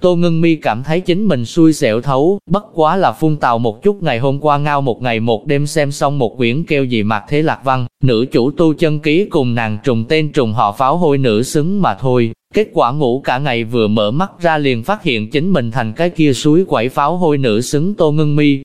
Tô Ngân Mi cảm thấy chính mình xui xẻo thấu, bất quá là phun tào một chút ngày hôm qua ngao một ngày một đêm xem xong một quyển kêu gì mặt thế lạc văn, nữ chủ tu chân ký cùng nàng trùng tên trùng họ pháo hôi nữ xứng mà thôi. Kết quả ngủ cả ngày vừa mở mắt ra liền phát hiện chính mình thành cái kia suối quẩy pháo hôi nữ xứng Tô Ngân Mi.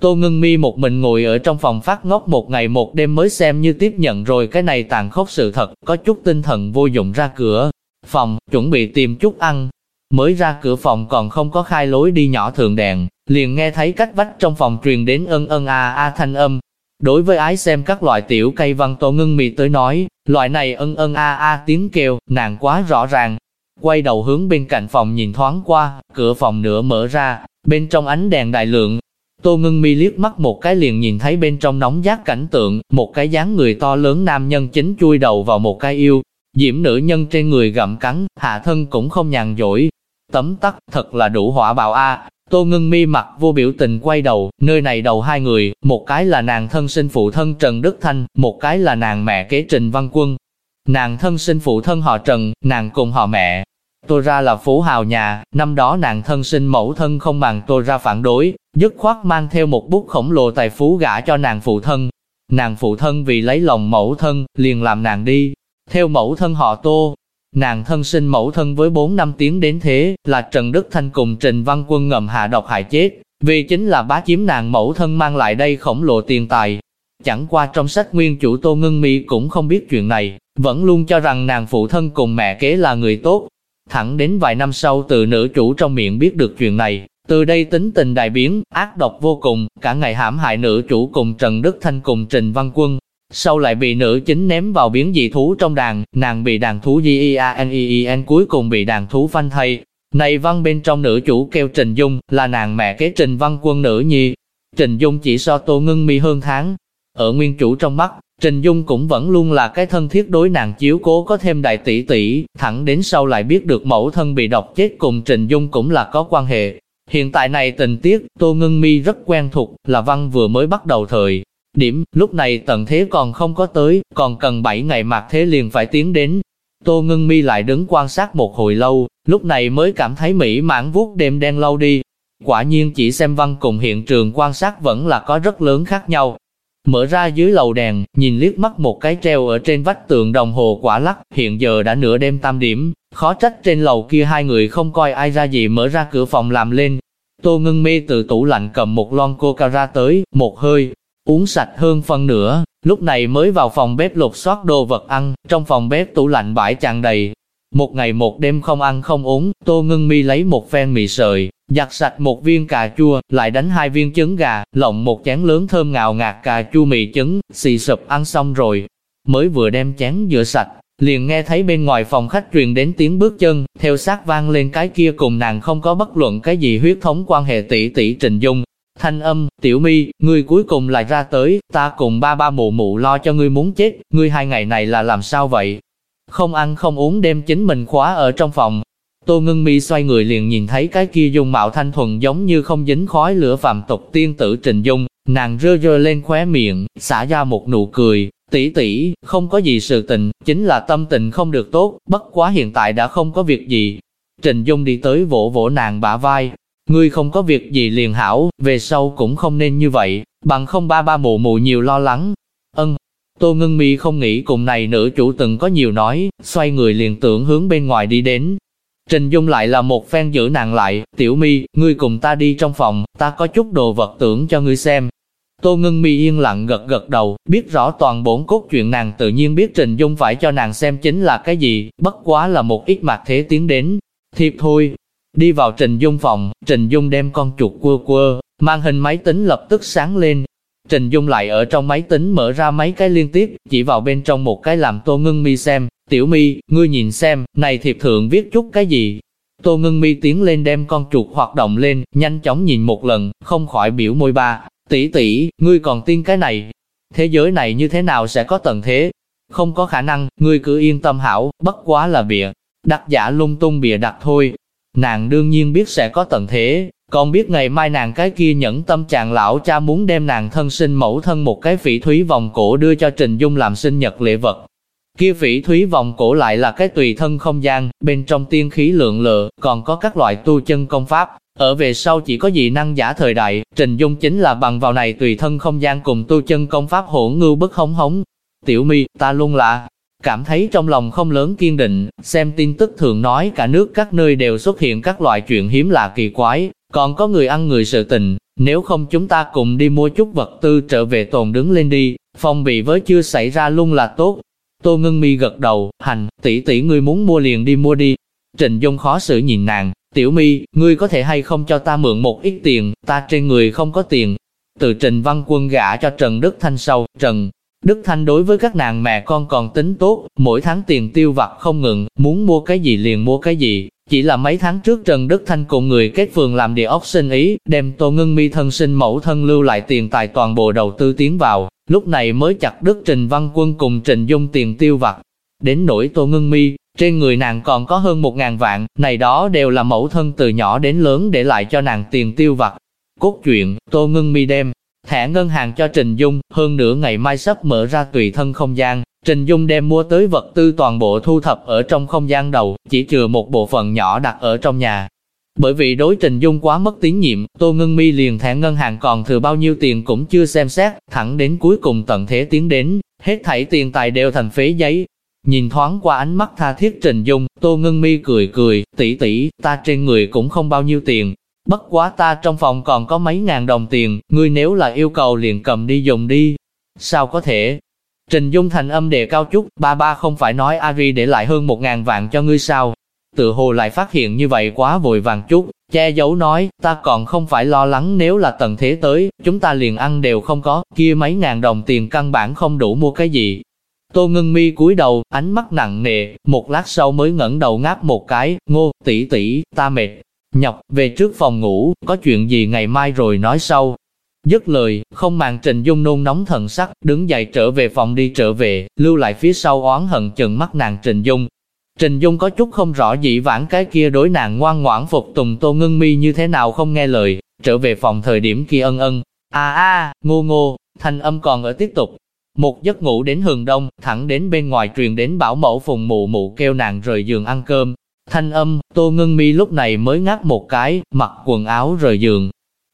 Tô Ngân Mi một mình ngồi ở trong phòng phát ngốc một ngày một đêm mới xem như tiếp nhận rồi cái này tàn khốc sự thật, có chút tinh thần vô dụng ra cửa. Phòng, chuẩn bị tìm chút ăn, Mới ra cửa phòng còn không có khai lối đi nhỏ thượng đèn, liền nghe thấy cách vách trong phòng truyền đến ân ân a a thanh âm. Đối với ái xem các loại tiểu cây văn tổ ngưng mì tới nói, loại này ân ân a a tiếng kêu, nàng quá rõ ràng. Quay đầu hướng bên cạnh phòng nhìn thoáng qua, cửa phòng nửa mở ra, bên trong ánh đèn đại lượng. Tô ngưng mi liếc mắt một cái liền nhìn thấy bên trong nóng giác cảnh tượng, một cái dáng người to lớn nam nhân chính chui đầu vào một cái yêu. Diễm nữ nhân trên người gặm cắn, hạ thân cũng không nhàn dỗi, Tấm tắc, thật là đủ hỏa bạo a. Tô ngưng mi mặt vô biểu tình quay đầu, nơi này đầu hai người, một cái là nàng thân sinh phụ thân Trần Đức Thanh, một cái là nàng mẹ kế Trình Văn Quân. Nàng thân sinh phụ thân họ Trần, nàng cùng họ mẹ. Tô ra là phú hào nhà, năm đó nàng thân sinh mẫu thân không bằng tô ra phản đối, dứt khoát mang theo một bút khổng lồ tài phú gả cho nàng phụ thân. Nàng phụ thân vì lấy lòng mẫu thân, liền làm nàng đi. Theo mẫu thân họ tô, Nàng thân sinh mẫu thân với 4 năm tiếng đến thế, là Trần Đức Thanh cùng Trình Văn Quân ngầm hạ độc hại chết, vì chính là bá chiếm nàng mẫu thân mang lại đây khổng lồ tiền tài. Chẳng qua trong sách nguyên chủ Tô Ngân Mi cũng không biết chuyện này, vẫn luôn cho rằng nàng phụ thân cùng mẹ kế là người tốt. Thẳng đến vài năm sau từ nữ chủ trong miệng biết được chuyện này, từ đây tính tình đại biến, ác độc vô cùng, cả ngày hãm hại nữ chủ cùng Trần Đức Thanh cùng Trình Văn Quân, sau lại bị nữ chính ném vào biến dị thú trong đàn, nàng bị đàn thú G-I-A-N-I-N cuối cùng bị đàn thú phanh thay. Này văn bên trong nữ chủ kêu Trình Dung, là nàng mẹ kế Trình Văn Quân nữ nhi. Trình Dung chỉ so tô ngưng mi hơn tháng. Ở nguyên chủ trong mắt, Trình Dung cũng vẫn luôn là cái thân thiết đối nàng chiếu cố có thêm đại tỷ tỷ, thẳng đến sau lại biết được mẫu thân bị độc chết cùng Trình Dung cũng là có quan hệ. Hiện tại này tình tiết, Tô Ngân Mi rất quen thuộc, là văn vừa mới bắt đầu thời, Điểm, lúc này tận thế còn không có tới, còn cần 7 ngày mạc thế liền phải tiến đến. Tô ngưng mi lại đứng quan sát một hồi lâu, lúc này mới cảm thấy mỹ mãn vuốt đêm đen lâu đi. Quả nhiên chỉ xem văn cùng hiện trường quan sát vẫn là có rất lớn khác nhau. Mở ra dưới lầu đèn, nhìn liếc mắt một cái treo ở trên vách tường đồng hồ quả lắc, hiện giờ đã nửa đêm tam điểm, khó trách trên lầu kia hai người không coi ai ra gì mở ra cửa phòng làm lên. Tô ngưng mi từ tủ lạnh cầm một lon coca ra tới, một hơi, uống sạch hơn phân nửa, lúc này mới vào phòng bếp lục soát đồ vật ăn, trong phòng bếp tủ lạnh bãi tràn đầy. Một ngày một đêm không ăn không uống, Tô Ngân Mi lấy một phen mì sợi, giặt sạch một viên cà chua, lại đánh hai viên trứng gà, lộng một chén lớn thơm ngào ngạt cà chua mì trứng, xì sụp ăn xong rồi. Mới vừa đem chén rửa sạch, liền nghe thấy bên ngoài phòng khách truyền đến tiếng bước chân, theo sát vang lên cái kia cùng nàng không có bất luận cái gì huyết thống quan hệ tỷ tỷ Trình Dung, Thanh âm, tiểu mi, ngươi cuối cùng lại ra tới, ta cùng ba ba mụ mụ lo cho ngươi muốn chết, ngươi hai ngày này là làm sao vậy? Không ăn không uống đem chính mình khóa ở trong phòng. Tô ngưng mi xoay người liền nhìn thấy cái kia dung mạo thanh thuần giống như không dính khói lửa phàm tục tiên tử trình dung, nàng rơ rơ lên khóe miệng, xả ra một nụ cười, tỷ tỷ, không có gì sự tình, chính là tâm tình không được tốt, bất quá hiện tại đã không có việc gì. Trình Dung đi tới vỗ vỗ nàng bả vai, Ngươi không có việc gì liền hảo, về sau cũng không nên như vậy, bằng không ba ba mụ mụ nhiều lo lắng. Ân, Tô Ngân Mi không nghĩ cùng này nữ chủ từng có nhiều nói, xoay người liền tưởng hướng bên ngoài đi đến. Trình Dung lại là một phen giữ nàng lại, tiểu mi, ngươi cùng ta đi trong phòng, ta có chút đồ vật tưởng cho ngươi xem. Tô Ngân Mi yên lặng gật gật đầu, biết rõ toàn bổn cốt chuyện nàng tự nhiên biết Trình Dung phải cho nàng xem chính là cái gì, bất quá là một ít mặt thế tiến đến. Thiệp thôi, Đi vào Trình Dung phòng, Trình Dung đem con chuột quơ quơ, mang hình máy tính lập tức sáng lên. Trình Dung lại ở trong máy tính mở ra mấy cái liên tiếp, chỉ vào bên trong một cái làm Tô Ngưng Mi xem. Tiểu Mi, ngươi nhìn xem, này thiệp thượng viết chút cái gì? Tô Ngưng Mi tiến lên đem con chuột hoạt động lên, nhanh chóng nhìn một lần, không khỏi biểu môi ba. Tỷ tỷ, ngươi còn tin cái này? Thế giới này như thế nào sẽ có tận thế? Không có khả năng, ngươi cứ yên tâm hảo, bất quá là bịa. Đặt giả lung tung bịa đặt thôi, Nàng đương nhiên biết sẽ có tận thế, còn biết ngày mai nàng cái kia nhẫn tâm chàng lão cha muốn đem nàng thân sinh mẫu thân một cái phỉ thúy vòng cổ đưa cho Trình Dung làm sinh nhật lễ vật. Kia phỉ thúy vòng cổ lại là cái tùy thân không gian, bên trong tiên khí lượng lự, còn có các loại tu chân công pháp. Ở về sau chỉ có dị năng giả thời đại, Trình Dung chính là bằng vào này tùy thân không gian cùng tu chân công pháp hỗn ngưu bất hống hống. Tiểu mi, ta luôn là cảm thấy trong lòng không lớn kiên định, xem tin tức thường nói cả nước các nơi đều xuất hiện các loại chuyện hiếm lạ kỳ quái, còn có người ăn người sự tình, nếu không chúng ta cùng đi mua chút vật tư trở về tồn đứng lên đi, phòng bị với chưa xảy ra luôn là tốt. Tô Ngân Mi gật đầu, hành, tỷ tỷ ngươi muốn mua liền đi mua đi. Trình Dung khó xử nhìn nàng, tiểu mi, ngươi có thể hay không cho ta mượn một ít tiền, ta trên người không có tiền. Từ Trình Văn Quân gả cho Trần Đức Thanh sau, Trần Đức Thanh đối với các nàng mẹ con còn tính tốt, mỗi tháng tiền tiêu vặt không ngừng, muốn mua cái gì liền mua cái gì. Chỉ là mấy tháng trước Trần Đức Thanh cùng người kết phường làm địa ốc sinh ý, đem Tô Ngân Mi thân sinh mẫu thân lưu lại tiền tài toàn bộ đầu tư tiến vào, lúc này mới chặt đứt Trình Văn Quân cùng Trình Dung tiền tiêu vặt. Đến nỗi Tô Ngân Mi, trên người nàng còn có hơn một ngàn vạn, này đó đều là mẫu thân từ nhỏ đến lớn để lại cho nàng tiền tiêu vặt. Cốt truyện, Tô Ngân Mi đem thẻ ngân hàng cho Trình Dung, hơn nửa ngày mai sắp mở ra tùy thân không gian, Trình Dung đem mua tới vật tư toàn bộ thu thập ở trong không gian đầu, chỉ trừ một bộ phận nhỏ đặt ở trong nhà. Bởi vì đối Trình Dung quá mất tín nhiệm, Tô Ngân Mi liền thẻ ngân hàng còn thừa bao nhiêu tiền cũng chưa xem xét, thẳng đến cuối cùng tận thế tiến đến, hết thảy tiền tài đều thành phế giấy. Nhìn thoáng qua ánh mắt tha thiết Trình Dung, Tô Ngân Mi cười cười, tỷ tỷ, ta trên người cũng không bao nhiêu tiền, Bất quá ta trong phòng còn có mấy ngàn đồng tiền, ngươi nếu là yêu cầu liền cầm đi dùng đi. Sao có thể? Trình Dung thành âm đề cao chút, ba ba không phải nói Ari để lại hơn một ngàn vạn cho ngươi sao? Tự hồ lại phát hiện như vậy quá vội vàng chút, che giấu nói, ta còn không phải lo lắng nếu là tận thế tới, chúng ta liền ăn đều không có, kia mấy ngàn đồng tiền căn bản không đủ mua cái gì. Tô ngưng mi cúi đầu, ánh mắt nặng nề, một lát sau mới ngẩng đầu ngáp một cái, ngô, tỷ tỷ, ta mệt, Nhọc, về trước phòng ngủ, có chuyện gì ngày mai rồi nói sau. Dứt lời, không màng Trình Dung nôn nóng thần sắc, đứng dậy trở về phòng đi trở về, lưu lại phía sau oán hận chừng mắt nàng Trình Dung. Trình Dung có chút không rõ dĩ vãng cái kia đối nàng ngoan ngoãn phục tùng Tô Ngân Mi như thế nào không nghe lời, trở về phòng thời điểm kia ân ân, a a, ngô ngô, thanh âm còn ở tiếp tục. Một giấc ngủ đến hường đông, thẳng đến bên ngoài truyền đến bảo mẫu phùng mụ mụ kêu nàng rời giường ăn cơm, Thanh âm, Tô Ngân Mi lúc này mới ngáp một cái, mặc quần áo rời giường.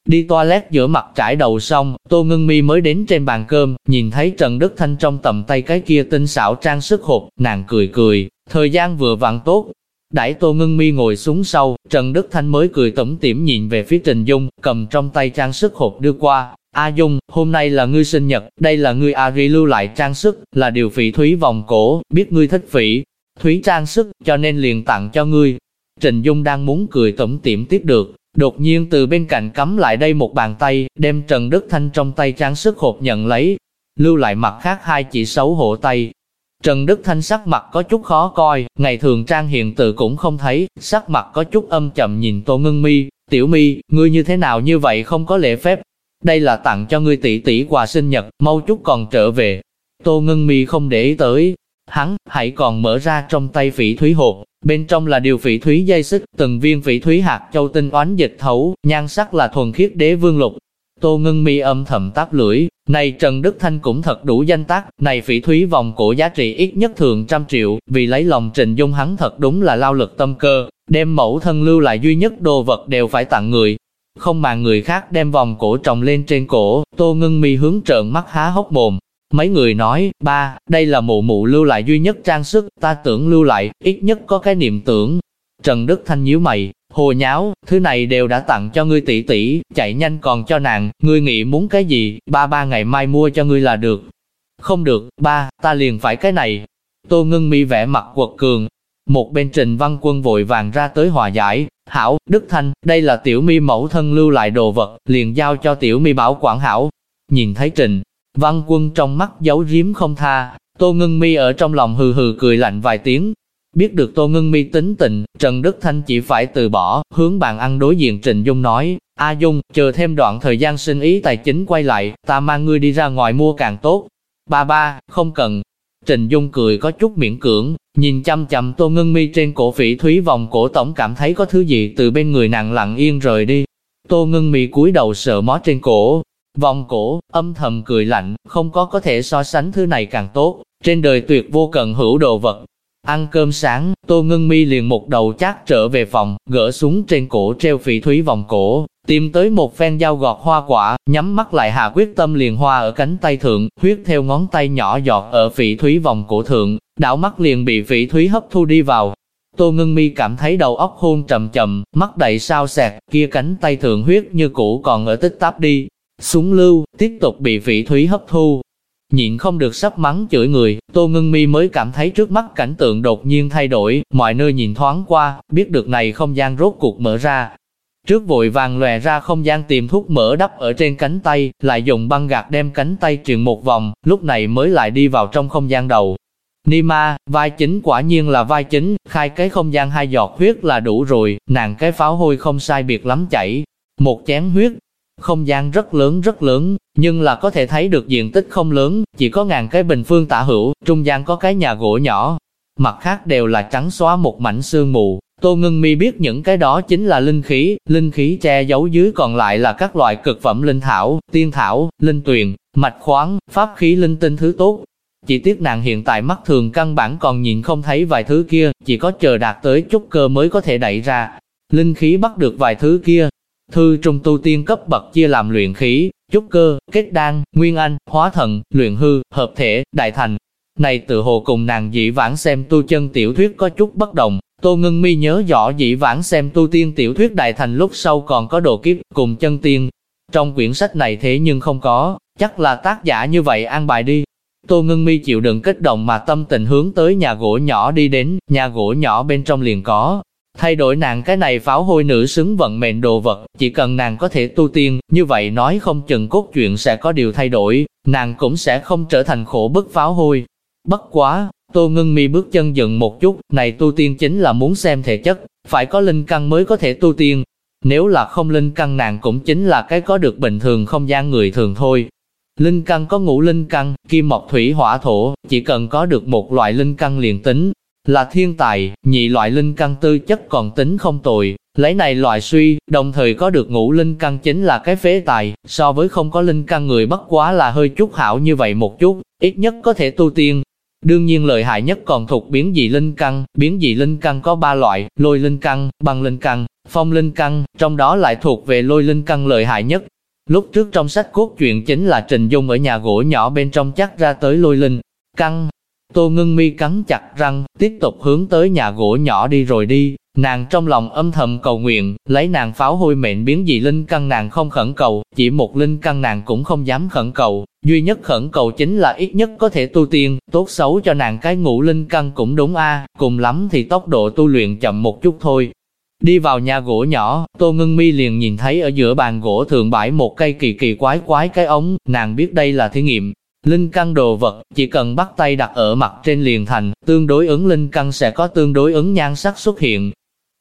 Đi toilet giữa mặt trải đầu xong, Tô Ngân Mi mới đến trên bàn cơm, nhìn thấy Trần Đức Thanh trong tầm tay cái kia tinh xảo trang sức hộp, nàng cười cười, thời gian vừa vặn tốt. Đãi Tô Ngân Mi ngồi xuống sau, Trần Đức Thanh mới cười tẩm tiểm nhìn về phía Trình Dung, cầm trong tay trang sức hộp đưa qua. A Dung, hôm nay là ngươi sinh nhật, đây là ngươi Ari lưu lại trang sức, là điều phỉ thúy vòng cổ, biết ngươi thích phỉ, Thúy trang sức, cho nên liền tặng cho ngươi. Trình Dung đang muốn cười tẩm tiệm tiếp được, đột nhiên từ bên cạnh cắm lại đây một bàn tay, đem Trần Đức Thanh trong tay trang sức hộp nhận lấy, lưu lại mặt khác hai chỉ xấu hổ tay. Trần Đức Thanh sắc mặt có chút khó coi, ngày thường trang hiện tự cũng không thấy, sắc mặt có chút âm chậm nhìn Tô Ngân Mi, tiểu mi, ngươi như thế nào như vậy không có lễ phép. Đây là tặng cho ngươi tỷ tỷ quà sinh nhật, mau chút còn trở về. Tô Ngân Mi không để ý tới, Hắn, hãy còn mở ra trong tay phỉ thúy hộp, bên trong là điều phỉ thúy dây xích, từng viên phỉ thúy hạt châu tinh oán dịch thấu, nhan sắc là thuần khiết đế vương lục. Tô Ngân Mi âm thầm táp lưỡi, này Trần Đức Thanh cũng thật đủ danh tác, này phỉ thúy vòng cổ giá trị ít nhất thường trăm triệu, vì lấy lòng Trình Dung hắn thật đúng là lao lực tâm cơ, đem mẫu thân lưu lại duy nhất đồ vật đều phải tặng người. Không mà người khác đem vòng cổ trồng lên trên cổ, Tô Ngân Mi hướng trợn mắt há hốc mồm, Mấy người nói, ba, đây là mụ mụ lưu lại duy nhất trang sức, ta tưởng lưu lại, ít nhất có cái niệm tưởng. Trần Đức Thanh nhíu mày, hồ nháo, thứ này đều đã tặng cho ngươi tỷ tỷ, chạy nhanh còn cho nàng, ngươi nghĩ muốn cái gì, ba ba ngày mai mua cho ngươi là được. Không được, ba, ta liền phải cái này. Tô ngưng mi vẽ mặt quật cường. Một bên trình văn quân vội vàng ra tới hòa giải, hảo, Đức Thanh, đây là tiểu mi mẫu thân lưu lại đồ vật, liền giao cho tiểu mi bảo quản hảo. Nhìn thấy trình, Văn quân trong mắt giấu giếm không tha, Tô Ngân Mi ở trong lòng hừ hừ cười lạnh vài tiếng. Biết được Tô Ngân Mi tính tình, Trần Đức Thanh chỉ phải từ bỏ, hướng bàn ăn đối diện Trình Dung nói, A Dung, chờ thêm đoạn thời gian sinh ý tài chính quay lại, ta mang ngươi đi ra ngoài mua càng tốt. Ba ba, không cần. Trình Dung cười có chút miễn cưỡng, nhìn chăm chăm Tô Ngân Mi trên cổ phỉ thúy vòng cổ tổng cảm thấy có thứ gì từ bên người nàng lặng yên rời đi. Tô Ngân Mi cúi đầu sợ mó trên cổ, Vòng cổ, âm thầm cười lạnh, không có có thể so sánh thứ này càng tốt, Trên đời tuyệt vô cần hữu đồ vật. Ăn cơm sáng, Tô Ngân Mi liền một đầu chát trở về phòng, gỡ xuống trên cổ treo phỉ thúy vòng cổ, tìm tới một phen dao gọt hoa quả, nhắm mắt lại hạ quyết tâm liền hoa ở cánh tay thượng, huyết theo ngón tay nhỏ giọt ở phỉ thúy vòng cổ thượng, đảo mắt liền bị phỉ thúy hấp thu đi vào. Tô Ngân Mi cảm thấy đầu óc hôn trầm trầm, mắt đầy sao sẹt, kia cánh tay thượng huyết như cũ còn ở tích táp đi. Súng lưu, tiếp tục bị vị thúy hấp thu, nhịn không được sắp mắng chửi người, Tô Ngân Mi mới cảm thấy trước mắt cảnh tượng đột nhiên thay đổi, mọi nơi nhìn thoáng qua, biết được này không gian rốt cuộc mở ra. Trước vội vàng lòe ra không gian tìm thuốc mỡ đắp ở trên cánh tay, lại dùng băng gạc đem cánh tay truyền một vòng, lúc này mới lại đi vào trong không gian đầu. Nima, vai chính quả nhiên là vai chính, khai cái không gian hai giọt huyết là đủ rồi, nàng cái pháo hôi không sai biệt lắm chảy. Một chén huyết, không gian rất lớn rất lớn, nhưng là có thể thấy được diện tích không lớn, chỉ có ngàn cái bình phương tả hữu, trung gian có cái nhà gỗ nhỏ. Mặt khác đều là trắng xóa một mảnh sương mù. Tô Ngân Mi biết những cái đó chính là linh khí, linh khí che giấu dưới còn lại là các loại cực phẩm linh thảo, tiên thảo, linh tuyền, mạch khoáng, pháp khí linh tinh thứ tốt. Chỉ tiếc nàng hiện tại mắt thường căn bản còn nhìn không thấy vài thứ kia, chỉ có chờ đạt tới chút cơ mới có thể đẩy ra. Linh khí bắt được vài thứ kia, Thư trung tu tiên cấp bậc chia làm luyện khí, trúc cơ, kết đan, nguyên anh, hóa thần, luyện hư, hợp thể, đại thành. Này tự hồ cùng nàng dĩ vãng xem tu chân tiểu thuyết có chút bất đồng, Tô Ngân Mi nhớ rõ dĩ vãng xem tu tiên tiểu thuyết đại thành lúc sau còn có đồ kiếp cùng chân tiên. Trong quyển sách này thế nhưng không có, chắc là tác giả như vậy an bài đi. Tô Ngân Mi chịu đựng kích động mà tâm tình hướng tới nhà gỗ nhỏ đi đến, nhà gỗ nhỏ bên trong liền có, Thay đổi nàng cái này pháo hôi nữ xứng vận mệnh đồ vật, chỉ cần nàng có thể tu tiên, như vậy nói không chừng cốt truyện sẽ có điều thay đổi, nàng cũng sẽ không trở thành khổ bức pháo hôi. Bất quá, Tô Ngân Mi bước chân dừng một chút, này tu tiên chính là muốn xem thể chất, phải có linh căn mới có thể tu tiên. Nếu là không linh căn nàng cũng chính là cái có được bình thường không gian người thường thôi. Linh căn có ngũ linh căn, kim mộc thủy hỏa thổ, chỉ cần có được một loại linh căn liền tính, là thiên tài, nhị loại linh căn tư chất còn tính không tồi, lấy này loại suy, đồng thời có được ngũ linh căn chính là cái phế tài, so với không có linh căn người bất quá là hơi chút hảo như vậy một chút, ít nhất có thể tu tiên. Đương nhiên lợi hại nhất còn thuộc biến dị linh căn, biến dị linh căn có ba loại, lôi linh căn, băng linh căn, phong linh căn, trong đó lại thuộc về lôi linh căn lợi hại nhất. Lúc trước trong sách cốt truyện chính là Trình Dung ở nhà gỗ nhỏ bên trong chắc ra tới lôi linh căn, Tô ngưng mi cắn chặt răng, tiếp tục hướng tới nhà gỗ nhỏ đi rồi đi, nàng trong lòng âm thầm cầu nguyện, lấy nàng pháo hôi mệnh biến dị linh căn nàng không khẩn cầu, chỉ một linh căn nàng cũng không dám khẩn cầu, duy nhất khẩn cầu chính là ít nhất có thể tu tiên, tốt xấu cho nàng cái ngũ linh căn cũng đúng a, cùng lắm thì tốc độ tu luyện chậm một chút thôi. Đi vào nhà gỗ nhỏ, Tô Ngân Mi liền nhìn thấy ở giữa bàn gỗ thường bãi một cây kỳ kỳ quái quái cái ống, nàng biết đây là thí nghiệm, Linh căn đồ vật, chỉ cần bắt tay đặt ở mặt trên liền thành, tương đối ứng linh căn sẽ có tương đối ứng nhan sắc xuất hiện.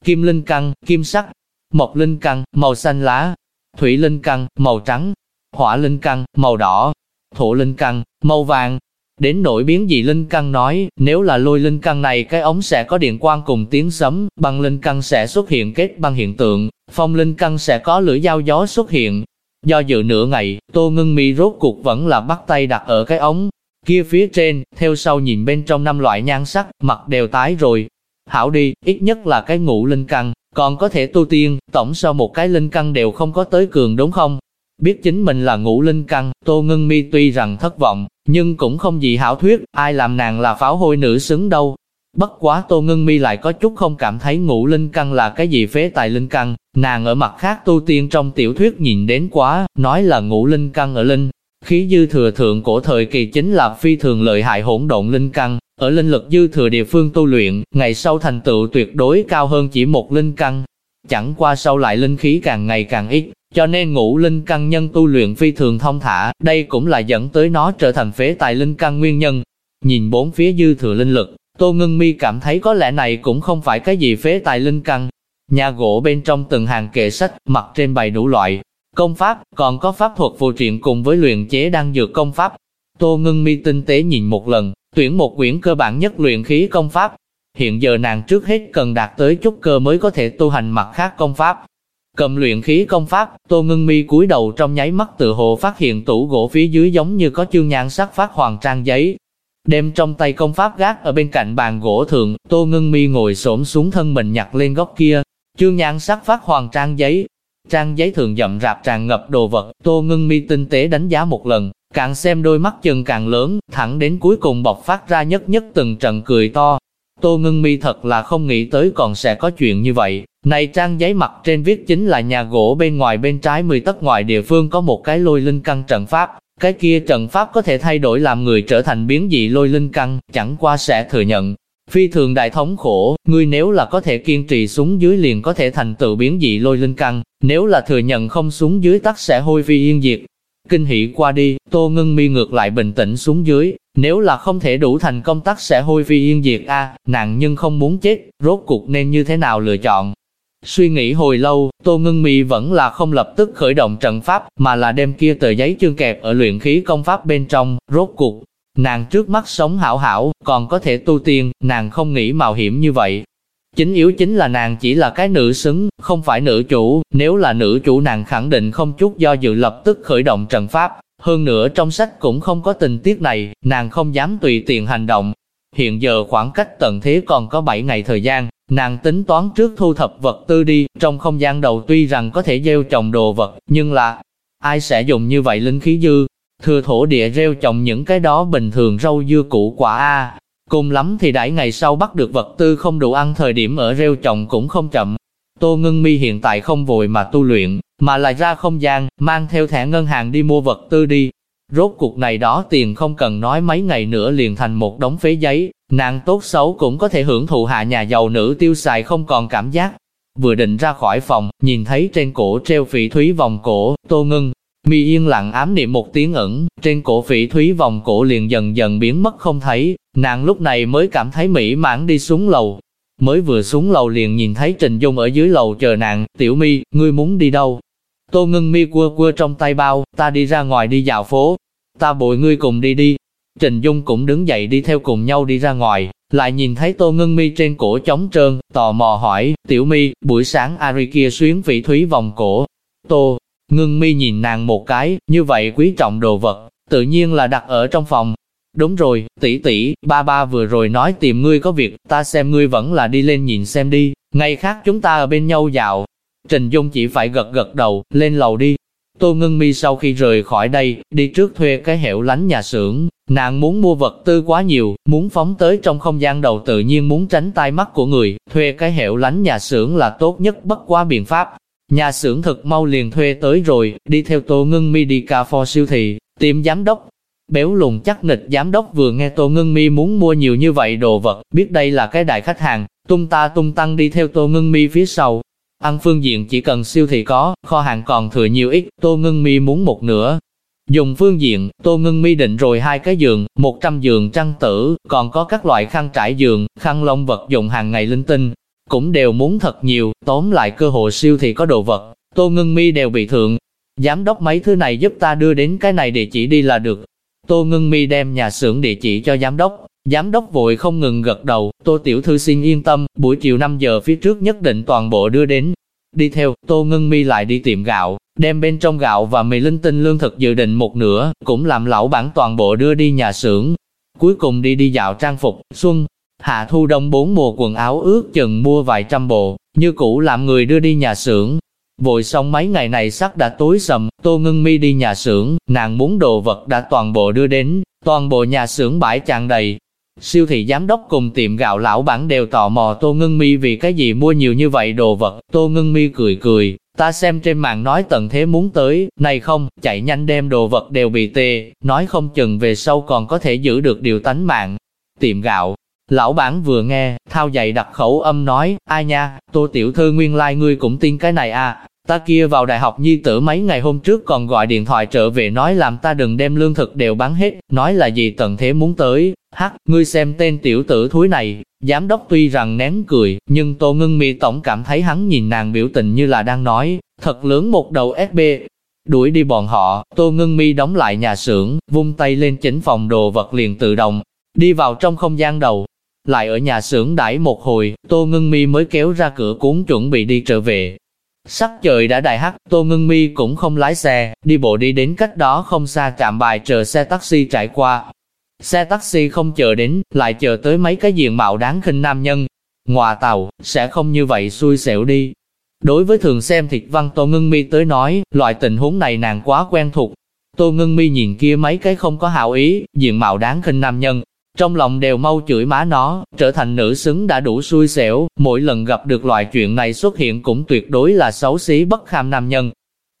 Kim linh căn, kim sắc, mộc linh căn, màu xanh lá, thủy linh căn, màu trắng, hỏa linh căn, màu đỏ, thổ linh căn, màu vàng. Đến nổi biến dị linh căn nói, nếu là lôi linh căn này cái ống sẽ có điện quang cùng tiếng sấm, băng linh căn sẽ xuất hiện kết băng hiện tượng, phong linh căn sẽ có lưỡi dao gió xuất hiện, Do dự nửa ngày, Tô Ngân Mi rốt cuộc vẫn là bắt tay đặt ở cái ống kia phía trên, theo sau nhìn bên trong năm loại nhan sắc, mặt đều tái rồi. Hảo đi, ít nhất là cái ngũ linh căn, còn có thể tu tiên, tổng sau một cái linh căn đều không có tới cường đúng không? Biết chính mình là ngũ linh căn, Tô Ngân Mi tuy rằng thất vọng, nhưng cũng không gì hảo thuyết, ai làm nàng là pháo hôi nữ xứng đâu. Bất quá Tô Ngân Mi lại có chút không cảm thấy ngũ linh căn là cái gì phế tài linh căn, nàng ở mặt khác tu tiên trong tiểu thuyết nhìn đến quá, nói là ngũ linh căn ở linh. Khí dư thừa thượng cổ thời kỳ chính là phi thường lợi hại hỗn độn linh căn, ở linh lực dư thừa địa phương tu luyện, ngày sau thành tựu tuyệt đối cao hơn chỉ một linh căn. Chẳng qua sau lại linh khí càng ngày càng ít, cho nên ngũ linh căn nhân tu luyện phi thường thông thả, đây cũng là dẫn tới nó trở thành phế tài linh căn nguyên nhân. Nhìn bốn phía dư thừa linh lực, Tô Ngân Mi cảm thấy có lẽ này cũng không phải cái gì phế tài linh căn. Nhà gỗ bên trong từng hàng kệ sách, mặt trên bày đủ loại công pháp, còn có pháp thuật phù triện cùng với luyện chế đang dược công pháp. Tô Ngân Mi tinh tế nhìn một lần, tuyển một quyển cơ bản nhất luyện khí công pháp. Hiện giờ nàng trước hết cần đạt tới chút cơ mới có thể tu hành mặt khác công pháp. Cầm luyện khí công pháp, Tô Ngân Mi cúi đầu trong nháy mắt tự hồ phát hiện tủ gỗ phía dưới giống như có chương nhan sắc phát hoàng trang giấy, đem trong tay công pháp gác ở bên cạnh bàn gỗ thượng, Tô Ngân Mi ngồi xổm xuống thân mình nhặt lên góc kia, chương nhãn sắc phát hoàng trang giấy. Trang giấy thường dậm rạp tràn ngập đồ vật, Tô Ngân Mi tinh tế đánh giá một lần, càng xem đôi mắt chừng càng lớn, thẳng đến cuối cùng bộc phát ra nhất nhất từng trận cười to. Tô Ngân Mi thật là không nghĩ tới còn sẽ có chuyện như vậy. Này trang giấy mặt trên viết chính là nhà gỗ bên ngoài bên trái 10 tấc ngoài địa phương có một cái lôi linh căn trận pháp, cái kia trận pháp có thể thay đổi làm người trở thành biến dị lôi linh căn, chẳng qua sẽ thừa nhận. Phi thường đại thống khổ, ngươi nếu là có thể kiên trì xuống dưới liền có thể thành tựu biến dị lôi linh căn, nếu là thừa nhận không xuống dưới tắc sẽ hôi phi yên diệt. Kinh hỉ qua đi, Tô Ngân Mi ngược lại bình tĩnh xuống dưới, nếu là không thể đủ thành công tắc sẽ hôi phi yên diệt a, nàng nhưng không muốn chết, rốt cuộc nên như thế nào lựa chọn. Suy nghĩ hồi lâu, Tô Ngân Mi vẫn là không lập tức khởi động trận pháp, mà là đem kia tờ giấy chương kẹp ở luyện khí công pháp bên trong, rốt cuộc. Nàng trước mắt sống hảo hảo, còn có thể tu tiên, nàng không nghĩ mạo hiểm như vậy. Chính yếu chính là nàng chỉ là cái nữ xứng, không phải nữ chủ, nếu là nữ chủ nàng khẳng định không chút do dự lập tức khởi động trận pháp. Hơn nữa trong sách cũng không có tình tiết này, nàng không dám tùy tiện hành động. Hiện giờ khoảng cách tận thế còn có 7 ngày thời gian, Nàng tính toán trước thu thập vật tư đi, trong không gian đầu tuy rằng có thể gieo trồng đồ vật, nhưng là, ai sẽ dùng như vậy linh khí dư, thừa thổ địa gieo trồng những cái đó bình thường rau dưa củ quả a Cùng lắm thì đãi ngày sau bắt được vật tư không đủ ăn thời điểm ở rêu trồng cũng không chậm. Tô Ngân Mi hiện tại không vội mà tu luyện, mà lại ra không gian, mang theo thẻ ngân hàng đi mua vật tư đi. Rốt cuộc này đó tiền không cần nói mấy ngày nữa liền thành một đống phế giấy, Nàng tốt xấu cũng có thể hưởng thụ hạ nhà giàu nữ tiêu xài không còn cảm giác. Vừa định ra khỏi phòng, nhìn thấy trên cổ treo phỉ thúy vòng cổ, tô ngưng. Mi yên lặng ám niệm một tiếng ẩn, trên cổ phỉ thúy vòng cổ liền dần dần biến mất không thấy, nàng lúc này mới cảm thấy mỹ mãn đi xuống lầu. Mới vừa xuống lầu liền nhìn thấy Trình Dung ở dưới lầu chờ nàng, tiểu mi, ngươi muốn đi đâu? Tô ngưng mi quơ quơ trong tay bao, ta đi ra ngoài đi dạo phố, ta bội ngươi cùng đi đi, Trình Dung cũng đứng dậy đi theo cùng nhau đi ra ngoài, lại nhìn thấy Tô Ngưng Mi trên cổ trống trơn, tò mò hỏi, Tiểu Mi, buổi sáng Ari kia xuyến vị thúy vòng cổ. Tô Ngưng Mi nhìn nàng một cái, như vậy quý trọng đồ vật, tự nhiên là đặt ở trong phòng. Đúng rồi, tỷ tỷ, ba ba vừa rồi nói tìm ngươi có việc, ta xem ngươi vẫn là đi lên nhìn xem đi, ngày khác chúng ta ở bên nhau dạo. Trình Dung chỉ phải gật gật đầu, lên lầu đi. Tô Ngân Mi sau khi rời khỏi đây, đi trước thuê cái hẻo lánh nhà xưởng, Nàng muốn mua vật tư quá nhiều, muốn phóng tới trong không gian đầu tự nhiên muốn tránh tai mắt của người, thuê cái hẻo lánh nhà xưởng là tốt nhất bất quá biện pháp. Nhà xưởng thật mau liền thuê tới rồi, đi theo Tô Ngân Mi đi cà phò siêu thị, tìm giám đốc. Béo lùn chắc nịch giám đốc vừa nghe Tô Ngân Mi muốn mua nhiều như vậy đồ vật, biết đây là cái đại khách hàng, tung ta tung tăng đi theo Tô Ngân Mi phía sau. Ăn phương diện chỉ cần siêu thị có, kho hàng còn thừa nhiều ít, Tô Ngân Mi muốn một nửa, Dùng phương diện, Tô Ngân Mi định rồi hai cái giường, 100 giường trăng tử, còn có các loại khăn trải giường, khăn lông vật dụng hàng ngày linh tinh, cũng đều muốn thật nhiều, tóm lại cơ hội siêu thị có đồ vật, Tô Ngân Mi đều bị thượng. Giám đốc mấy thứ này giúp ta đưa đến cái này địa chỉ đi là được. Tô Ngân Mi đem nhà xưởng địa chỉ cho giám đốc, giám đốc vội không ngừng gật đầu, Tô Tiểu Thư xin yên tâm, buổi chiều 5 giờ phía trước nhất định toàn bộ đưa đến. Đi theo, Tô Ngân Mi lại đi tiệm gạo, đem bên trong gạo và mì linh tinh lương thực dự định một nửa, cũng làm lão bản toàn bộ đưa đi nhà xưởng. Cuối cùng đi đi dạo trang phục, xuân, hạ thu đông bốn mùa quần áo ướt chừng mua vài trăm bộ, như cũ làm người đưa đi nhà xưởng. Vội xong mấy ngày này sắc đã tối sầm, Tô Ngân Mi đi nhà xưởng, nàng muốn đồ vật đã toàn bộ đưa đến, toàn bộ nhà xưởng bãi tràn đầy. Siêu thị giám đốc cùng tiệm gạo lão bản đều tò mò Tô Ngân Mi vì cái gì mua nhiều như vậy đồ vật, Tô Ngân Mi cười cười, Ta xem trên mạng nói tận thế muốn tới, này không, chạy nhanh đem đồ vật đều bị tê, nói không chừng về sau còn có thể giữ được điều tánh mạng. Tiệm gạo, lão bản vừa nghe, thao dậy đặt khẩu âm nói, ai nha, tô tiểu thư nguyên lai like ngươi cũng tin cái này à, ta kia vào đại học nhi tử mấy ngày hôm trước còn gọi điện thoại trở về nói làm ta đừng đem lương thực đều bán hết, nói là gì tận thế muốn tới, hắc, ngươi xem tên tiểu tử thúi này, Giám đốc tuy rằng nén cười, nhưng Tô Ngân Mi tổng cảm thấy hắn nhìn nàng biểu tình như là đang nói, thật lớn một đầu SB. Đuổi đi bọn họ, Tô Ngân Mi đóng lại nhà xưởng, vung tay lên chỉnh phòng đồ vật liền tự động, đi vào trong không gian đầu. Lại ở nhà xưởng đãi một hồi, Tô Ngân Mi mới kéo ra cửa cuốn chuẩn bị đi trở về. Sắc trời đã đại hắc, Tô Ngân Mi cũng không lái xe, đi bộ đi đến cách đó không xa trạm bài chờ xe taxi trải qua xe taxi không chờ đến, lại chờ tới mấy cái diện mạo đáng khinh nam nhân. Ngoà tàu, sẽ không như vậy xui xẻo đi. Đối với thường xem thịt văn Tô Ngân Mi tới nói, loại tình huống này nàng quá quen thuộc. Tô Ngân Mi nhìn kia mấy cái không có hảo ý, diện mạo đáng khinh nam nhân, trong lòng đều mau chửi má nó, trở thành nữ xứng đã đủ xui xẻo, mỗi lần gặp được loại chuyện này xuất hiện cũng tuyệt đối là xấu xí bất kham nam nhân.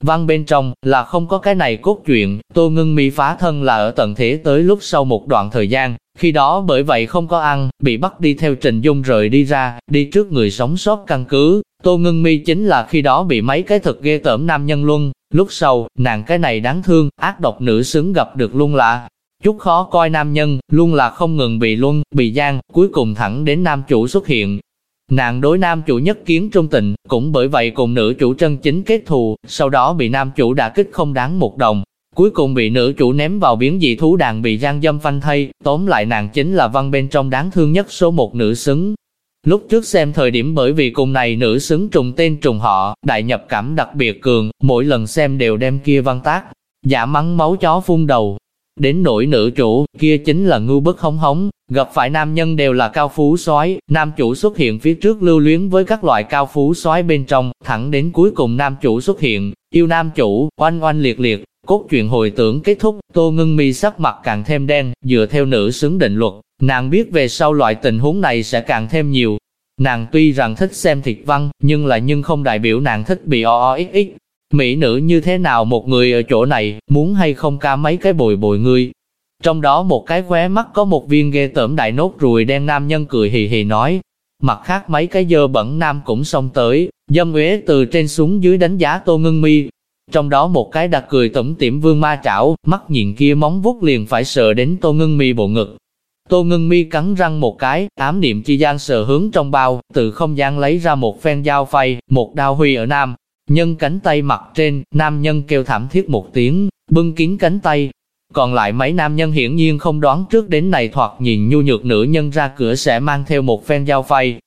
Văn bên trong là không có cái này cốt truyện, Tô Ngân Mi phá thân là ở tận thế tới lúc sau một đoạn thời gian, khi đó bởi vậy không có ăn, bị bắt đi theo Trình Dung rời đi ra, đi trước người sống sót căn cứ. Tô Ngân Mi chính là khi đó bị mấy cái thật ghê tởm nam nhân luân, lúc sau, nàng cái này đáng thương, ác độc nữ xứng gặp được luôn lạ, Chút khó coi nam nhân, luôn là không ngừng bị luân, bị gian, cuối cùng thẳng đến nam chủ xuất hiện. Nàng đối nam chủ nhất kiến trung tình, cũng bởi vậy cùng nữ chủ chân chính kết thù, sau đó bị nam chủ đả kích không đáng một đồng. Cuối cùng bị nữ chủ ném vào biến dị thú đàn bị gian dâm phanh thay, tóm lại nàng chính là văn bên trong đáng thương nhất số một nữ xứng. Lúc trước xem thời điểm bởi vì cùng này nữ xứng trùng tên trùng họ, đại nhập cảm đặc biệt cường, mỗi lần xem đều đem kia văn tác, giả mắng máu chó phun đầu, Đến nỗi nữ chủ, kia chính là ngu bức hống hống, gặp phải nam nhân đều là cao phú soái nam chủ xuất hiện phía trước lưu luyến với các loại cao phú soái bên trong, thẳng đến cuối cùng nam chủ xuất hiện, yêu nam chủ, oanh oanh liệt liệt, cốt truyện hồi tưởng kết thúc, tô ngưng mi sắc mặt càng thêm đen, dựa theo nữ xứng định luật, nàng biết về sau loại tình huống này sẽ càng thêm nhiều. Nàng tuy rằng thích xem thịt văn, nhưng là nhưng không đại biểu nàng thích bị o o ít ít, Mỹ nữ như thế nào một người ở chỗ này, muốn hay không ca mấy cái bồi bồi ngươi. Trong đó một cái khóe mắt có một viên ghê tởm đại nốt ruồi đen nam nhân cười hì hì nói. Mặt khác mấy cái dơ bẩn nam cũng xông tới, dâm uế từ trên xuống dưới đánh giá tô ngưng mi. Trong đó một cái đặt cười tẩm tiệm vương ma trảo, mắt nhìn kia móng vuốt liền phải sợ đến tô ngưng mi bộ ngực. Tô ngưng mi cắn răng một cái, ám niệm chi gian sờ hướng trong bao, từ không gian lấy ra một phen dao phay, một đao huy ở nam, nhân cánh tay mặt trên, nam nhân kêu thảm thiết một tiếng, bưng kín cánh tay. Còn lại mấy nam nhân hiển nhiên không đoán trước đến này thoạt nhìn nhu nhược nữ nhân ra cửa sẽ mang theo một phen dao phay.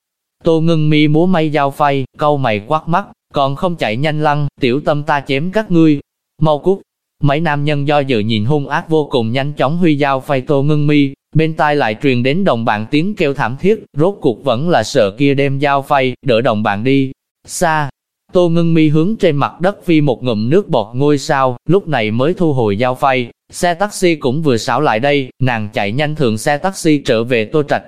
Tô ngưng mi múa may dao phay, câu mày quát mắt, còn không chạy nhanh lăng, tiểu tâm ta chém các ngươi. Mau cút. Mấy nam nhân do dự nhìn hung ác vô cùng nhanh chóng huy dao phay tô ngưng mi, bên tai lại truyền đến đồng bạn tiếng kêu thảm thiết, rốt cuộc vẫn là sợ kia đem dao phay, đỡ đồng bạn đi. Xa, Tô ngưng mi hướng trên mặt đất phi một ngụm nước bọt ngôi sao, lúc này mới thu hồi giao phay. Xe taxi cũng vừa xảo lại đây, nàng chạy nhanh thượng xe taxi trở về Tô Trạch.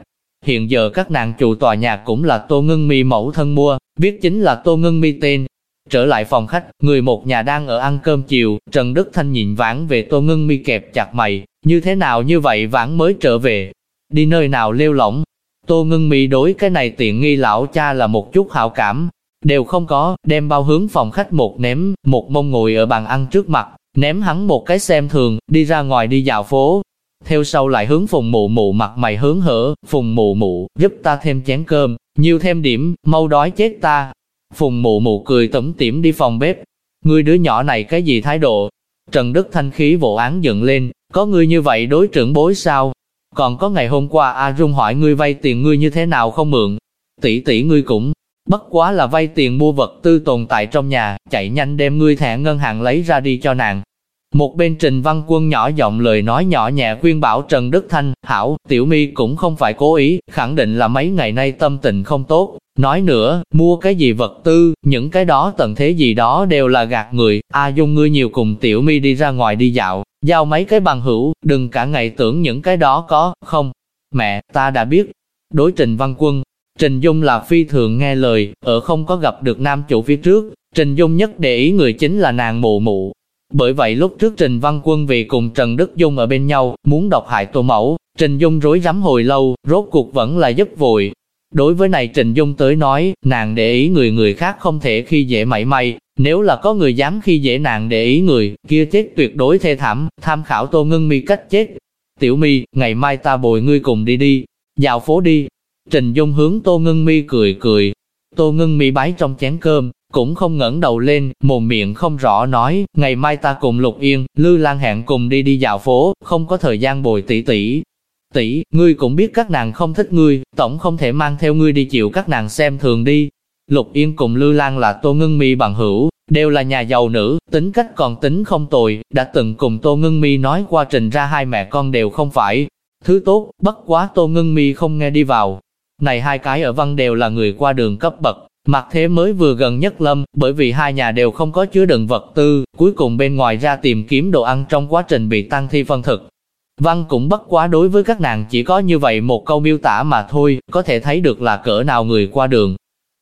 Hiện giờ các nàng chủ tòa nhà cũng là Tô Ngân Mi mẫu thân mua, viết chính là Tô Ngân Mi tên. Trở lại phòng khách, người một nhà đang ở ăn cơm chiều, Trần Đức Thanh nhìn vãn về Tô Ngân Mi kẹp chặt mày, như thế nào như vậy vãn mới trở về, đi nơi nào lêu lỏng. Tô Ngân Mi đối cái này tiện nghi lão cha là một chút hảo cảm, đều không có, đem bao hướng phòng khách một ném, một mông ngồi ở bàn ăn trước mặt, ném hắn một cái xem thường, đi ra ngoài đi dạo phố. Theo sau lại hướng phùng mụ mụ mặt mày hướng hở, phùng mụ mụ, giúp ta thêm chén cơm, nhiều thêm điểm, mau đói chết ta. Phùng mụ mụ cười tẩm tiểm đi phòng bếp. Ngươi đứa nhỏ này cái gì thái độ? Trần Đức Thanh khí vụ án dựng lên, có ngươi như vậy đối trưởng bối sao? Còn có ngày hôm qua A Dung hỏi ngươi vay tiền ngươi như thế nào không mượn? Tỷ tỷ ngươi cũng, Bất quá là vay tiền mua vật tư tồn tại trong nhà, chạy nhanh đem ngươi thẻ ngân hàng lấy ra đi cho nàng. Một bên Trình Văn Quân nhỏ giọng lời nói nhỏ nhẹ khuyên bảo Trần Đức Thanh, hảo, tiểu mi cũng không phải cố ý, khẳng định là mấy ngày nay tâm tình không tốt. Nói nữa, mua cái gì vật tư, những cái đó tận thế gì đó đều là gạt người, a dung ngươi nhiều cùng tiểu mi đi ra ngoài đi dạo, giao mấy cái bằng hữu, đừng cả ngày tưởng những cái đó có, không. Mẹ, ta đã biết. Đối Trình Văn Quân, Trình Dung là phi thường nghe lời, ở không có gặp được nam chủ phía trước, Trình Dung nhất để ý người chính là nàng mụ mụ. Bởi vậy lúc trước Trình Văn Quân vì cùng Trần Đức Dung ở bên nhau, muốn độc hại tô mẫu, Trình Dung rối rắm hồi lâu, rốt cuộc vẫn là giúp vội. Đối với này Trình Dung tới nói, nàng để ý người người khác không thể khi dễ mảy may, nếu là có người dám khi dễ nàng để ý người, kia chết tuyệt đối thê thảm, tham khảo tô ngưng mi cách chết. Tiểu mi, ngày mai ta bồi ngươi cùng đi đi, dạo phố đi, Trình Dung hướng Tô Ngân Mi cười cười. Tô Ngân Mi bái trong chén cơm, cũng không ngẩng đầu lên, mồm miệng không rõ nói, ngày mai ta cùng Lục Yên, Lư Lan hẹn cùng đi đi dạo phố, không có thời gian bồi tỷ tỷ. Tỷ, ngươi cũng biết các nàng không thích ngươi, tổng không thể mang theo ngươi đi chịu các nàng xem thường đi. Lục Yên cùng Lư Lan là Tô Ngân Mi bằng hữu, đều là nhà giàu nữ, tính cách còn tính không tồi, đã từng cùng Tô Ngân Mi nói qua trình ra hai mẹ con đều không phải Thứ tốt, bất quá Tô Ngân Mi không nghe đi vào. Này hai cái ở văn đều là người qua đường cấp bậc, mặt thế mới vừa gần nhất lâm, bởi vì hai nhà đều không có chứa đựng vật tư, cuối cùng bên ngoài ra tìm kiếm đồ ăn trong quá trình bị tăng thi phân thực. Văn cũng bất quá đối với các nàng chỉ có như vậy một câu miêu tả mà thôi, có thể thấy được là cỡ nào người qua đường.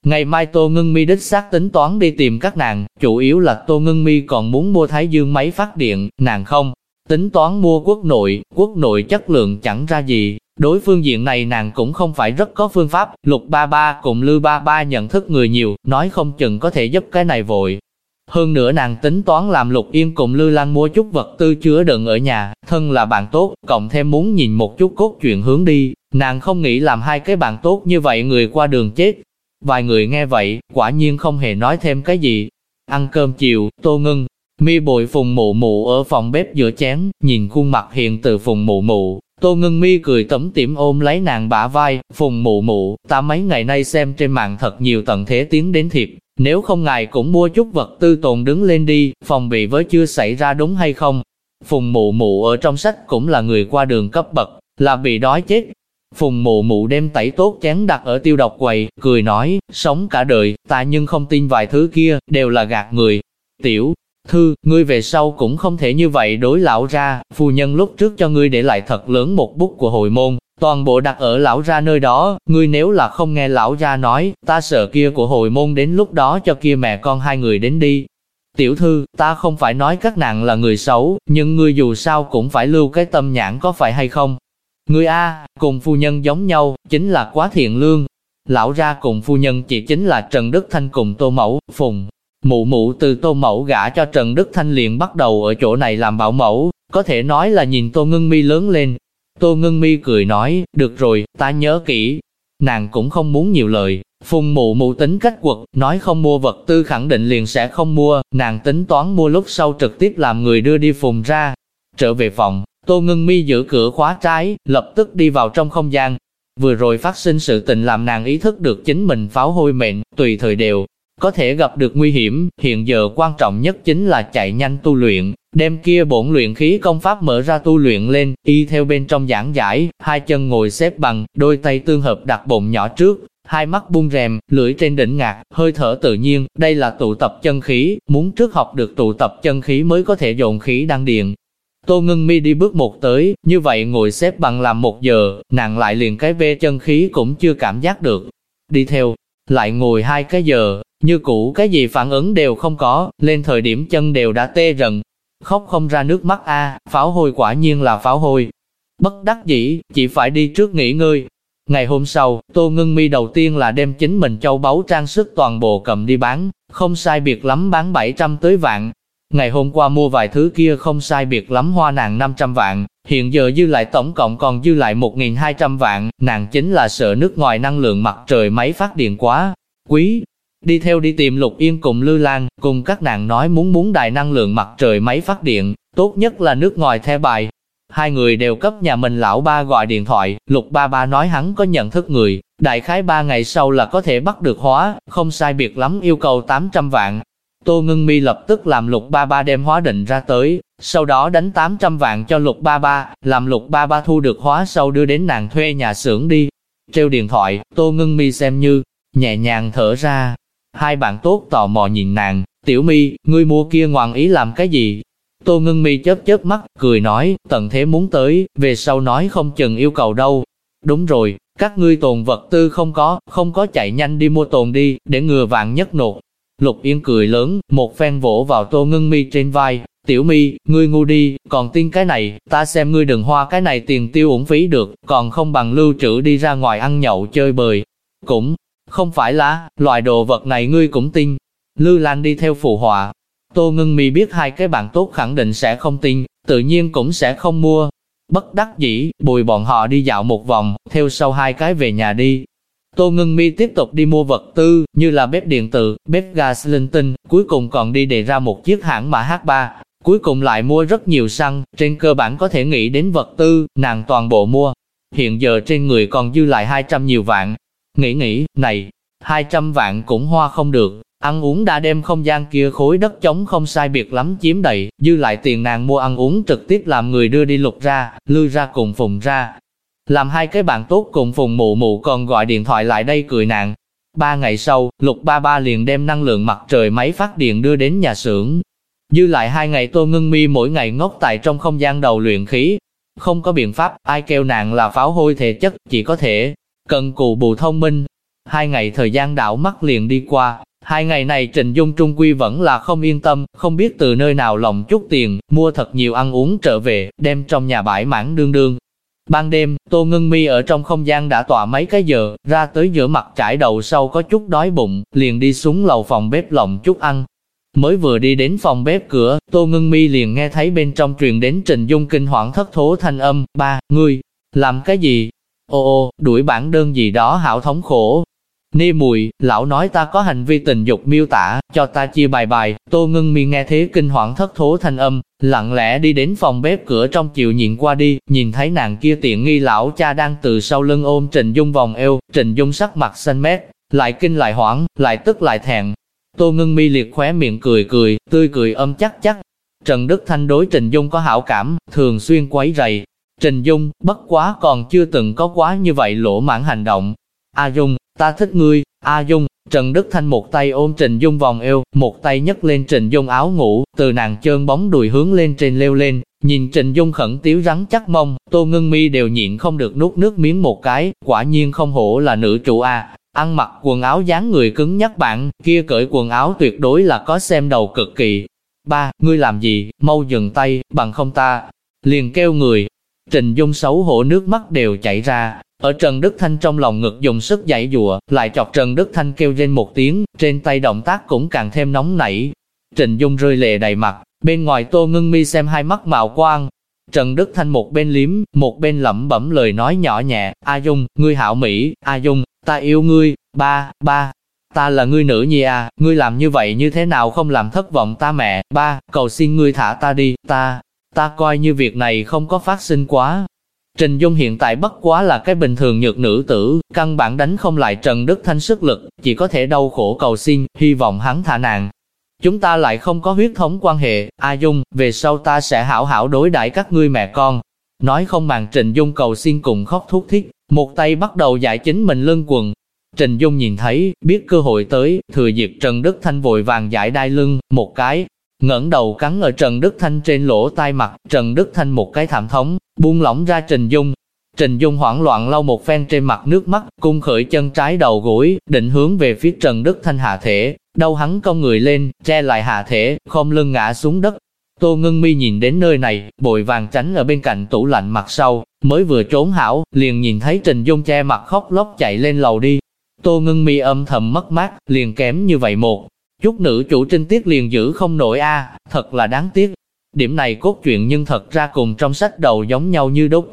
Ngày mai Tô Ngân Mi đích xác tính toán đi tìm các nàng, chủ yếu là Tô Ngân Mi còn muốn mua Thái Dương máy phát điện, nàng không. Tính toán mua quốc nội, quốc nội chất lượng chẳng ra gì, đối phương diện này nàng cũng không phải rất có phương pháp, Lục Ba Ba cùng Lư Ba Ba nhận thức người nhiều, nói không chừng có thể giúp cái này vội. Hơn nữa nàng tính toán làm Lục Yên cùng Lư Lan mua chút vật tư chứa đựng ở nhà, thân là bạn tốt, cộng thêm muốn nhìn một chút cốt chuyện hướng đi, nàng không nghĩ làm hai cái bạn tốt như vậy người qua đường chết. Vài người nghe vậy, quả nhiên không hề nói thêm cái gì. Ăn cơm chiều, Tô ngưng mi bội phùng mụ mụ ở phòng bếp giữa chén, nhìn khuôn mặt hiện từ phùng mụ mụ, Tô Ngân Mi cười tẩm tiểm ôm lấy nàng bả vai, phùng mụ mụ, ta mấy ngày nay xem trên mạng thật nhiều tận thế tiến đến thiệp, nếu không ngài cũng mua chút vật tư tồn đứng lên đi, phòng bị với chưa xảy ra đúng hay không? Phùng mụ mụ ở trong sách cũng là người qua đường cấp bậc, là bị đói chết. Phùng mụ mụ đem tẩy tốt chén đặt ở tiêu độc quầy, cười nói, sống cả đời, ta nhưng không tin vài thứ kia, đều là gạt người. Tiểu, Thư, ngươi về sau cũng không thể như vậy đối lão ra, phu nhân lúc trước cho ngươi để lại thật lớn một bút của hồi môn, toàn bộ đặt ở lão ra nơi đó, ngươi nếu là không nghe lão ra nói, ta sợ kia của hồi môn đến lúc đó cho kia mẹ con hai người đến đi. Tiểu thư, ta không phải nói các nàng là người xấu, nhưng ngươi dù sao cũng phải lưu cái tâm nhãn có phải hay không? Ngươi A, cùng phu nhân giống nhau, chính là quá thiện lương. Lão ra cùng phu nhân chỉ chính là Trần Đức Thanh cùng Tô Mẫu, Phùng, Mụ mụ từ tô mẫu gả cho Trần Đức Thanh liền bắt đầu ở chỗ này làm bảo mẫu, có thể nói là nhìn tô ngưng mi lớn lên. Tô ngưng mi cười nói, được rồi, ta nhớ kỹ. Nàng cũng không muốn nhiều lời, phùng mụ mụ tính cách quật, nói không mua vật tư khẳng định liền sẽ không mua, nàng tính toán mua lúc sau trực tiếp làm người đưa đi phùng ra. Trở về phòng, tô ngưng mi giữ cửa khóa trái, lập tức đi vào trong không gian. Vừa rồi phát sinh sự tình làm nàng ý thức được chính mình pháo hôi mệnh, tùy thời đều có thể gặp được nguy hiểm, hiện giờ quan trọng nhất chính là chạy nhanh tu luyện, đem kia bổn luyện khí công pháp mở ra tu luyện lên, y theo bên trong giảng giải, hai chân ngồi xếp bằng, đôi tay tương hợp đặt bụng nhỏ trước, hai mắt buông rèm, lưỡi trên đỉnh ngạc, hơi thở tự nhiên, đây là tụ tập chân khí, muốn trước học được tụ tập chân khí mới có thể dồn khí đăng điện. Tô Ngân Mi đi bước một tới, như vậy ngồi xếp bằng làm một giờ, nàng lại liền cái vê chân khí cũng chưa cảm giác được. Đi theo, lại ngồi hai cái giờ, như cũ cái gì phản ứng đều không có, lên thời điểm chân đều đã tê rần. Khóc không ra nước mắt a pháo hôi quả nhiên là pháo hôi. Bất đắc dĩ, chỉ phải đi trước nghỉ ngơi. Ngày hôm sau, Tô Ngân Mi đầu tiên là đem chính mình châu báu trang sức toàn bộ cầm đi bán, không sai biệt lắm bán 700 tới vạn. Ngày hôm qua mua vài thứ kia không sai biệt lắm hoa nàng 500 vạn, hiện giờ dư lại tổng cộng còn dư lại 1.200 vạn, nàng chính là sợ nước ngoài năng lượng mặt trời máy phát điện quá. Quý, đi theo đi tìm Lục Yên cùng Lư Lan, cùng các nàng nói muốn muốn đài năng lượng mặt trời máy phát điện, tốt nhất là nước ngoài theo bài. Hai người đều cấp nhà mình lão ba gọi điện thoại, Lục ba ba nói hắn có nhận thức người, đại khái ba ngày sau là có thể bắt được hóa, không sai biệt lắm yêu cầu 800 vạn. Tô Ngân Mi lập tức làm Lục ba ba đem hóa định ra tới, sau đó đánh 800 vạn cho Lục ba ba, làm Lục ba ba thu được hóa sau đưa đến nàng thuê nhà xưởng đi. Treo điện thoại, Tô Ngân Mi xem như, nhẹ nhàng thở ra, Hai bạn tốt tò mò nhìn nàng, tiểu mi, ngươi mua kia ngoan ý làm cái gì? Tô ngưng mi chớp chớp mắt, cười nói, tận thế muốn tới, về sau nói không chừng yêu cầu đâu. Đúng rồi, các ngươi tồn vật tư không có, không có chạy nhanh đi mua tồn đi, để ngừa vạn nhất nột. Lục Yên cười lớn, một phen vỗ vào Tô Ngân Mi trên vai, "Tiểu Mi, ngươi ngu đi, còn tin cái này, ta xem ngươi đừng hoa cái này tiền tiêu uổng phí được, còn không bằng lưu trữ đi ra ngoài ăn nhậu chơi bời." Cũng không phải là, loại đồ vật này ngươi cũng tin. Lư Lan đi theo phù họa. Tô Ngân Mi biết hai cái bạn tốt khẳng định sẽ không tin, tự nhiên cũng sẽ không mua. Bất đắc dĩ, bùi bọn họ đi dạo một vòng, theo sau hai cái về nhà đi. Tô Ngân Mi tiếp tục đi mua vật tư, như là bếp điện tử, bếp gas linh tinh, cuối cùng còn đi đề ra một chiếc hãng mã H3. Cuối cùng lại mua rất nhiều xăng, trên cơ bản có thể nghĩ đến vật tư, nàng toàn bộ mua. Hiện giờ trên người còn dư lại 200 nhiều vạn, Nghĩ nghĩ, này, 200 vạn cũng hoa không được, ăn uống đã đem không gian kia khối đất trống không sai biệt lắm chiếm đầy, dư lại tiền nàng mua ăn uống trực tiếp làm người đưa đi lục ra, lư ra cùng phùng ra, làm hai cái bạn tốt cùng phùng mụ mụ còn gọi điện thoại lại đây cười nàng. Ba ngày sau, Lục Ba Ba liền đem năng lượng mặt trời máy phát điện đưa đến nhà xưởng. Dư lại hai ngày Tô ngưng Mi mỗi ngày ngốc tại trong không gian đầu luyện khí. Không có biện pháp, ai kêu nàng là pháo hôi thể chất, chỉ có thể cần cù bù thông minh. Hai ngày thời gian đảo mắt liền đi qua, Hai ngày này Trình Dung Trung Quy vẫn là không yên tâm, không biết từ nơi nào lòng chút tiền, mua thật nhiều ăn uống trở về, đem trong nhà bãi mãn đương đương. Ban đêm, Tô Ngân Mi ở trong không gian đã tọa mấy cái giờ, ra tới giữa mặt trải đầu sau có chút đói bụng, liền đi xuống lầu phòng bếp lòng chút ăn. Mới vừa đi đến phòng bếp cửa, Tô Ngân Mi liền nghe thấy bên trong truyền đến Trình Dung kinh hoảng thất thố thanh âm, ba, ngươi, làm cái gì? Ô ô, đuổi bản đơn gì đó hảo thống khổ, Ni mùi, lão nói ta có hành vi tình dục miêu tả, cho ta chia bài bài, tô ngưng mi nghe thế kinh hoảng thất thố thanh âm, lặng lẽ đi đến phòng bếp cửa trong chiều nhìn qua đi, nhìn thấy nàng kia tiện nghi lão cha đang từ sau lưng ôm Trình Dung vòng eo, Trình Dung sắc mặt xanh mét, lại kinh lại hoảng, lại tức lại thẹn. Tô ngưng mi liệt khóe miệng cười cười, tươi cười âm chắc chắc. Trần Đức Thanh đối Trình Dung có hảo cảm, thường xuyên quấy rầy. Trình Dung, bất quá còn chưa từng có quá như vậy lỗ mãn hành động. A Dung, ta thích ngươi, A Dung, Trần Đức Thanh một tay ôm Trình Dung vòng eo, một tay nhấc lên Trình Dung áo ngủ, từ nàng trơn bóng đùi hướng lên trên leo lên, nhìn Trình Dung khẩn tiếu rắn chắc mông, Tô Ngân Mi đều nhịn không được nuốt nước miếng một cái, quả nhiên không hổ là nữ chủ A, ăn mặc quần áo dáng người cứng nhắc bạn, kia cởi quần áo tuyệt đối là có xem đầu cực kỳ. Ba, ngươi làm gì, mau dừng tay, bằng không ta, liền kêu người. Trình Dung xấu hổ nước mắt đều chảy ra, ở Trần Đức Thanh trong lòng ngực dùng sức giãy dùa lại chọc Trần Đức Thanh kêu lên một tiếng, trên tay động tác cũng càng thêm nóng nảy. Trình Dung rơi lệ đầy mặt, bên ngoài Tô Ngưng Mi xem hai mắt mạo quang. Trần Đức Thanh một bên liếm, một bên lẩm bẩm lời nói nhỏ nhẹ, A Dung, ngươi hảo Mỹ, A Dung, ta yêu ngươi, ba, ba, ta là ngươi nữ nhi à, ngươi làm như vậy như thế nào không làm thất vọng ta mẹ, ba, cầu xin ngươi thả ta đi, ta, ta coi như việc này không có phát sinh quá, Trình Dung hiện tại bất quá là cái bình thường nhược nữ tử, căn bản đánh không lại Trần Đức Thanh sức lực, chỉ có thể đau khổ cầu xin, hy vọng hắn thả nàng. Chúng ta lại không có huyết thống quan hệ, A Dung, về sau ta sẽ hảo hảo đối đãi các ngươi mẹ con. Nói không màng Trình Dung cầu xin cùng khóc thúc thiết, một tay bắt đầu giải chính mình lưng quần. Trình Dung nhìn thấy, biết cơ hội tới, thừa dịp Trần Đức Thanh vội vàng giải đai lưng, một cái, ngẩng đầu cắn ở Trần Đức Thanh trên lỗ tai mặt, Trần Đức Thanh một cái thảm thống, buông lỏng ra Trình Dung. Trình Dung hoảng loạn lau một phen trên mặt nước mắt, cung khởi chân trái đầu gối, định hướng về phía Trần Đức Thanh hạ thể, Đau hắn cong người lên, che lại hạ thể, khom lưng ngã xuống đất. Tô Ngân Mi nhìn đến nơi này, bội vàng tránh ở bên cạnh tủ lạnh mặt sau, mới vừa trốn hảo, liền nhìn thấy Trình Dung che mặt khóc lóc chạy lên lầu đi. Tô Ngân Mi âm thầm mất mát, liền kém như vậy một chút nữ chủ trinh tiết liền giữ không nổi a, thật là đáng tiếc. Điểm này cốt truyện nhưng thật ra cùng trong sách đầu giống nhau như đúc.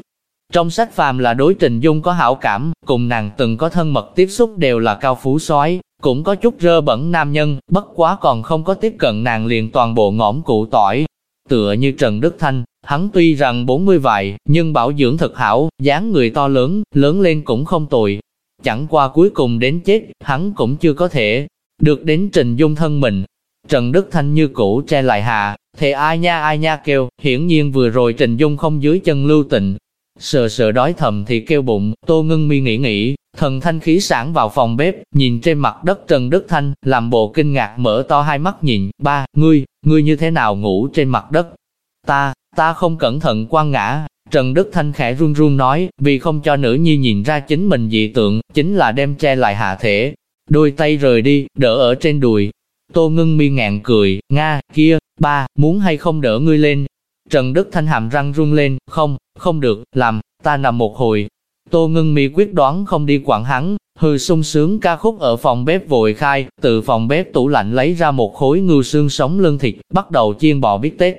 Trong sách phàm là đối Trình Dung có hảo cảm, cùng nàng từng có thân mật tiếp xúc đều là cao phú soái, cũng có chút rơ bẩn nam nhân, bất quá còn không có tiếp cận nàng liền toàn bộ ngõm cụ tỏi. Tựa như Trần Đức Thanh, hắn tuy rằng 40 vài, nhưng bảo dưỡng thật hảo, dáng người to lớn, lớn lên cũng không tồi. Chẳng qua cuối cùng đến chết, hắn cũng chưa có thể được đến Trình Dung thân mình. Trần Đức Thanh như cũ che lại hạ, Thế ai nha ai nha kêu, hiển nhiên vừa rồi Trình Dung không dưới chân lưu tịnh. Sờ sờ đói thầm thì kêu bụng, Tô Ngân Mi nghĩ nghĩ, thần thanh khí sản vào phòng bếp, nhìn trên mặt đất Trần Đức Thanh, làm bộ kinh ngạc mở to hai mắt nhìn, ba, ngươi, ngươi như thế nào ngủ trên mặt đất? Ta, ta không cẩn thận quan ngã. Trần Đức Thanh khẽ run run nói, vì không cho nữ nhi nhìn ra chính mình dị tượng, chính là đem che lại hạ thể. Đôi tay rời đi, đỡ ở trên đùi, Tô ngưng mi ngạn cười, Nga, kia, ba, muốn hay không đỡ ngươi lên. Trần Đức Thanh hàm răng run lên, không, không được, làm, ta nằm một hồi. Tô ngưng mi quyết đoán không đi quảng hắn, hư sung sướng ca khúc ở phòng bếp vội khai, từ phòng bếp tủ lạnh lấy ra một khối ngưu xương sống lưng thịt, bắt đầu chiên bò bít tết.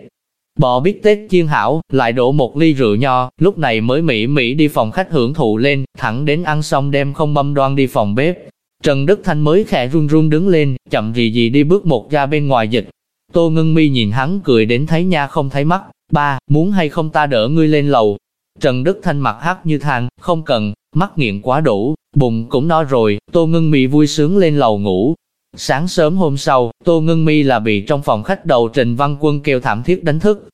Bò bít tết chiên hảo, lại đổ một ly rượu nho, lúc này mới mỹ mỹ đi phòng khách hưởng thụ lên, thẳng đến ăn xong đem không mâm đoan đi phòng bếp, Trần Đức Thanh mới khẽ run run đứng lên, chậm gì gì đi bước một ra bên ngoài dịch. Tô Ngân Mi nhìn hắn cười đến thấy nha không thấy mắt, ba, muốn hay không ta đỡ ngươi lên lầu. Trần Đức Thanh mặt hắc như than, không cần, mắt nghiện quá đủ, bụng cũng no rồi, Tô Ngân Mi vui sướng lên lầu ngủ. Sáng sớm hôm sau, Tô Ngân Mi là bị trong phòng khách đầu Trình Văn Quân kêu thảm thiết đánh thức.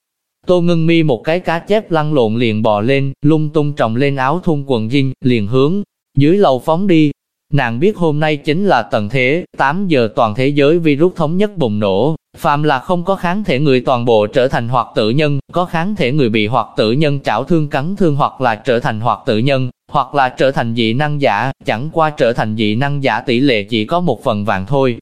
Tô ngưng mi một cái cá chép lăn lộn liền bò lên, lung tung trồng lên áo thun quần jean, liền hướng, dưới lầu phóng đi. Nàng biết hôm nay chính là tận thế, 8 giờ toàn thế giới virus thống nhất bùng nổ, phàm là không có kháng thể người toàn bộ trở thành hoặc tự nhân, có kháng thể người bị hoặc tự nhân chảo thương cắn thương hoặc là trở thành hoặc tự nhân, hoặc là trở thành dị năng giả, chẳng qua trở thành dị năng giả tỷ lệ chỉ có một phần vạn thôi.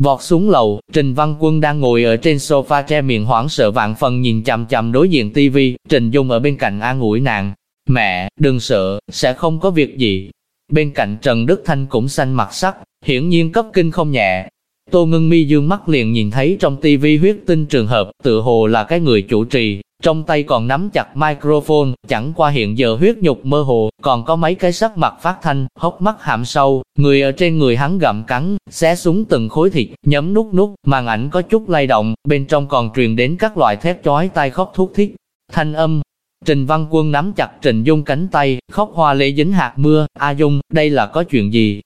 Vọt xuống lầu, Trình Văn Quân đang ngồi ở trên sofa che miệng hoảng sợ vạn phần nhìn chằm chằm đối diện tivi, Trình Dung ở bên cạnh an ủi nàng. Mẹ, đừng sợ, sẽ không có việc gì. Bên cạnh Trần Đức Thanh cũng xanh mặt sắc, hiển nhiên cấp kinh không nhẹ. Tô Ngân Mi dương mắt liền nhìn thấy trong tivi huyết tinh trường hợp, tự hồ là cái người chủ trì, trong tay còn nắm chặt microphone, chẳng qua hiện giờ huyết nhục mơ hồ, còn có mấy cái sắc mặt phát thanh, hốc mắt hàm sâu, người ở trên người hắn gặm cắn, xé xuống từng khối thịt, nhấm nút nút, màn ảnh có chút lay động, bên trong còn truyền đến các loại thét chói tai khóc thút thít Thanh âm, Trình Văn Quân nắm chặt Trình Dung cánh tay, khóc hoa lệ dính hạt mưa, A Dung, đây là có chuyện gì?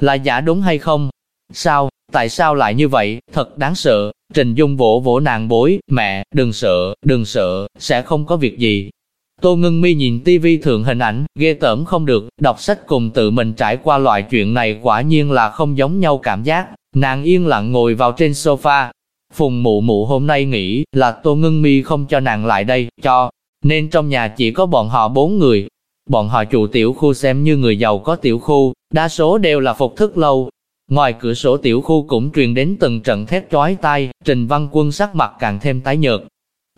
Là giả đúng hay không? Sao, tại sao lại như vậy, thật đáng sợ. Trình Dung vỗ vỗ nàng bối, mẹ, đừng sợ, đừng sợ, sẽ không có việc gì. Tô Ngân Mi nhìn tivi thường hình ảnh, ghê tởm không được, đọc sách cùng tự mình trải qua loại chuyện này quả nhiên là không giống nhau cảm giác. Nàng yên lặng ngồi vào trên sofa. Phùng mụ mụ hôm nay nghĩ là Tô Ngân Mi không cho nàng lại đây, cho, nên trong nhà chỉ có bọn họ bốn người. Bọn họ chủ tiểu khu xem như người giàu có tiểu khu, đa số đều là phục thức lâu, Ngoài cửa sổ tiểu khu cũng truyền đến từng trận thét chói tai, Trình Văn Quân sắc mặt càng thêm tái nhợt.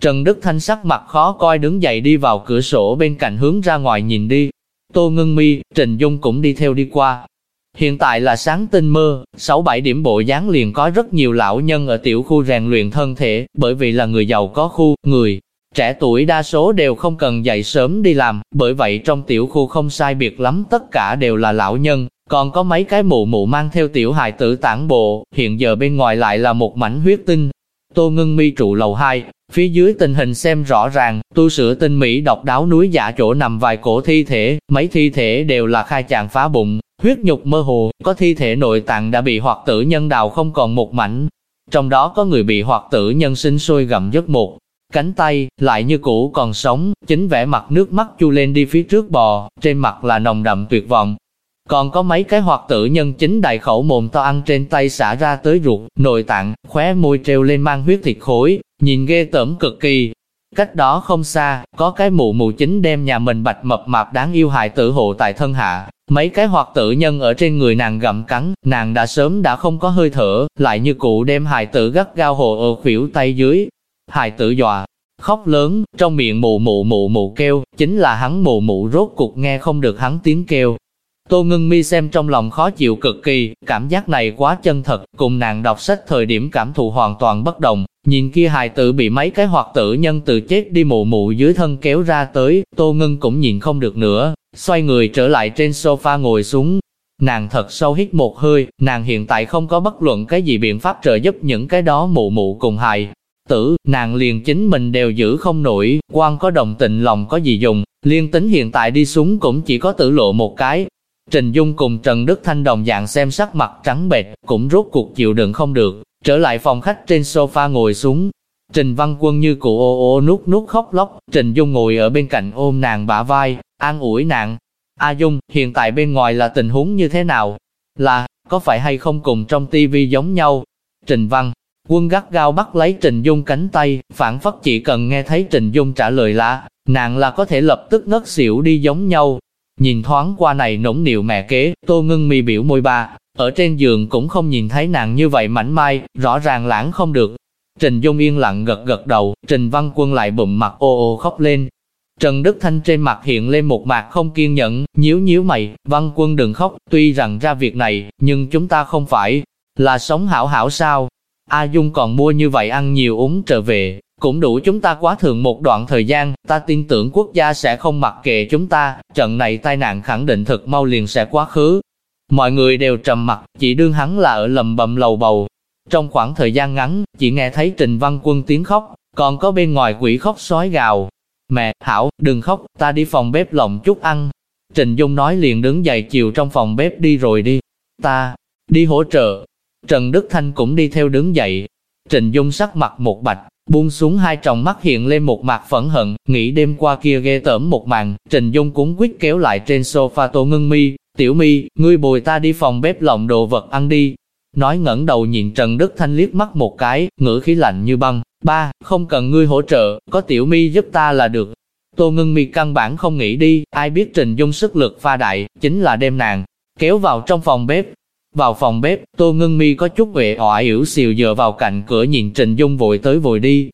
Trần Đức Thanh sắc mặt khó coi đứng dậy đi vào cửa sổ bên cạnh hướng ra ngoài nhìn đi. Tô Ngân Mi, Trình Dung cũng đi theo đi qua. Hiện tại là sáng tinh mơ, 6-7 điểm bộ dáng liền có rất nhiều lão nhân ở tiểu khu rèn luyện thân thể, bởi vì là người giàu có khu, người trẻ tuổi đa số đều không cần dậy sớm đi làm, bởi vậy trong tiểu khu không sai biệt lắm tất cả đều là lão nhân, còn có mấy cái mụ mụ mang theo tiểu hài tử tản bộ, hiện giờ bên ngoài lại là một mảnh huyết tinh. Tô ngưng mi trụ lầu 2, phía dưới tình hình xem rõ ràng, tu sửa tinh mỹ độc đáo núi giả chỗ nằm vài cổ thi thể, mấy thi thể đều là khai chàng phá bụng, huyết nhục mơ hồ, có thi thể nội tạng đã bị hoặc tử nhân đào không còn một mảnh. Trong đó có người bị hoặc tử nhân sinh sôi gặm giấc một, cánh tay, lại như cũ còn sống, chính vẻ mặt nước mắt chu lên đi phía trước bò, trên mặt là nồng đậm tuyệt vọng, còn có mấy cái hoạt tử nhân chính đại khẩu mồm to ăn trên tay xả ra tới ruột, nội tạng, khóe môi treo lên mang huyết thịt khối, nhìn ghê tởm cực kỳ. Cách đó không xa, có cái mụ mụ chính đem nhà mình bạch mập mạp đáng yêu hại tử hộ tại thân hạ. Mấy cái hoạt tử nhân ở trên người nàng gặm cắn, nàng đã sớm đã không có hơi thở, lại như cụ đem hài tử gắt gao hồ ở khuỷu tay dưới. Hài tử dọa, khóc lớn, trong miệng mụ mụ mụ mụ kêu, chính là hắn mụ mụ rốt cuộc nghe không được hắn tiếng kêu, Tô Ngưng Mi xem trong lòng khó chịu cực kỳ, cảm giác này quá chân thật, cùng nàng đọc sách thời điểm cảm thụ hoàn toàn bất đồng. Nhìn kia hài tử bị mấy cái hoạt tử nhân từ chết đi mụ mụ dưới thân kéo ra tới, Tô Ngưng cũng nhìn không được nữa, xoay người trở lại trên sofa ngồi xuống. Nàng thật sâu hít một hơi, nàng hiện tại không có bất luận cái gì biện pháp trợ giúp những cái đó mụ mụ cùng hài. Tử, nàng liền chính mình đều giữ không nổi, quan có đồng tình lòng có gì dùng, liên tính hiện tại đi xuống cũng chỉ có tử lộ một cái, Trình Dung cùng Trần Đức Thanh đồng dạng xem sắc mặt trắng bệch, cũng rốt cuộc chịu đựng không được, trở lại phòng khách trên sofa ngồi xuống. Trình Văn Quân như cụ ô ô nút nút khóc lóc, Trình Dung ngồi ở bên cạnh ôm nàng bả vai, an ủi nàng. A Dung, hiện tại bên ngoài là tình huống như thế nào? Là, có phải hay không cùng trong tivi giống nhau? Trình Văn, Quân gắt gao bắt lấy Trình Dung cánh tay, phản phất chỉ cần nghe thấy Trình Dung trả lời là, nàng là có thể lập tức ngất xỉu đi giống nhau, Nhìn thoáng qua này nũng nịu mẹ kế, tô ngưng mi biểu môi ba, ở trên giường cũng không nhìn thấy nàng như vậy mảnh mai, rõ ràng lãng không được. Trình Dung yên lặng gật gật đầu, Trình Văn Quân lại bụm mặt ô ô khóc lên. Trần Đức Thanh trên mặt hiện lên một mặt không kiên nhẫn, nhíu nhíu mày, Văn Quân đừng khóc, tuy rằng ra việc này, nhưng chúng ta không phải là sống hảo hảo sao. A Dung còn mua như vậy ăn nhiều uống trở về, cũng đủ chúng ta quá thường một đoạn thời gian, ta tin tưởng quốc gia sẽ không mặc kệ chúng ta, trận này tai nạn khẳng định thật mau liền sẽ quá khứ. Mọi người đều trầm mặt, chỉ đương hắn là ở lầm bầm lầu bầu. Trong khoảng thời gian ngắn, chỉ nghe thấy Trình Văn Quân tiếng khóc, còn có bên ngoài quỷ khóc sói gào. Mẹ, Hảo, đừng khóc, ta đi phòng bếp lộng chút ăn. Trình Dung nói liền đứng dậy chiều trong phòng bếp đi rồi đi. Ta, đi hỗ trợ. Trần Đức Thanh cũng đi theo đứng dậy. Trình Dung sắc mặt một bạch, buông xuống hai tròng mắt hiện lên một mặt phẫn hận, nghĩ đêm qua kia ghê tởm một màn, Trình Dung cũng quyết kéo lại trên sofa Tô Ngân Mi, "Tiểu Mi, ngươi bồi ta đi phòng bếp lòng đồ vật ăn đi." Nói ngẩng đầu nhìn Trần Đức Thanh liếc mắt một cái, ngữ khí lạnh như băng, "Ba, không cần ngươi hỗ trợ, có Tiểu Mi giúp ta là được." Tô Ngân Mi căn bản không nghĩ đi, ai biết Trình Dung sức lực pha đại, chính là đem nàng kéo vào trong phòng bếp, vào phòng bếp, Tô Ngân Mi có chút vệ oải yểu xìu dựa vào cạnh cửa nhìn Trình Dung vội tới vội đi.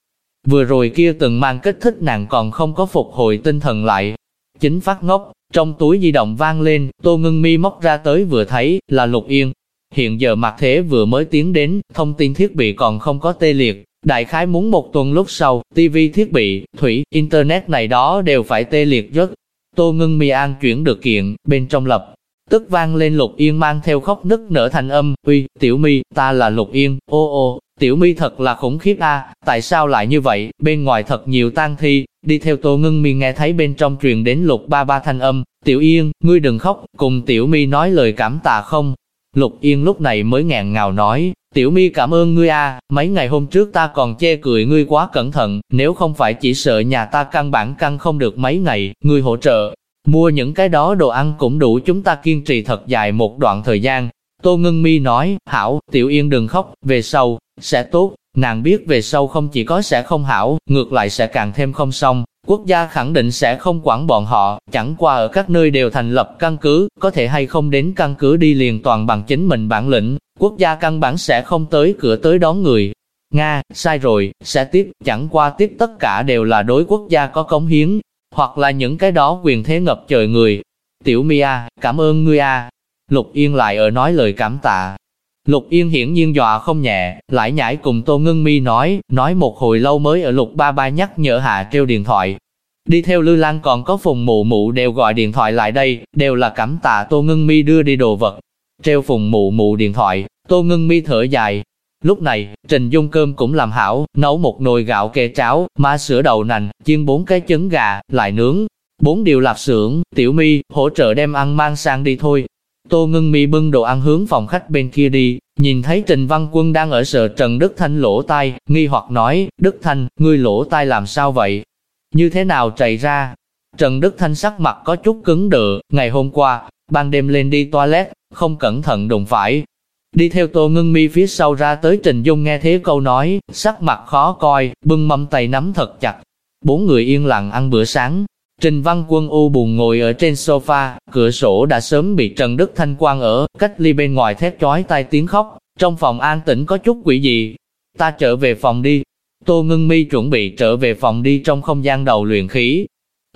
Vừa rồi kia từng mang kích thích nàng còn không có phục hồi tinh thần lại. Chính phát ngốc, trong túi di động vang lên, Tô Ngân Mi móc ra tới vừa thấy, là Lục Yên. Hiện giờ mặt thế vừa mới tiến đến, thông tin thiết bị còn không có tê liệt. Đại khái muốn một tuần lúc sau, TV thiết bị, thủy, internet này đó đều phải tê liệt rất. Tô Ngân Mi an chuyển được kiện, bên trong lập tức vang lên Lục Yên mang theo khóc nức nở thành âm, uy, tiểu mi, ta là Lục Yên, ô ô, tiểu mi thật là khủng khiếp a, tại sao lại như vậy, bên ngoài thật nhiều tang thi, đi theo Tô Ngân Mi nghe thấy bên trong truyền đến Lục ba ba thanh âm, tiểu Yên, ngươi đừng khóc, cùng tiểu mi nói lời cảm tạ không. Lục Yên lúc này mới ngẹn ngào nói, tiểu mi cảm ơn ngươi a, mấy ngày hôm trước ta còn chê cười ngươi quá cẩn thận, nếu không phải chỉ sợ nhà ta căn bản căn không được mấy ngày, ngươi hỗ trợ, Mua những cái đó đồ ăn cũng đủ chúng ta kiên trì thật dài một đoạn thời gian. Tô Ngân Mi nói, hảo, Tiểu Yên đừng khóc, về sau, sẽ tốt. Nàng biết về sau không chỉ có sẽ không hảo, ngược lại sẽ càng thêm không xong. Quốc gia khẳng định sẽ không quản bọn họ, chẳng qua ở các nơi đều thành lập căn cứ, có thể hay không đến căn cứ đi liền toàn bằng chính mình bản lĩnh, quốc gia căn bản sẽ không tới cửa tới đón người. Nga, sai rồi, sẽ tiếp, chẳng qua tiếp tất cả đều là đối quốc gia có cống hiến, hoặc là những cái đó quyền thế ngập trời người. Tiểu Mia, cảm ơn ngươi a. Lục Yên lại ở nói lời cảm tạ. Lục Yên hiển nhiên dọa không nhẹ, lại nhảy cùng Tô Ngân Mi nói, nói một hồi lâu mới ở Lục Ba Ba nhắc nhở hạ treo điện thoại. Đi theo Lư Lan còn có phùng mụ mụ đều gọi điện thoại lại đây, đều là cảm tạ Tô Ngân Mi đưa đi đồ vật. Treo phùng mụ mụ điện thoại, Tô Ngân Mi thở dài, Lúc này, Trình Dung cơm cũng làm hảo, nấu một nồi gạo kê cháo, má sữa đậu nành, chiên bốn cái trứng gà, lại nướng. Bốn điều lạp xưởng, tiểu mi, hỗ trợ đem ăn mang sang đi thôi. Tô ngưng mi bưng đồ ăn hướng phòng khách bên kia đi, nhìn thấy Trình Văn Quân đang ở sợ Trần Đức Thanh lỗ tai, nghi hoặc nói, Đức Thanh, ngươi lỗ tai làm sao vậy? Như thế nào chạy ra? Trần Đức Thanh sắc mặt có chút cứng đờ, ngày hôm qua, ban đêm lên đi toilet, không cẩn thận đụng phải, Đi theo Tô Ngân Mi phía sau ra tới Trình Dung nghe thế câu nói, sắc mặt khó coi, bưng mâm tay nắm thật chặt. Bốn người yên lặng ăn bữa sáng. Trình Văn Quân u buồn ngồi ở trên sofa, cửa sổ đã sớm bị Trần Đức Thanh quang ở, cách ly bên ngoài thét chói tai tiếng khóc, trong phòng an tĩnh có chút quỷ dị. Ta trở về phòng đi. Tô Ngân Mi chuẩn bị trở về phòng đi trong không gian đầu luyện khí,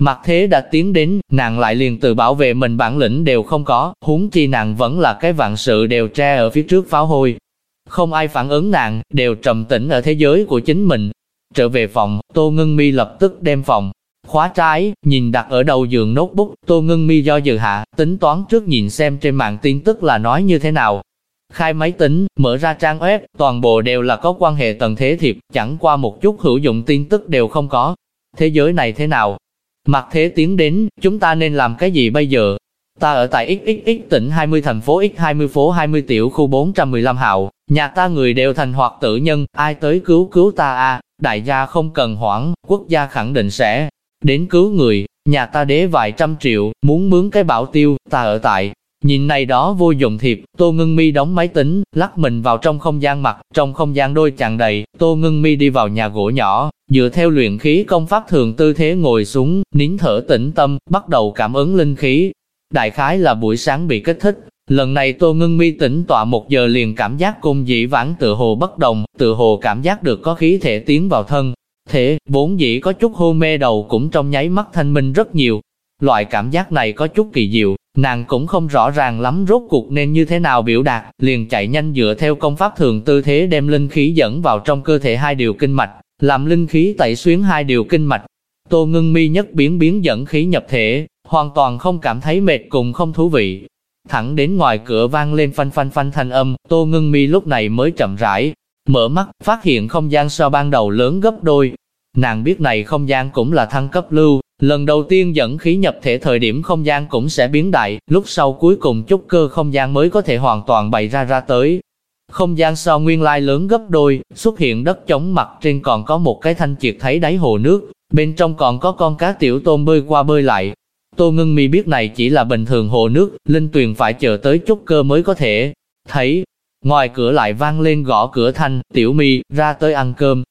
Mặt thế đã tiến đến, nàng lại liền từ bảo vệ mình bản lĩnh đều không có, huống chi nàng vẫn là cái vạn sự đều tre ở phía trước pháo hôi. Không ai phản ứng nàng, đều trầm tĩnh ở thế giới của chính mình. Trở về phòng, Tô Ngân Mi lập tức đem phòng, khóa trái, nhìn đặt ở đầu giường notebook, Tô Ngân Mi do dự hạ, tính toán trước nhìn xem trên mạng tin tức là nói như thế nào. Khai máy tính, mở ra trang web, toàn bộ đều là có quan hệ tầng thế thiệp, chẳng qua một chút hữu dụng tin tức đều không có. Thế giới này thế nào, Mặt thế tiến đến, chúng ta nên làm cái gì bây giờ? Ta ở tại XXX tỉnh 20 thành phố X20 phố 20 tiểu khu 415 hạo, nhà ta người đều thành hoạt tử nhân, ai tới cứu cứu ta a đại gia không cần hoảng, quốc gia khẳng định sẽ đến cứu người, nhà ta đế vài trăm triệu, muốn mướn cái bảo tiêu, ta ở tại. Nhìn này đó vô dụng thiệp, Tô Ngân Mi đóng máy tính, lắc mình vào trong không gian mặt, trong không gian đôi chàng đầy, Tô Ngân Mi đi vào nhà gỗ nhỏ, dựa theo luyện khí công pháp thường tư thế ngồi xuống, nín thở tĩnh tâm, bắt đầu cảm ứng linh khí. Đại khái là buổi sáng bị kích thích, lần này Tô Ngân Mi tỉnh tọa một giờ liền cảm giác cung dĩ vãng tự hồ bất đồng, tự hồ cảm giác được có khí thể tiến vào thân. Thể, vốn dĩ có chút hôn mê đầu cũng trong nháy mắt thanh minh rất nhiều. Loại cảm giác này có chút kỳ diệu, nàng cũng không rõ ràng lắm rốt cuộc nên như thế nào biểu đạt, liền chạy nhanh dựa theo công pháp thường tư thế đem linh khí dẫn vào trong cơ thể hai điều kinh mạch, làm linh khí tẩy xuyến hai điều kinh mạch. Tô ngưng mi nhất biến biến dẫn khí nhập thể, hoàn toàn không cảm thấy mệt cùng không thú vị. Thẳng đến ngoài cửa vang lên phanh phanh phanh thanh âm, tô ngưng mi lúc này mới chậm rãi, mở mắt, phát hiện không gian so ban đầu lớn gấp đôi. Nàng biết này không gian cũng là thăng cấp lưu, lần đầu tiên dẫn khí nhập thể thời điểm không gian cũng sẽ biến đại, lúc sau cuối cùng chút cơ không gian mới có thể hoàn toàn bày ra ra tới. không gian so nguyên lai lớn gấp đôi, xuất hiện đất chống mặt trên còn có một cái thanh triệt thấy đáy hồ nước, bên trong còn có con cá tiểu tôm bơi qua bơi lại. Tô Ngân Mi biết này chỉ là bình thường hồ nước, linh tuyền phải chờ tới chút cơ mới có thể thấy. Ngoài cửa lại vang lên gõ cửa thanh, tiểu mi, ra tới ăn cơm.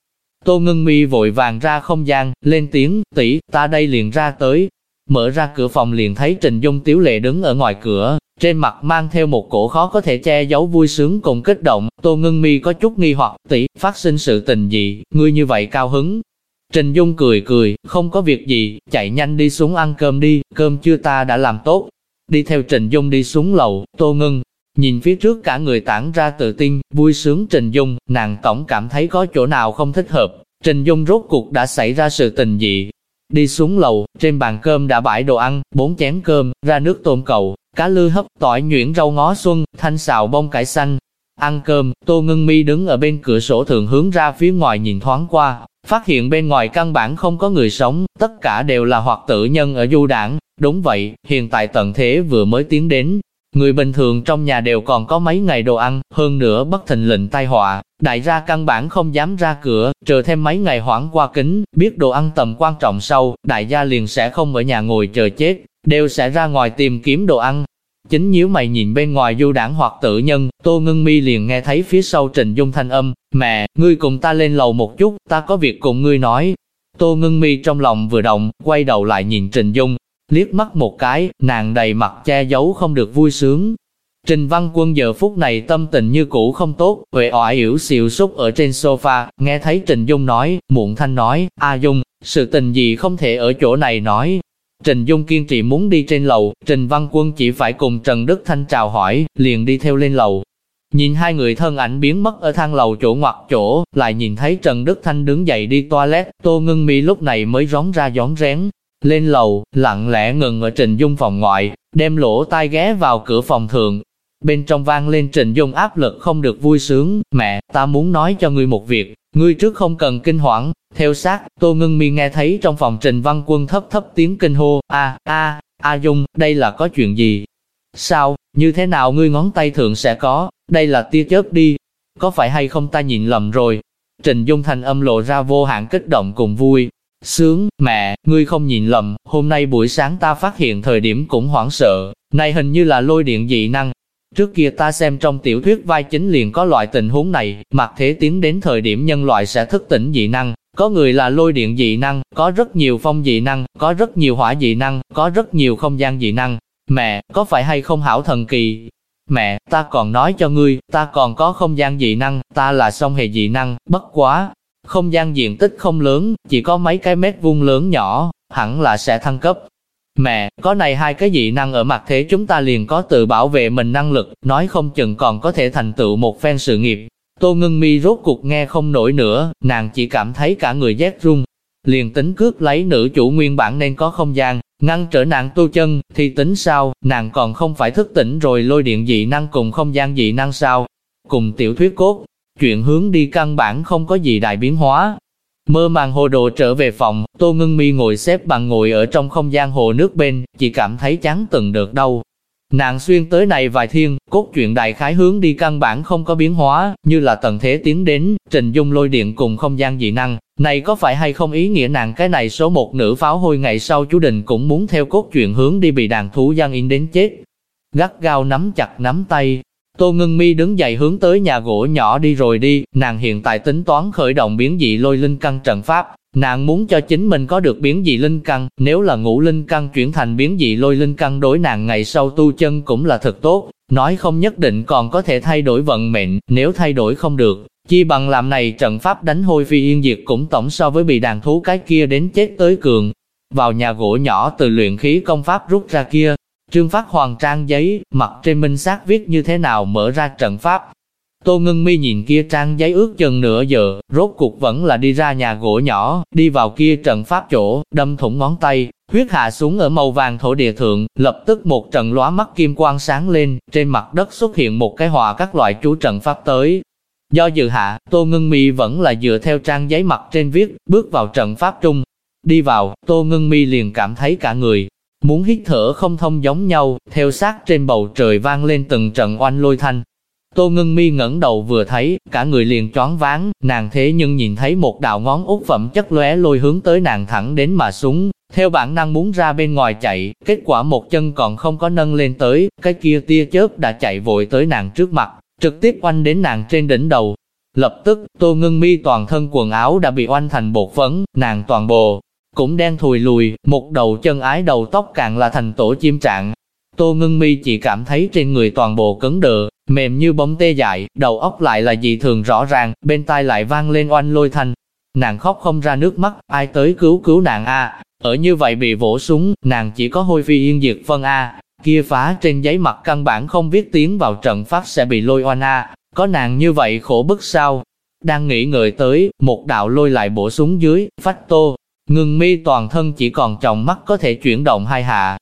Tô Ngưng Mi vội vàng ra không gian, lên tiếng, tỷ, ta đây liền ra tới. Mở ra cửa phòng liền thấy Trình Dung Tiếu Lệ đứng ở ngoài cửa, trên mặt mang theo một cổ khó có thể che giấu vui sướng cùng kích động, Tô Ngưng Mi có chút nghi hoặc, tỷ, phát sinh sự tình gì, ngươi như vậy cao hứng. Trình Dung cười cười, không có việc gì, chạy nhanh đi xuống ăn cơm đi, cơm chưa ta đã làm tốt. Đi theo Trình Dung đi xuống lầu, Tô Ngân, nhìn phía trước cả người tản ra tự tin, vui sướng Trình Dung, nàng tổng cảm thấy có chỗ nào không thích hợp. Trình Dung rốt cuộc đã xảy ra sự tình gì, Đi xuống lầu, trên bàn cơm đã bãi đồ ăn, bốn chén cơm, ra nước tôm cầu, cá lư hấp, tỏi nhuyễn rau ngó xuân, thanh xào bông cải xanh. Ăn cơm, Tô Ngân Mi đứng ở bên cửa sổ thường hướng ra phía ngoài nhìn thoáng qua, phát hiện bên ngoài căn bản không có người sống, tất cả đều là hoặc tử nhân ở du đảng. Đúng vậy, hiện tại tận thế vừa mới tiến đến, Người bình thường trong nhà đều còn có mấy ngày đồ ăn, hơn nữa bất thình lệnh tai họa, đại gia căn bản không dám ra cửa, chờ thêm mấy ngày hoãn qua kính, biết đồ ăn tầm quan trọng sau, đại gia liền sẽ không ở nhà ngồi chờ chết, đều sẽ ra ngoài tìm kiếm đồ ăn. Chính nhíu mày nhìn bên ngoài du đảng hoặc tự nhân, Tô Ngưng Mi liền nghe thấy phía sau Trình Dung thanh âm, mẹ, ngươi cùng ta lên lầu một chút, ta có việc cùng ngươi nói. Tô Ngưng Mi trong lòng vừa động, quay đầu lại nhìn Trình Dung, liếc mắt một cái, nàng đầy mặt che giấu không được vui sướng. Trình Văn Quân giờ phút này tâm tình như cũ không tốt, uể oải yểu xìu xúc ở trên sofa, nghe thấy Trình Dung nói, muộn thanh nói, A Dung, sự tình gì không thể ở chỗ này nói. Trình Dung kiên trì muốn đi trên lầu, Trình Văn Quân chỉ phải cùng Trần Đức Thanh chào hỏi, liền đi theo lên lầu. Nhìn hai người thân ảnh biến mất ở thang lầu chỗ ngoặt chỗ, lại nhìn thấy Trần Đức Thanh đứng dậy đi toilet, Tô Ngân Mi lúc này mới rón ra gión rén, lên lầu, lặng lẽ ngừng ở Trình Dung phòng ngoại, đem lỗ tai ghé vào cửa phòng thường. Bên trong vang lên Trình Dung áp lực không được vui sướng, mẹ, ta muốn nói cho ngươi một việc, ngươi trước không cần kinh hoảng. Theo sát, Tô Ngân Mi nghe thấy trong phòng Trình Văn Quân thấp thấp tiếng kinh hô, a a a Dung, đây là có chuyện gì? Sao, như thế nào ngươi ngón tay thường sẽ có, đây là tia chớp đi, có phải hay không ta nhìn lầm rồi? Trình Dung thành âm lộ ra vô hạn kích động cùng vui, Sướng, mẹ, ngươi không nhìn lầm, hôm nay buổi sáng ta phát hiện thời điểm cũng hoảng sợ, này hình như là lôi điện dị năng. Trước kia ta xem trong tiểu thuyết vai chính liền có loại tình huống này, mặc thế tiến đến thời điểm nhân loại sẽ thức tỉnh dị năng, có người là lôi điện dị năng, có rất nhiều phong dị năng, có rất nhiều hỏa dị năng, có rất nhiều không gian dị năng. Mẹ, có phải hay không hảo thần kỳ? Mẹ, ta còn nói cho ngươi, ta còn có không gian dị năng, ta là song hệ dị năng, bất quá, không gian diện tích không lớn, chỉ có mấy cái mét vuông lớn nhỏ, hẳn là sẽ thăng cấp. Mẹ, có này hai cái dị năng ở mặt thế chúng ta liền có tự bảo vệ mình năng lực, nói không chừng còn có thể thành tựu một phen sự nghiệp. Tô ngưng mi rốt cuộc nghe không nổi nữa, nàng chỉ cảm thấy cả người rét run. Liền tính cướp lấy nữ chủ nguyên bản nên có không gian, ngăn trở nàng tu chân, thì tính sao, nàng còn không phải thức tỉnh rồi lôi điện dị năng cùng không gian dị năng sao. Cùng tiểu thuyết cốt, chuyện hướng đi căn bản không có gì đại biến hóa. Mơ màng hồ đồ trở về phòng, Tô Ngân Mi ngồi xếp bằng ngồi ở trong không gian hồ nước bên, chỉ cảm thấy chán từng đợt đau. Nàng xuyên tới này vài thiên, cốt truyện đại khái hướng đi căn bản không có biến hóa, như là tầng thế tiến đến, trình dung lôi điện cùng không gian dị năng. Này có phải hay không ý nghĩa nàng cái này số một nữ pháo hôi ngày sau chú đình cũng muốn theo cốt truyện hướng đi bị đàn thú gian in đến chết. Gắt gao nắm chặt nắm tay, Tô Ngân Mi đứng dậy hướng tới nhà gỗ nhỏ đi rồi đi, nàng hiện tại tính toán khởi động biến dị lôi linh căn trận pháp, nàng muốn cho chính mình có được biến dị linh căn, nếu là ngũ linh căn chuyển thành biến dị lôi linh căn đối nàng ngày sau tu chân cũng là thật tốt, nói không nhất định còn có thể thay đổi vận mệnh, nếu thay đổi không được, chi bằng làm này trận pháp đánh hôi phi yên diệt cũng tổng so với bị đàn thú cái kia đến chết tới cường. Vào nhà gỗ nhỏ từ luyện khí công pháp rút ra kia, Trương Phát Hoàng trang giấy, mặt trên minh xác viết như thế nào mở ra trận pháp. Tô Ngân Mi nhìn kia trang giấy ước chừng nửa giờ, rốt cuộc vẫn là đi ra nhà gỗ nhỏ, đi vào kia trận pháp chỗ, đâm thủng ngón tay, huyết hạ xuống ở màu vàng thổ địa thượng, lập tức một trận lóa mắt kim quang sáng lên, trên mặt đất xuất hiện một cái họa các loại chú trận pháp tới. Do dự hạ, Tô Ngân Mi vẫn là dựa theo trang giấy mặt trên viết, bước vào trận pháp trung. Đi vào, Tô Ngân Mi liền cảm thấy cả người, Muốn hít thở không thông giống nhau, theo sát trên bầu trời vang lên từng trận oanh lôi thanh. Tô Ngân Mi ngẩng đầu vừa thấy, cả người liền choáng váng, nàng thế nhưng nhìn thấy một đạo ngón út phẩm chất lóe lôi hướng tới nàng thẳng đến mà súng, theo bản năng muốn ra bên ngoài chạy, kết quả một chân còn không có nâng lên tới, cái kia tia chớp đã chạy vội tới nàng trước mặt, trực tiếp oanh đến nàng trên đỉnh đầu. Lập tức, Tô Ngân Mi toàn thân quần áo đã bị oanh thành bột phấn, nàng toàn bộ cũng đen thùi lùi, một đầu chân ái đầu tóc càng là thành tổ chim trạng. Tô Ngân Mi chỉ cảm thấy trên người toàn bộ cứng đờ, mềm như bóng tê dại, đầu óc lại là dị thường rõ ràng, bên tai lại vang lên oanh lôi thanh. Nàng khóc không ra nước mắt, ai tới cứu cứu nàng a Ở như vậy bị vỗ súng, nàng chỉ có hôi phi yên diệt phân a kia phá trên giấy mặt căn bản không viết tiếng vào trận pháp sẽ bị lôi oanh a có nàng như vậy khổ bức sao. Đang nghĩ ngợi tới, một đạo lôi lại bổ súng dưới, phách tô, ngừng mi toàn thân chỉ còn trọng mắt có thể chuyển động hai hạ,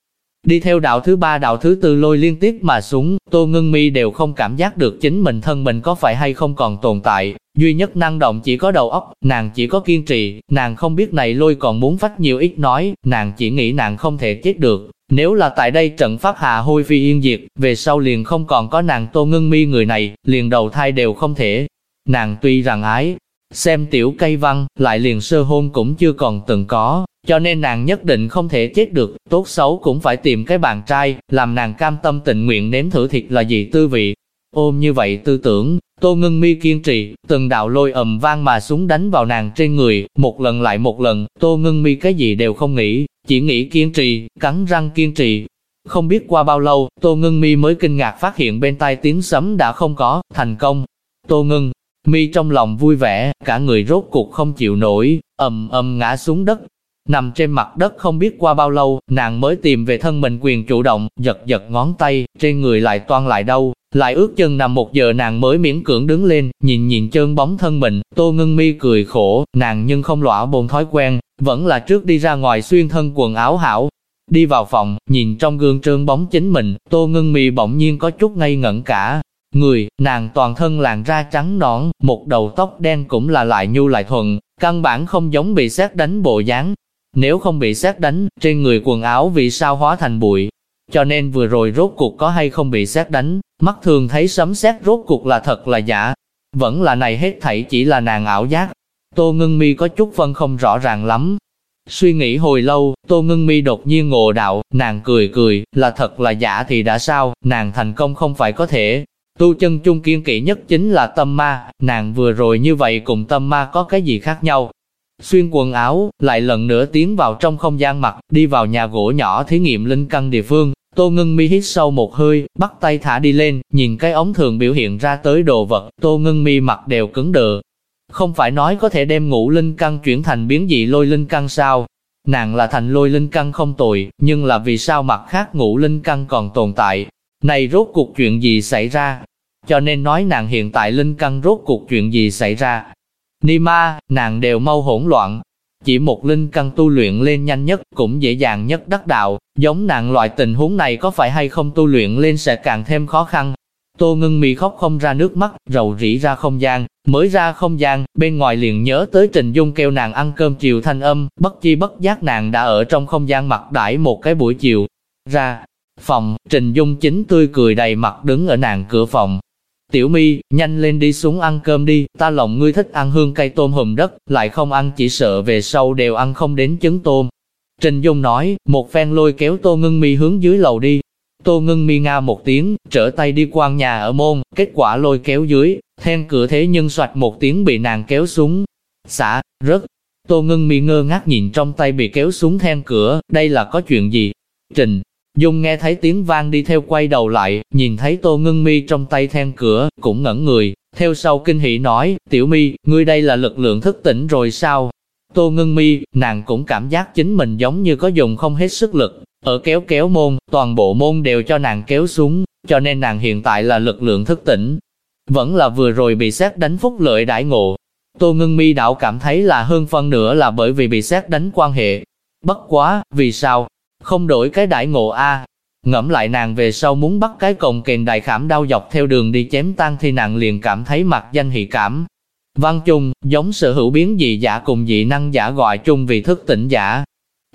Đi theo đạo thứ ba đạo thứ tư lôi liên tiếp mà xuống, Tô Ngưng Mi đều không cảm giác được chính mình thân mình có phải hay không còn tồn tại, duy nhất năng động chỉ có đầu óc, nàng chỉ có kiên trì, nàng không biết này lôi còn muốn phát nhiều ít nói, nàng chỉ nghĩ nàng không thể chết được. Nếu là tại đây trận phát hạ hôi phi yên diệt, về sau liền không còn có nàng Tô Ngưng Mi người này, liền đầu thai đều không thể. Nàng tuy rằng ái, xem tiểu cây văn, lại liền sơ hôn cũng chưa còn từng có, cho nên nàng nhất định không thể chết được, tốt xấu cũng phải tìm cái bạn trai, làm nàng cam tâm tình nguyện nếm thử thịt là gì tư vị. Ôm như vậy tư tưởng, Tô Ngân Mi kiên trì, từng đạo lôi ầm vang mà súng đánh vào nàng trên người, một lần lại một lần, Tô Ngân Mi cái gì đều không nghĩ, chỉ nghĩ kiên trì, cắn răng kiên trì. Không biết qua bao lâu, Tô Ngân Mi mới kinh ngạc phát hiện bên tai tiếng sấm đã không có, thành công. Tô Ngân Mi trong lòng vui vẻ, cả người rốt cuộc không chịu nổi, ầm ầm ngã xuống đất, Nằm trên mặt đất không biết qua bao lâu, nàng mới tìm về thân mình quyền chủ động, giật giật ngón tay, trên người lại toan lại đau, lại ước chân nằm một giờ nàng mới miễn cưỡng đứng lên, nhìn nhìn chân bóng thân mình, tô ngưng mi cười khổ, nàng nhưng không lõa bồn thói quen, vẫn là trước đi ra ngoài xuyên thân quần áo hảo. Đi vào phòng, nhìn trong gương trơn bóng chính mình, tô ngưng mi bỗng nhiên có chút ngây ngẩn cả. Người, nàng toàn thân làn da trắng nõn, một đầu tóc đen cũng là lại nhu lại thuận, căn bản không giống bị xét đánh bộ dáng, nếu không bị xét đánh, trên người quần áo vì sao hóa thành bụi. Cho nên vừa rồi rốt cuộc có hay không bị xét đánh, mắt thường thấy sấm xét rốt cuộc là thật là giả. Vẫn là này hết thảy chỉ là nàng ảo giác. Tô ngưng mi có chút phân không rõ ràng lắm. Suy nghĩ hồi lâu, Tô ngưng mi đột nhiên ngộ đạo, nàng cười cười, là thật là giả thì đã sao, nàng thành công không phải có thể. Tu chân chung kiên kỵ nhất chính là tâm ma, nàng vừa rồi như vậy cùng tâm ma có cái gì khác nhau, Xuyên quần áo, lại lần nữa tiến vào trong không gian mặt, đi vào nhà gỗ nhỏ thí nghiệm linh căn địa phương. Tô Ngân Mi hít sâu một hơi, bắt tay thả đi lên, nhìn cái ống thường biểu hiện ra tới đồ vật, Tô Ngân Mi mặt đều cứng đờ. Không phải nói có thể đem ngũ linh căn chuyển thành biến dị lôi linh căn sao? Nàng là thành lôi linh căn không tồi, nhưng là vì sao mặt khác ngũ linh căn còn tồn tại? Này rốt cuộc chuyện gì xảy ra? Cho nên nói nàng hiện tại linh căn rốt cuộc chuyện gì xảy ra? Ni ma, nàng đều mau hỗn loạn. Chỉ một linh căn tu luyện lên nhanh nhất, cũng dễ dàng nhất đắc đạo, giống nàng loại tình huống này có phải hay không tu luyện lên sẽ càng thêm khó khăn. Tô ngưng mì khóc không ra nước mắt, rầu rĩ ra không gian, mới ra không gian, bên ngoài liền nhớ tới Trình Dung kêu nàng ăn cơm chiều thanh âm, bất chi bất giác nàng đã ở trong không gian mặt đãi một cái buổi chiều. Ra, phòng, Trình Dung chính tươi cười đầy mặt đứng ở nàng cửa phòng, Tiểu mi, nhanh lên đi xuống ăn cơm đi, ta lòng ngươi thích ăn hương cây tôm hùm đất, lại không ăn chỉ sợ về sau đều ăn không đến trứng tôm. Trình Dung nói, một phen lôi kéo Tô ngưng Mi hướng dưới lầu đi. Tô ngưng Mi nga một tiếng, trở tay đi quan nhà ở môn, kết quả lôi kéo dưới, then cửa thế nhưng soạt một tiếng bị nàng kéo xuống. Xả, rớt. Tô ngưng Mi ngơ ngác nhìn trong tay bị kéo xuống then cửa, đây là có chuyện gì? Trình, Dung nghe thấy tiếng vang đi theo quay đầu lại, nhìn thấy Tô Ngưng Mi trong tay then cửa, cũng ngẩn người, theo sau kinh hỉ nói, Tiểu Mi, ngươi đây là lực lượng thức tỉnh rồi sao? Tô Ngưng Mi, nàng cũng cảm giác chính mình giống như có dùng không hết sức lực, ở kéo kéo môn, toàn bộ môn đều cho nàng kéo xuống, cho nên nàng hiện tại là lực lượng thức tỉnh. Vẫn là vừa rồi bị xét đánh phúc lợi đại ngộ. Tô Ngưng Mi đạo cảm thấy là hơn phân nữa là bởi vì bị xét đánh quan hệ. Bất quá, vì sao? Không đổi cái đại ngộ a Ngẫm lại nàng về sau muốn bắt cái cồng kềnh đại khảm đau dọc theo đường đi chém tan thì nàng liền cảm thấy mặt danh hỷ cảm. Văn chung, giống sở hữu biến dị giả cùng dị năng giả gọi chung vì thức tỉnh giả.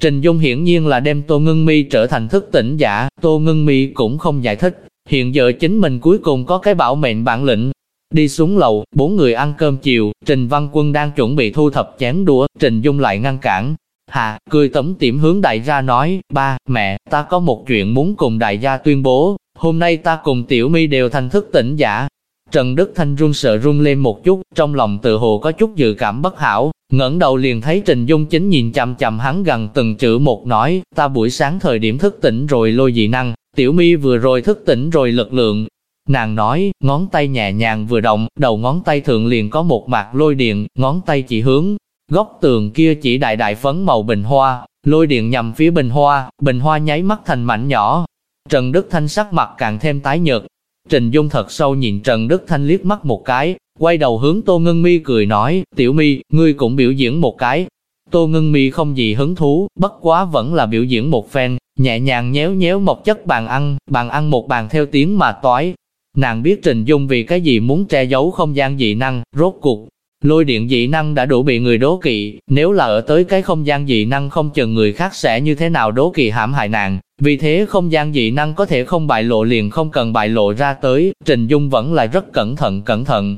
Trình Dung hiển nhiên là đem Tô Ngân Mi trở thành thức tỉnh giả, Tô Ngân Mi cũng không giải thích. Hiện giờ chính mình cuối cùng có cái bảo mệnh bản lĩnh. Đi xuống lầu, bốn người ăn cơm chiều, Trình Văn Quân đang chuẩn bị thu thập chén đũa, Trình Dung lại ngăn cản. Hà, cười tấm tiệm hướng đại gia nói, ba, mẹ, ta có một chuyện muốn cùng đại gia tuyên bố, hôm nay ta cùng tiểu mi đều thành thức tỉnh giả. Trần Đức Thanh run sợ run lên một chút, trong lòng tự hồ có chút dự cảm bất hảo, ngẩng đầu liền thấy Trình Dung chính nhìn chằm chằm hắn gần từng chữ một nói, ta buổi sáng thời điểm thức tỉnh rồi lôi dị năng, tiểu mi vừa rồi thức tỉnh rồi lực lượng. Nàng nói, ngón tay nhẹ nhàng vừa động, đầu ngón tay thượng liền có một mạc lôi điện, ngón tay chỉ hướng, góc tường kia chỉ đại đại phấn màu bình hoa, lôi điện nhằm phía bình hoa, bình hoa nháy mắt thành mảnh nhỏ. Trần Đức Thanh sắc mặt càng thêm tái nhợt. Trình Dung thật sâu nhìn Trần Đức Thanh liếc mắt một cái, quay đầu hướng Tô Ngân Mi cười nói, tiểu mi, ngươi cũng biểu diễn một cái. Tô Ngân Mi không gì hứng thú, bất quá vẫn là biểu diễn một phen, nhẹ nhàng nhéo nhéo một chất bàn ăn, bàn ăn một bàn theo tiếng mà toái. Nàng biết Trình Dung vì cái gì muốn che giấu không gian dị năng, rốt cuộc. Lôi điện dị năng đã đủ bị người đố kỵ, nếu là ở tới cái không gian dị năng không chừng người khác sẽ như thế nào đố kỵ hãm hại nàng. Vì thế không gian dị năng có thể không bại lộ liền không cần bại lộ ra tới, Trình Dung vẫn là rất cẩn thận cẩn thận,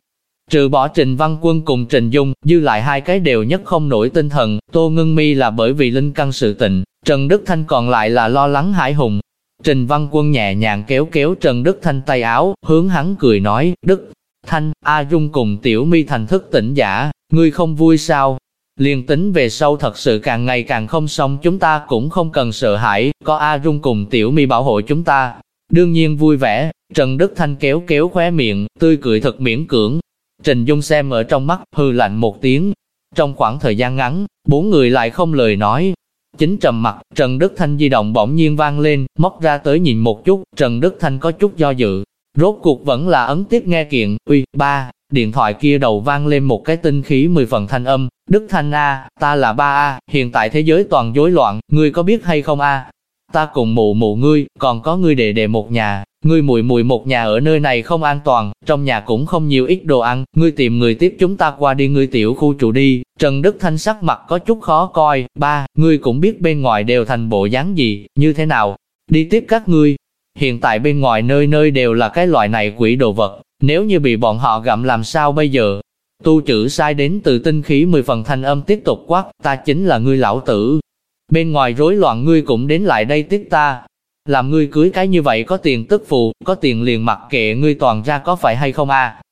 Trừ bỏ Trình Văn Quân cùng Trình Dung, dư lại hai cái đều nhất không nổi tinh thần, Tô Ngân Mi là bởi vì linh căn sự tịnh, Trần Đức Thanh còn lại là lo lắng hải hùng. Trình Văn Quân nhẹ nhàng kéo kéo Trần Đức Thanh tay áo, hướng hắn cười nói, Đức Thanh, A Dung cùng Tiểu Mi thành thức tỉnh giả, ngươi không vui sao? Liên tính về sau thật sự càng ngày càng không xong chúng ta cũng không cần sợ hãi, có A Dung cùng Tiểu Mi bảo hộ chúng ta. Đương nhiên vui vẻ, Trần Đức Thanh kéo kéo khóe miệng, tươi cười thật miễn cưỡng, Trình Dung xem ở trong mắt, hư lạnh một tiếng. Trong khoảng thời gian ngắn, bốn người lại không lời nói. Chính trầm mặt, Trần Đức Thanh di động bỗng nhiên vang lên, móc ra tới nhìn một chút, Trần Đức Thanh có chút do dự. Rốt cuộc vẫn là ấn tiếp nghe kiện, uy, ba, điện thoại kia đầu vang lên một cái tinh khí mười phần thanh âm, Đức Thanh A, ta là ba A, hiện tại thế giới toàn rối loạn, ngươi có biết hay không A? Ta cùng mụ mụ ngươi, còn có ngươi đệ đệ một nhà, Ngươi mùi mùi một nhà ở nơi này không an toàn, trong nhà cũng không nhiều ít đồ ăn, ngươi tìm người tiếp chúng ta qua đi ngươi tiểu khu trụ đi. Trần Đức Thanh sắc mặt có chút khó coi, ba, ngươi cũng biết bên ngoài đều thành bộ dáng gì, như thế nào, đi tiếp các ngươi. Hiện tại bên ngoài nơi nơi đều là cái loại này quỷ đồ vật, nếu như bị bọn họ gặm làm sao bây giờ? Tu chữ sai đến từ tinh khí mười phần thanh âm tiếp tục quát, ta chính là ngươi lão tử. Bên ngoài rối loạn ngươi cũng đến lại đây tiếp ta, làm ngươi cưới cái như vậy có tiền tức phụ, có tiền liền mặc kệ ngươi toàn ra có phải hay không a?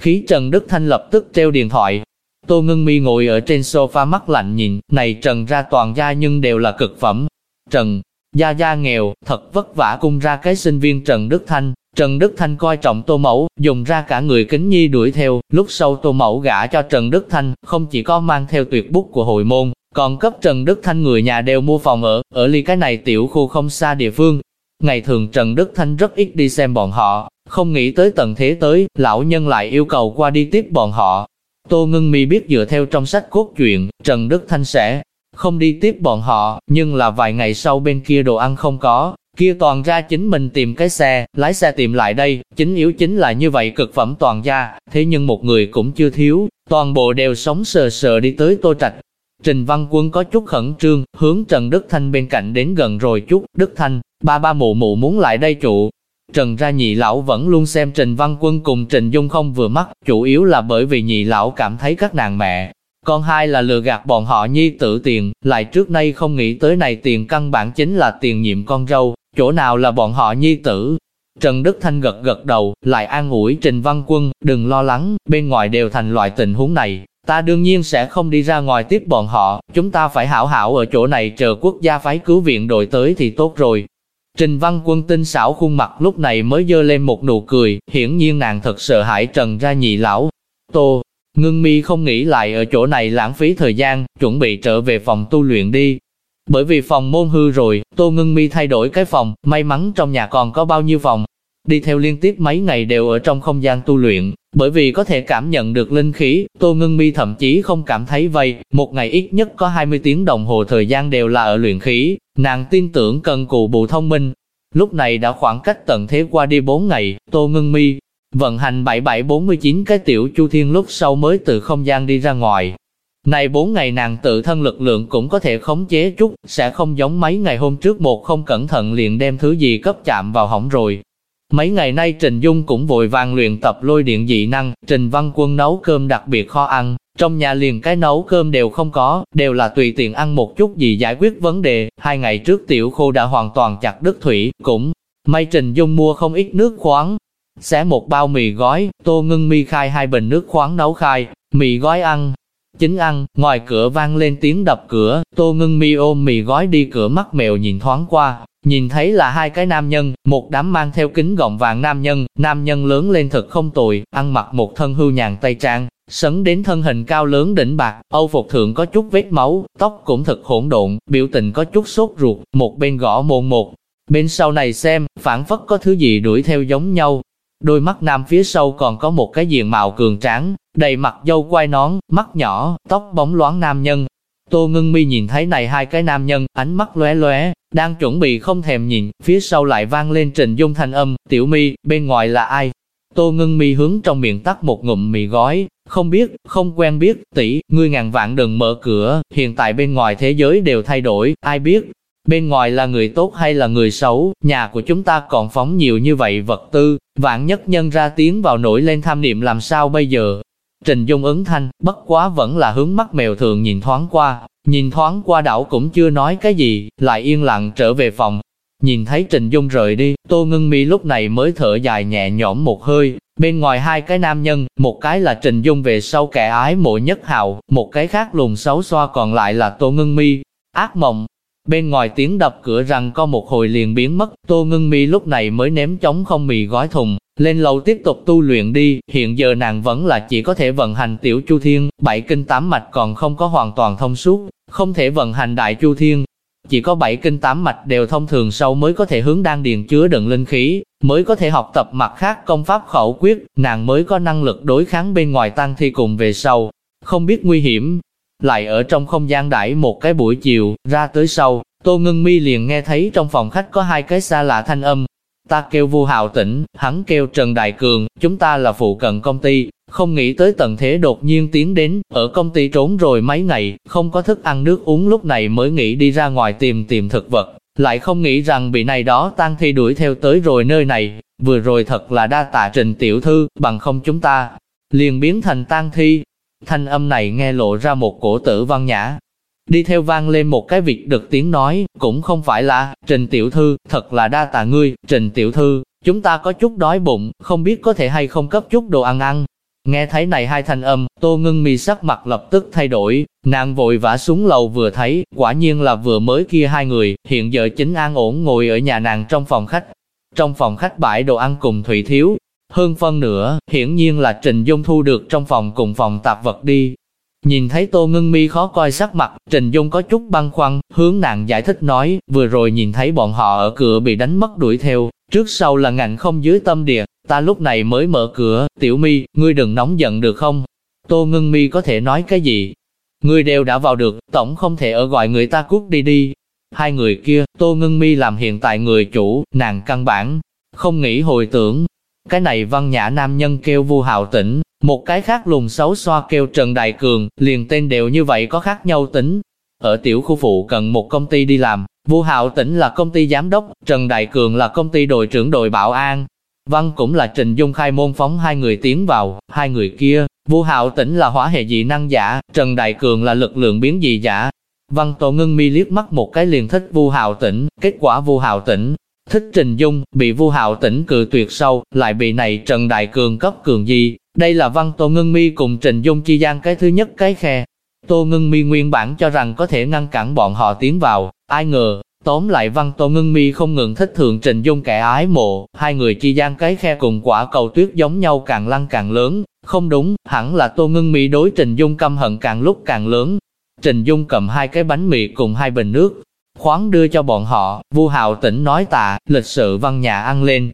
Khí Trần Đức Thanh lập tức treo điện thoại. Tô Ngân Mi ngồi ở trên sofa mắt lạnh nhìn, này Trần ra toàn gia nhưng đều là cực phẩm. Trần, gia gia nghèo, thật vất vả cung ra cái sinh viên Trần Đức Thanh. Trần Đức Thanh coi trọng Tô Mẫu, dùng ra cả người kính nhi đuổi theo, lúc sau Tô Mẫu gả cho Trần Đức Thanh, không chỉ có mang theo tuyệt bút của hội môn, còn cấp Trần Đức Thanh người nhà đều mua phòng ở, ở ly cái này tiểu khu không xa địa phương. Ngày thường Trần Đức Thanh rất ít đi xem bọn họ, không nghĩ tới tận thế tới, lão nhân lại yêu cầu qua đi tiếp bọn họ. Tô Ngân Mi biết dựa theo trong sách cốt truyện, Trần Đức Thanh sẽ không đi tiếp bọn họ, nhưng là vài ngày sau bên kia đồ ăn không có, kia toàn ra chính mình tìm cái xe, lái xe tìm lại đây, chính yếu chính là như vậy cực phẩm toàn gia, thế nhưng một người cũng chưa thiếu, toàn bộ đều sống sờ sờ đi tới Tô Trạch, Trình Văn Quân có chút khẩn trương, hướng Trần Đức Thanh bên cạnh đến gần rồi chút, Đức Thanh, ba ba mụ mụ muốn lại đây trụ. Trần ra nhị lão vẫn luôn xem Trình Văn Quân cùng Trình Dung không vừa mắt, chủ yếu là bởi vì nhị lão cảm thấy các nàng mẹ. Con hai là lừa gạt bọn họ nhi tử tiền, lại trước nay không nghĩ tới này tiền căn bản chính là tiền nhiệm con râu chỗ nào là bọn họ nhi tử. Trần Đức Thanh gật gật đầu, lại an ủi Trình Văn Quân, đừng lo lắng, bên ngoài đều thành loại tình huống này, Ta đương nhiên sẽ không đi ra ngoài tiếp bọn họ, chúng ta phải hảo hảo ở chỗ này chờ quốc gia phái cứu viện đội tới thì tốt rồi. Trình Văn Quân tinh xảo khuôn mặt lúc này mới dơ lên một nụ cười, hiển nhiên nàng thật sợ hãi trần ra nhị lão. Tô, ngưng mi không nghĩ lại ở chỗ này lãng phí thời gian, chuẩn bị trở về phòng tu luyện đi. Bởi vì phòng môn hư rồi, Tô Ngưng Mi thay đổi cái phòng, may mắn trong nhà còn có bao nhiêu phòng. Đi theo liên tiếp mấy ngày đều ở trong không gian tu luyện, bởi vì có thể cảm nhận được linh khí, Tô Ngưng Mi thậm chí không cảm thấy vây, một ngày ít nhất có 20 tiếng đồng hồ thời gian đều là ở luyện khí, nàng tin tưởng cần cù bù thông minh. Lúc này đã khoảng cách tận thế qua đi 4 ngày, Tô Ngưng Mi vận hành 7749 cái tiểu chu thiên lúc sau mới từ không gian đi ra ngoài. Này 4 ngày nàng tự thân lực lượng cũng có thể khống chế chút, sẽ không giống mấy ngày hôm trước một không cẩn thận liền đem thứ gì cấp chạm vào hỏng rồi. Mấy ngày nay Trình Dung cũng vội vàng luyện tập lôi điện dị năng, Trình Văn Quân nấu cơm đặc biệt khó ăn, trong nhà liền cái nấu cơm đều không có, đều là tùy tiện ăn một chút gì giải quyết vấn đề. Hai ngày trước tiểu khô đã hoàn toàn chặt đứt thủy, cũng may Trình Dung mua không ít nước khoáng. Xé một bao mì gói, tô ngưng mi khai hai bình nước khoáng nấu khai, mì gói ăn. Chính ăn, ngoài cửa vang lên tiếng đập cửa, tô ngưng mi ôm mì gói đi cửa mắt mèo nhìn thoáng qua, nhìn thấy là hai cái nam nhân, một đám mang theo kính gọng vàng nam nhân, nam nhân lớn lên thật không tồi, ăn mặc một thân hưu nhàn tây trang, sấn đến thân hình cao lớn đỉnh bạc, Âu phục thượng có chút vết máu, tóc cũng thật hỗn độn, biểu tình có chút sốt ruột, một bên gõ môn một, bên sau này xem, phản phất có thứ gì đuổi theo giống nhau. Đôi mắt nam phía sau còn có một cái diện mạo cường tráng, đầy mặt dâu quai nón, mắt nhỏ, tóc bóng loáng nam nhân. Tô ngưng mi nhìn thấy này hai cái nam nhân, ánh mắt lóe lóe, đang chuẩn bị không thèm nhìn, phía sau lại vang lên trình dung thanh âm, tiểu mi, bên ngoài là ai? Tô ngưng mi hướng trong miệng tắt một ngụm mì gói, không biết, không quen biết, tỷ, ngươi ngàn vạn đừng mở cửa, hiện tại bên ngoài thế giới đều thay đổi, ai biết, bên ngoài là người tốt hay là người xấu, nhà của chúng ta còn phóng nhiều như vậy vật tư, vạn nhất nhân ra tiếng vào nổi lên tham niệm làm sao bây giờ. Trình Dung ứng thanh, bất quá vẫn là hướng mắt mèo thường nhìn thoáng qua, nhìn thoáng qua đảo cũng chưa nói cái gì, lại yên lặng trở về phòng. Nhìn thấy Trình Dung rời đi, Tô ngân Mi lúc này mới thở dài nhẹ nhõm một hơi, Bên ngoài hai cái nam nhân, một cái là Trình Dung về sau kẻ ái mộ nhất hào, một cái khác lùn xấu xoa còn lại là Tô Ngân Mi. Ác mộng, bên ngoài tiếng đập cửa rằng có một hồi liền biến mất, Tô ngưng Mi lúc này mới ném chống không mì gói thùng, lên lầu tiếp tục tu luyện đi, hiện giờ nàng vẫn là chỉ có thể vận hành tiểu chu thiên, bảy kinh tám mạch còn không có hoàn toàn thông suốt, không thể vận hành đại chu thiên, chỉ có bảy kinh tám mạch đều thông thường sâu mới có thể hướng đan điền chứa đựng linh khí, mới có thể học tập mặt khác công pháp khẩu quyết, nàng mới có năng lực đối kháng bên ngoài tăng thi cùng về sau. Không biết nguy hiểm, lại ở trong không gian đãi một cái buổi chiều, ra tới sau, Tô Ngân Mi liền nghe thấy trong phòng khách có hai cái xa lạ thanh âm. Ta kêu Vu Hạo Tĩnh, hắn kêu Trần Đại Cường, chúng ta là phụ cận công ty, không nghĩ tới tận thế đột nhiên tiến đến, ở công ty trốn rồi mấy ngày, không có thức ăn nước uống lúc này mới nghĩ đi ra ngoài tìm tìm thực vật, lại không nghĩ rằng bị này đó tăng thi đuổi theo tới rồi nơi này, vừa rồi thật là đa tạ trình tiểu thư, bằng không chúng ta, liền biến thành tang thi. Thanh âm này nghe lộ ra một cổ tử văn nhã. Đi theo vang lên một cái việc được tiếng nói, cũng không phải là, trình tiểu thư, thật là đa tạ ngươi, trình tiểu thư, chúng ta có chút đói bụng, không biết có thể hay không cấp chút đồ ăn ăn. Nghe thấy này hai thanh âm, Tô Ngưng Mi sắc mặt lập tức thay đổi, nàng vội vã xuống lầu vừa thấy, quả nhiên là vừa mới kia hai người, hiện giờ chính an ổn ngồi ở nhà nàng trong phòng khách. Trong phòng khách bãi đồ ăn cùng Thủy Thiếu, hơn phân nữa, hiển nhiên là Trình Dung thu được trong phòng cùng phòng tạp vật đi. Nhìn thấy Tô ngân Mi khó coi sắc mặt, Trình Dung có chút băn khoăn, hướng nàng giải thích nói, vừa rồi nhìn thấy bọn họ ở cửa bị đánh mất đuổi theo, trước sau là ngạnh không dưới tâm địa, Ta lúc này mới mở cửa, tiểu mi, ngươi đừng nóng giận được không? Tô ngân mi có thể nói cái gì? Ngươi đều đã vào được, tổng không thể ở gọi người ta cút đi đi. Hai người kia, Tô ngân mi làm hiện tại người chủ, nàng căn bản, không nghĩ hồi tưởng. Cái này văn nhã nam nhân kêu vu hào tỉnh, một cái khác lùng xấu xoa kêu Trần Đại Cường, liền tên đều như vậy có khác nhau tính. Ở tiểu khu phụ cần một công ty đi làm, Vu hào Tĩnh là công ty giám đốc, Trần Đại Cường là công ty đội trưởng đội bảo an, Văn cũng là Trình Dung khai môn phóng hai người tiến vào, hai người kia, Vu Hạo Tĩnh là hỏa hệ dị năng giả, Trần Đại Cường là lực lượng biến dị giả. Văn Tổ Ngân Mi liếc mắt một cái liền thích Vu Hạo Tĩnh, kết quả Vu Hạo Tĩnh thích Trình Dung, bị Vu Hạo Tĩnh cự tuyệt sâu, lại bị này Trần Đại Cường cấp cường gì. Đây là Văn Tô Ngân Mi cùng Trình Dung chi gian cái thứ nhất cái khe. Tô Ngân Mi nguyên bản cho rằng có thể ngăn cản bọn họ tiến vào, ai ngờ, Tóm lại văn tô ngưng mi không ngừng thích thượng trình dung kẻ ái mộ, hai người chi gian cái khe cùng quả cầu tuyết giống nhau càng lăn càng lớn, không đúng, hẳn là tô ngưng mi đối trình dung căm hận càng lúc càng lớn. Trình dung cầm hai cái bánh mì cùng hai bình nước, khoáng đưa cho bọn họ, vu hạo tỉnh nói tạ, lịch sự văn nhà ăn lên.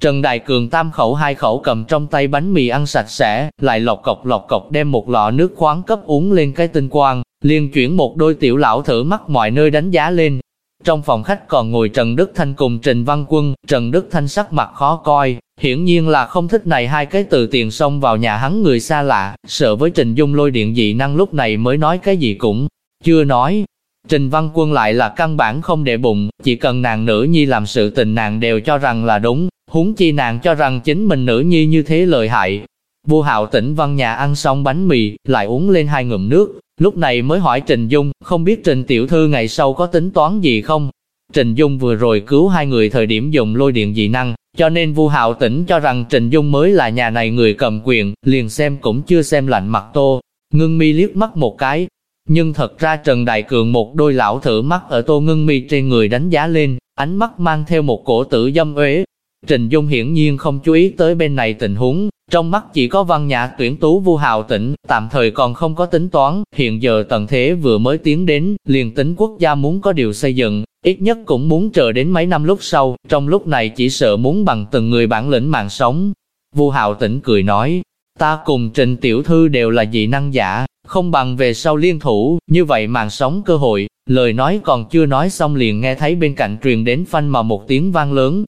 Trần Đại Cường tam khẩu hai khẩu cầm trong tay bánh mì ăn sạch sẽ, lại lọc cọc lọc cọc đem một lọ nước khoáng cấp uống lên cái tinh quang, liền chuyển một đôi tiểu lão thử mắt mọi nơi đánh giá lên, trong phòng khách còn ngồi Trần Đức Thanh cùng Trình Văn Quân, Trần Đức Thanh sắc mặt khó coi, hiển nhiên là không thích này hai cái từ tiền xông vào nhà hắn người xa lạ, sợ với Trình Dung lôi điện dị năng lúc này mới nói cái gì cũng chưa nói. Trình Văn Quân lại là căn bản không để bụng, chỉ cần nàng nữ nhi làm sự tình nàng đều cho rằng là đúng, huống chi nàng cho rằng chính mình nữ nhi như thế lợi hại. Vua hạo tỉnh văn nhà ăn xong bánh mì, lại uống lên hai ngụm nước, lúc này mới hỏi Trình Dung, không biết Trình Tiểu Thư ngày sau có tính toán gì không? Trình Dung vừa rồi cứu hai người thời điểm dùng lôi điện dị năng, cho nên Vu Hạo Tĩnh cho rằng Trình Dung mới là nhà này người cầm quyền, liền xem cũng chưa xem lạnh mặt Tô. Ngưng mi liếc mắt một cái, nhưng thật ra Trần Đại Cường một đôi lão thử mắt ở Tô Ngưng mi trên người đánh giá lên, ánh mắt mang theo một cổ tử dâm uế. Trình Dung hiển nhiên không chú ý tới bên này tình huống, trong mắt chỉ có văn nhã tuyển tú Vu Hạo tỉnh, tạm thời còn không có tính toán, hiện giờ tần thế vừa mới tiến đến, liền tính quốc gia muốn có điều xây dựng, ít nhất cũng muốn chờ đến mấy năm lúc sau, trong lúc này chỉ sợ muốn bằng từng người bản lĩnh mạng sống. Vu Hạo tỉnh cười nói, ta cùng Trình Tiểu Thư đều là dị năng giả, không bằng về sau liên thủ, như vậy mạng sống cơ hội, lời nói còn chưa nói xong liền nghe thấy bên cạnh truyền đến phanh mà một tiếng vang lớn,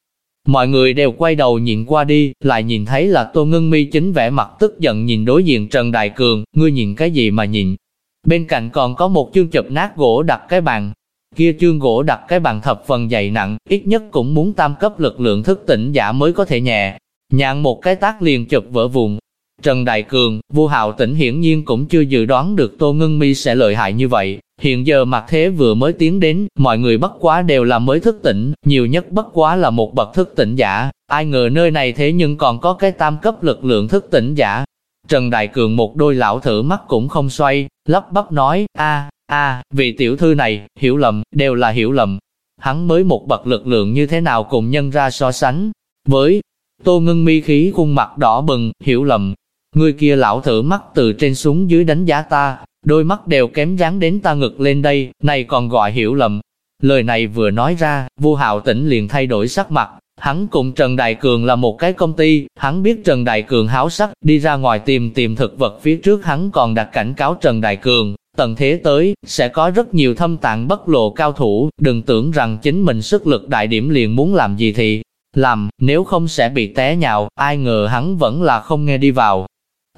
Mọi người đều quay đầu nhìn qua đi, lại nhìn thấy là Tô Ngân Mi chính vẻ mặt tức giận nhìn đối diện Trần Đại Cường, ngươi nhìn cái gì mà nhìn. Bên cạnh còn có một chương chụp nát gỗ đặt cái bàn, kia chương gỗ đặt cái bàn thập phần dày nặng, ít nhất cũng muốn tam cấp lực lượng thức tỉnh giả mới có thể nhẹ. Nhạn một cái tác liền chụp vỡ vùng. Trần Đại Cường, vua hạo tỉnh hiển nhiên cũng chưa dự đoán được Tô Ngân Mi sẽ lợi hại như vậy, Hiện giờ mặt thế vừa mới tiến đến, mọi người bất quá đều là mới thức tỉnh, nhiều nhất bất quá là một bậc thức tỉnh giả, ai ngờ nơi này thế nhưng còn có cái tam cấp lực lượng thức tỉnh giả. Trần Đại Cường một đôi lão thử mắt cũng không xoay, lắp bắp nói, a a vị tiểu thư này, hiểu lầm, đều là hiểu lầm. Hắn mới một bậc lực lượng như thế nào cùng nhân ra so sánh, với Tô Ngân mi khí khuôn mặt đỏ bừng, hiểu lầm. Người kia lão thử mắt từ trên xuống dưới đánh giá ta, đôi mắt đều kém dáng đến ta ngực lên đây, này còn gọi hiểu lầm. Lời này vừa nói ra, vua hạo tỉnh liền thay đổi sắc mặt, hắn cùng Trần Đại Cường là một cái công ty, hắn biết Trần Đại Cường háo sắc, đi ra ngoài tìm tìm thực vật phía trước hắn còn đặt cảnh cáo Trần Đại Cường, tận thế tới, sẽ có rất nhiều thâm tạng bất lộ cao thủ, đừng tưởng rằng chính mình sức lực đại điểm liền muốn làm gì thì làm, nếu không sẽ bị té nhào, ai ngờ hắn vẫn là không nghe đi vào,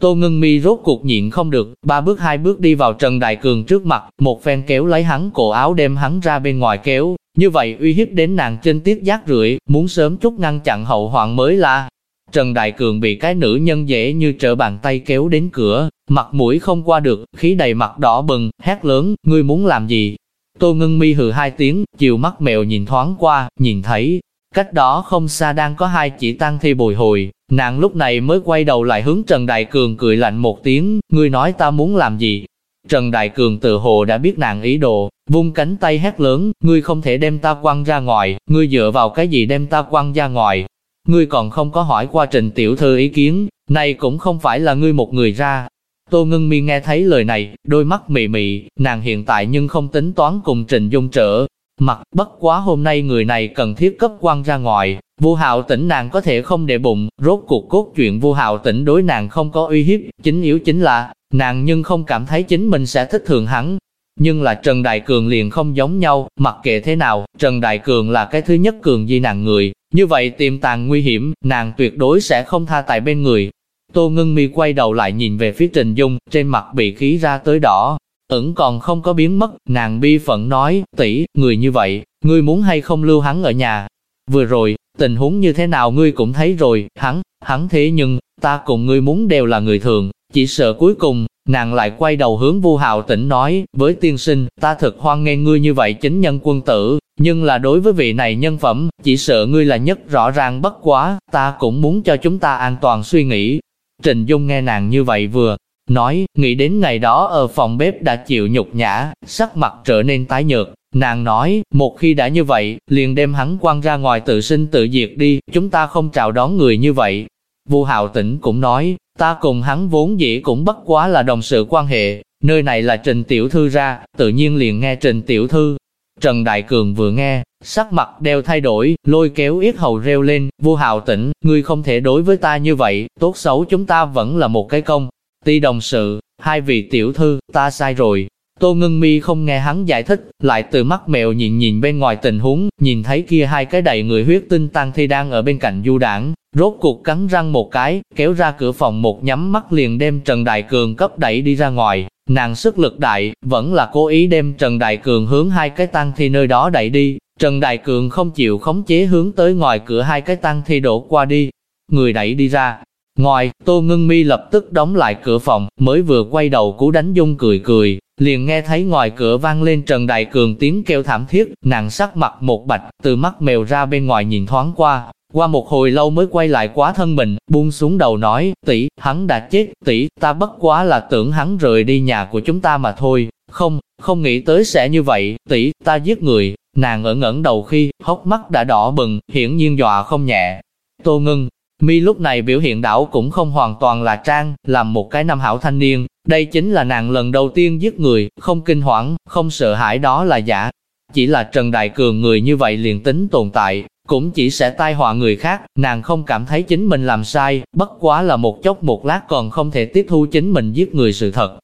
Tô ngưng mi rốt cuộc nhịn không được, ba bước hai bước đi vào Trần Đại Cường trước mặt, một phen kéo lấy hắn cổ áo đem hắn ra bên ngoài kéo, như vậy uy hiếp đến nàng trên tiết giác rưỡi, muốn sớm chút ngăn chặn hậu hoạn mới là. Trần Đại Cường bị cái nữ nhân dễ như trở bàn tay kéo đến cửa, mặt mũi không qua được, khí đầy mặt đỏ bừng, hét lớn, ngươi muốn làm gì? Tô ngưng mi hừ hai tiếng, chiều mắt mèo nhìn thoáng qua, nhìn thấy, cách đó không xa đang có hai chỉ tăng thi bồi hồi, Nàng lúc này mới quay đầu lại hướng Trần Đại Cường cười lạnh một tiếng, ngươi nói ta muốn làm gì? Trần Đại Cường tự hồ đã biết nàng ý đồ, vung cánh tay hét lớn, ngươi không thể đem ta quăng ra ngoài, ngươi dựa vào cái gì đem ta quăng ra ngoài? Ngươi còn không có hỏi qua Trình Tiểu Thư ý kiến, này cũng không phải là ngươi một người ra. Tô Ngân Mi nghe thấy lời này, đôi mắt mị mị, nàng hiện tại nhưng không tính toán cùng Trình Dung trở. Mặt bất quá hôm nay người này cần thiết cấp quan ra ngoài, Vu hạo tỉnh nàng có thể không để bụng, rốt cuộc cốt chuyện vu hạo tỉnh đối nàng không có uy hiếp, chính yếu chính là, nàng nhưng không cảm thấy chính mình sẽ thích thường hắn. Nhưng là Trần Đại Cường liền không giống nhau, mặc kệ thế nào, Trần Đại Cường là cái thứ nhất cường di nàng người, như vậy tiềm tàng nguy hiểm, nàng tuyệt đối sẽ không tha tại bên người. Tô Ngân Mi quay đầu lại nhìn về phía Trình Dung, trên mặt bị khí ra tới đỏ, ẩn còn không có biến mất, nàng bi phận nói, tỷ, người như vậy, ngươi muốn hay không lưu hắn ở nhà. Vừa rồi, Tình huống như thế nào ngươi cũng thấy rồi, hắn, hắn thế nhưng, ta cùng ngươi muốn đều là người thường, chỉ sợ cuối cùng, nàng lại quay đầu hướng vu Hào tỉnh nói, với tiên sinh, ta thật hoan nghênh ngươi như vậy chính nhân quân tử, nhưng là đối với vị này nhân phẩm, chỉ sợ ngươi là nhất rõ ràng bất quá, ta cũng muốn cho chúng ta an toàn suy nghĩ. Trình Dung nghe nàng như vậy vừa, nói, nghĩ đến ngày đó ở phòng bếp đã chịu nhục nhã, sắc mặt trở nên tái nhợt, Nàng nói, một khi đã như vậy, liền đem hắn quăng ra ngoài tự sinh tự diệt đi, chúng ta không chào đón người như vậy. Vu Hạo Tĩnh cũng nói, ta cùng hắn vốn dĩ cũng bất quá là đồng sự quan hệ, nơi này là Trình Tiểu Thư ra, tự nhiên liền nghe Trình Tiểu Thư. Trần Đại Cường vừa nghe, sắc mặt đều thay đổi, lôi kéo yết hầu reo lên, Vu Hạo Tĩnh, ngươi không thể đối với ta như vậy, tốt xấu chúng ta vẫn là một cái công. Ti đồng sự, hai vị tiểu thư, ta sai rồi, Tô Ngân Mi không nghe hắn giải thích, lại từ mắt mèo nhìn nhìn bên ngoài tình huống, nhìn thấy kia hai cái đầy người huyết tinh tăng thi đang ở bên cạnh du đảng, rốt cuộc cắn răng một cái, kéo ra cửa phòng một nhắm mắt liền đem Trần Đại Cường cấp đẩy đi ra ngoài. Nàng sức lực đại, vẫn là cố ý đem Trần Đại Cường hướng hai cái tăng thi nơi đó đẩy đi. Trần Đại Cường không chịu khống chế hướng tới ngoài cửa hai cái tăng thi đổ qua đi. Người đẩy đi ra. Ngoài, Tô Ngân Mi lập tức đóng lại cửa phòng, mới vừa quay đầu cú đánh dung cười cười, liền nghe thấy ngoài cửa vang lên Trần Đại Cường tiếng kêu thảm thiết, nàng sắc mặt một bạch, từ mắt mèo ra bên ngoài nhìn thoáng qua, qua một hồi lâu mới quay lại quá thân mình, buông xuống đầu nói, tỷ, hắn đã chết, tỷ, ta bất quá là tưởng hắn rời đi nhà của chúng ta mà thôi, không, không nghĩ tới sẽ như vậy, tỷ, ta giết người, nàng ẩn ngẩn đầu khi, hốc mắt đã đỏ bừng, hiển nhiên dọa không nhẹ. Tô ngưng, mi lúc này biểu hiện đảo cũng không hoàn toàn là trang, làm một cái nam hảo thanh niên, đây chính là nàng lần đầu tiên giết người, không kinh hoảng, không sợ hãi đó là giả. Chỉ là Trần Đại Cường người như vậy liền tính tồn tại, cũng chỉ sẽ tai họa người khác, nàng không cảm thấy chính mình làm sai, bất quá là một chốc một lát còn không thể tiếp thu chính mình giết người sự thật.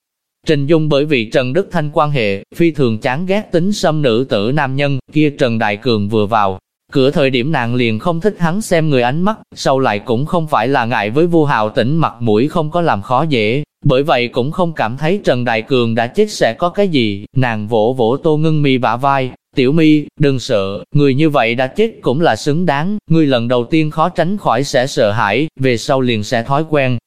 Trình Dung bởi vì Trần Đức Thanh quan hệ, phi thường chán ghét tính xâm nữ tử nam nhân, kia Trần Đại Cường vừa vào. Cửa thời điểm nàng liền không thích hắn xem người ánh mắt, sau lại cũng không phải là ngại với vua hào tỉnh mặt mũi không có làm khó dễ, bởi vậy cũng không cảm thấy Trần Đại Cường đã chết sẽ có cái gì, nàng vỗ vỗ tô ngưng mi bả vai, tiểu mi, đừng sợ, người như vậy đã chết cũng là xứng đáng, người lần đầu tiên khó tránh khỏi sẽ sợ hãi, về sau liền sẽ thói quen,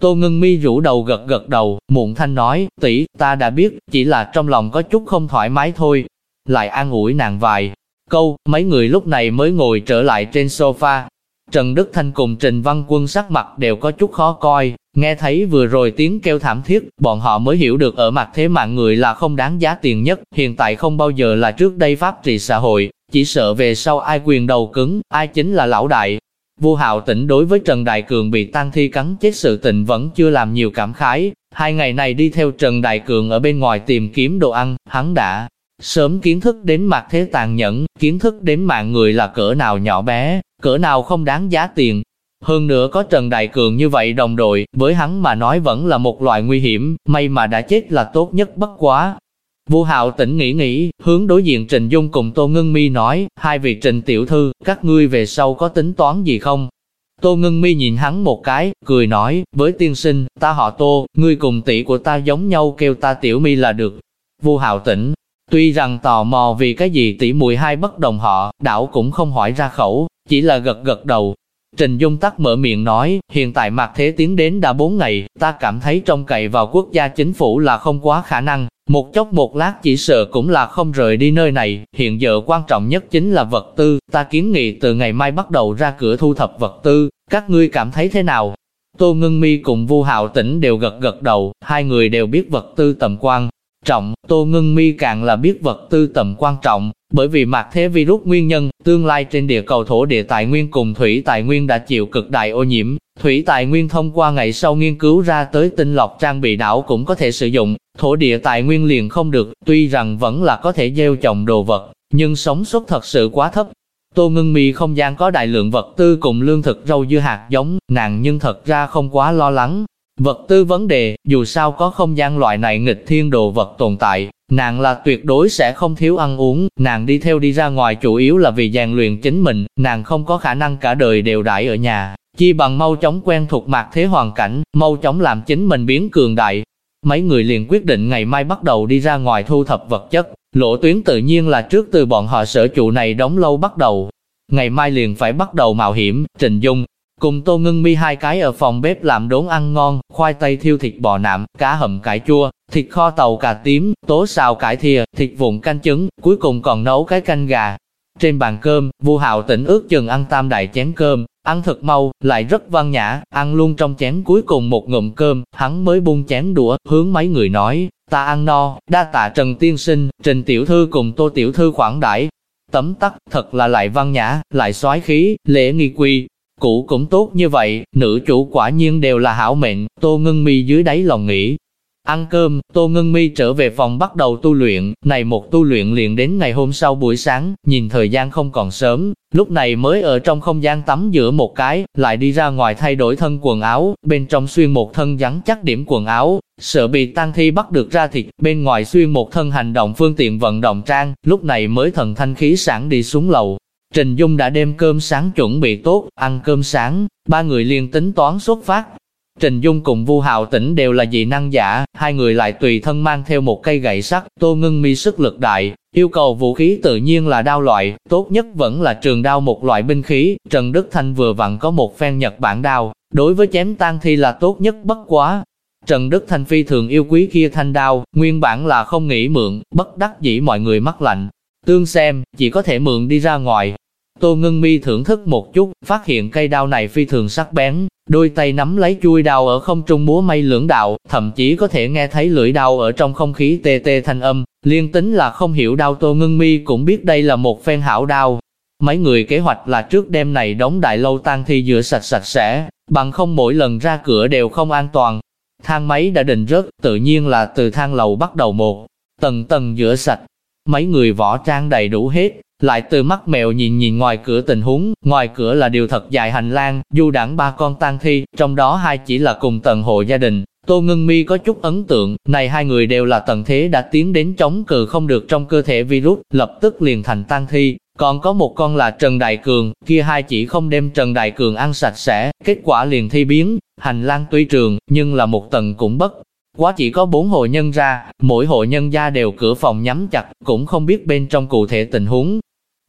Tô Ngân Mi rũ đầu gật gật đầu, muộn thanh nói, tỷ, ta đã biết, chỉ là trong lòng có chút không thoải mái thôi. Lại an ủi nàng vài câu, mấy người lúc này mới ngồi trở lại trên sofa. Trần Đức Thanh cùng Trình Văn Quân sắc mặt đều có chút khó coi, nghe thấy vừa rồi tiếng kêu thảm thiết, bọn họ mới hiểu được ở mặt thế mạng người là không đáng giá tiền nhất, hiện tại không bao giờ là trước đây pháp trị xã hội, chỉ sợ về sau ai quyền đầu cứng, ai chính là lão đại, Vua Hạo Tĩnh đối với Trần Đại Cường bị tan thi cắn chết sự tình vẫn chưa làm nhiều cảm khái. Hai ngày này đi theo Trần Đại Cường ở bên ngoài tìm kiếm đồ ăn, hắn đã sớm kiến thức đến mặt thế tàn nhẫn, kiến thức đến mạng người là cỡ nào nhỏ bé, cỡ nào không đáng giá tiền. Hơn nữa có Trần Đại Cường như vậy đồng đội, với hắn mà nói vẫn là một loại nguy hiểm, may mà đã chết là tốt nhất bất quá, Vu Hạo tỉnh nghĩ nghĩ, hướng đối diện Trình Dung cùng Tô Ngân Mi nói, hai vị Trình tiểu thư, các ngươi về sau có tính toán gì không? Tô Ngân Mi nhìn hắn một cái, cười nói, với tiên sinh, ta họ Tô, ngươi cùng tỷ của ta giống nhau kêu ta tiểu mi là được. Vu Hạo tỉnh, tuy rằng tò mò vì cái gì tỷ mùi hai bất đồng họ, đảo cũng không hỏi ra khẩu, chỉ là gật gật đầu. Trình Dung tắt mở miệng nói, hiện tại mặt thế tiến đến đã bốn ngày, ta cảm thấy trong cậy vào quốc gia chính phủ là không quá khả năng, một chốc một lát chỉ sợ cũng là không rời đi nơi này, hiện giờ quan trọng nhất chính là vật tư, ta kiến nghị từ ngày mai bắt đầu ra cửa thu thập vật tư, các ngươi cảm thấy thế nào? Tô Ngân Mi cùng Vu Hạo Tĩnh đều gật gật đầu, hai người đều biết vật tư tầm quan trọng, Tô Ngân Mi càng là biết vật tư tầm quan trọng, bởi vì mặt thế virus nguyên nhân, tương lai trên địa cầu thổ địa tài nguyên cùng thủy tài nguyên đã chịu cực đại ô nhiễm, thủy tài nguyên thông qua ngày sau nghiên cứu ra tới tinh lọc trang bị đảo cũng có thể sử dụng, thổ địa tài nguyên liền không được, tuy rằng vẫn là có thể gieo trồng đồ vật, nhưng sống suất thật sự quá thấp. Tô ngưng mi không gian có đại lượng vật tư cùng lương thực rau dưa hạt giống, nàng nhưng thật ra không quá lo lắng. Vật tư vấn đề, dù sao có không gian loại này nghịch thiên đồ vật tồn tại, nàng là tuyệt đối sẽ không thiếu ăn uống, nàng đi theo đi ra ngoài chủ yếu là vì rèn luyện chính mình, nàng không có khả năng cả đời đều đãi ở nhà, chi bằng mau chóng quen thuộc mạc thế hoàn cảnh, mau chóng làm chính mình biến cường đại, Mấy người liền quyết định ngày mai bắt đầu đi ra ngoài thu thập vật chất, lộ tuyến tự nhiên là trước từ bọn họ sở trụ này đóng lâu bắt đầu. Ngày mai liền phải bắt đầu mạo hiểm, Trình Dung, cùng Tô ngưng Mi hai cái ở phòng bếp làm đốn ăn ngon, khoai tây thiêu thịt bò nạm, cá hầm cải chua, thịt kho tàu cà tím, tố xào cải thìa, thịt vụn canh trứng, cuối cùng còn nấu cái canh gà. Trên bàn cơm, Vu Hạo tỉnh ước chừng ăn tam đại chén cơm, Ăn thật mau, lại rất văn nhã, ăn luôn trong chén cuối cùng một ngụm cơm, hắn mới buông chén đũa, hướng mấy người nói, ta ăn no, đa tạ Trần Tiên Sinh, Trình Tiểu Thư cùng Tô Tiểu Thư khoản đãi Tấm tắc, thật là lại văn nhã, lại soái khí, lễ nghi quy. Cũ cũng tốt như vậy, nữ chủ quả nhiên đều là hảo mệnh, Tô ngưng Mi dưới đáy lòng nghĩ, Ăn cơm, Tô ngưng Mi trở về phòng bắt đầu tu luyện, này một tu luyện liền đến ngày hôm sau buổi sáng, nhìn thời gian không còn sớm, lúc này mới ở trong không gian tắm giữa một cái, lại đi ra ngoài thay đổi thân quần áo, bên trong xuyên một thân rắn chắc điểm quần áo, sợ bị tăng thi bắt được ra thịt, bên ngoài xuyên một thân hành động phương tiện vận động trang, lúc này mới thần thanh khí sẵn đi xuống lầu. Trình Dung đã đem cơm sáng chuẩn bị tốt, ăn cơm sáng, ba người liền tính toán xuất phát, Trình Dung cùng Vu Hạo Tĩnh đều là dị năng giả, hai người lại tùy thân mang theo một cây gậy sắt, Tô Ngưng Mi sức lực đại, yêu cầu vũ khí tự nhiên là đao loại, tốt nhất vẫn là trường đao một loại binh khí, Trần Đức Thanh vừa vặn có một phen Nhật Bản đao, đối với chém tang thi là tốt nhất bất quá. Trần Đức Thanh phi thường yêu quý kia thanh đao, nguyên bản là không nghĩ mượn, bất đắc dĩ mọi người mắc lạnh. Tương xem, chỉ có thể mượn đi ra ngoài, Tô Ngưng Mi thưởng thức một chút, phát hiện cây đao này phi thường sắc bén, đôi tay nắm lấy chui đao ở không trung múa may lưỡng đạo, thậm chí có thể nghe thấy lưỡi đao ở trong không khí tê tê thanh âm, liên tính là không hiểu đao Tô Ngưng Mi cũng biết đây là một phen hảo đao. Mấy người kế hoạch là trước đêm này đóng đại lâu tang thi rửa sạch sạch sẽ, bằng không mỗi lần ra cửa đều không an toàn. Thang máy đã định rớt, tự nhiên là từ thang lầu bắt đầu một, tầng tầng rửa sạch. Mấy người võ trang đầy đủ hết, lại từ mắt mèo nhìn nhìn ngoài cửa tình huống, ngoài cửa là điều thật dài hành lang, du đảng ba con tang thi, trong đó hai chỉ là cùng tầng hộ gia đình. Tô Ngân Mi có chút ấn tượng, này hai người đều là tầng thế đã tiến đến chống cự không được trong cơ thể virus, lập tức liền thành tang thi. Còn có một con là Trần Đại Cường, kia hai chỉ không đem Trần Đại Cường ăn sạch sẽ, kết quả liền thi biến, hành lang tuy trường, nhưng là một tầng cũng bất. Quá chỉ có bốn hộ nhân ra, mỗi hộ nhân gia đều cửa phòng nhắm chặt, cũng không biết bên trong cụ thể tình huống,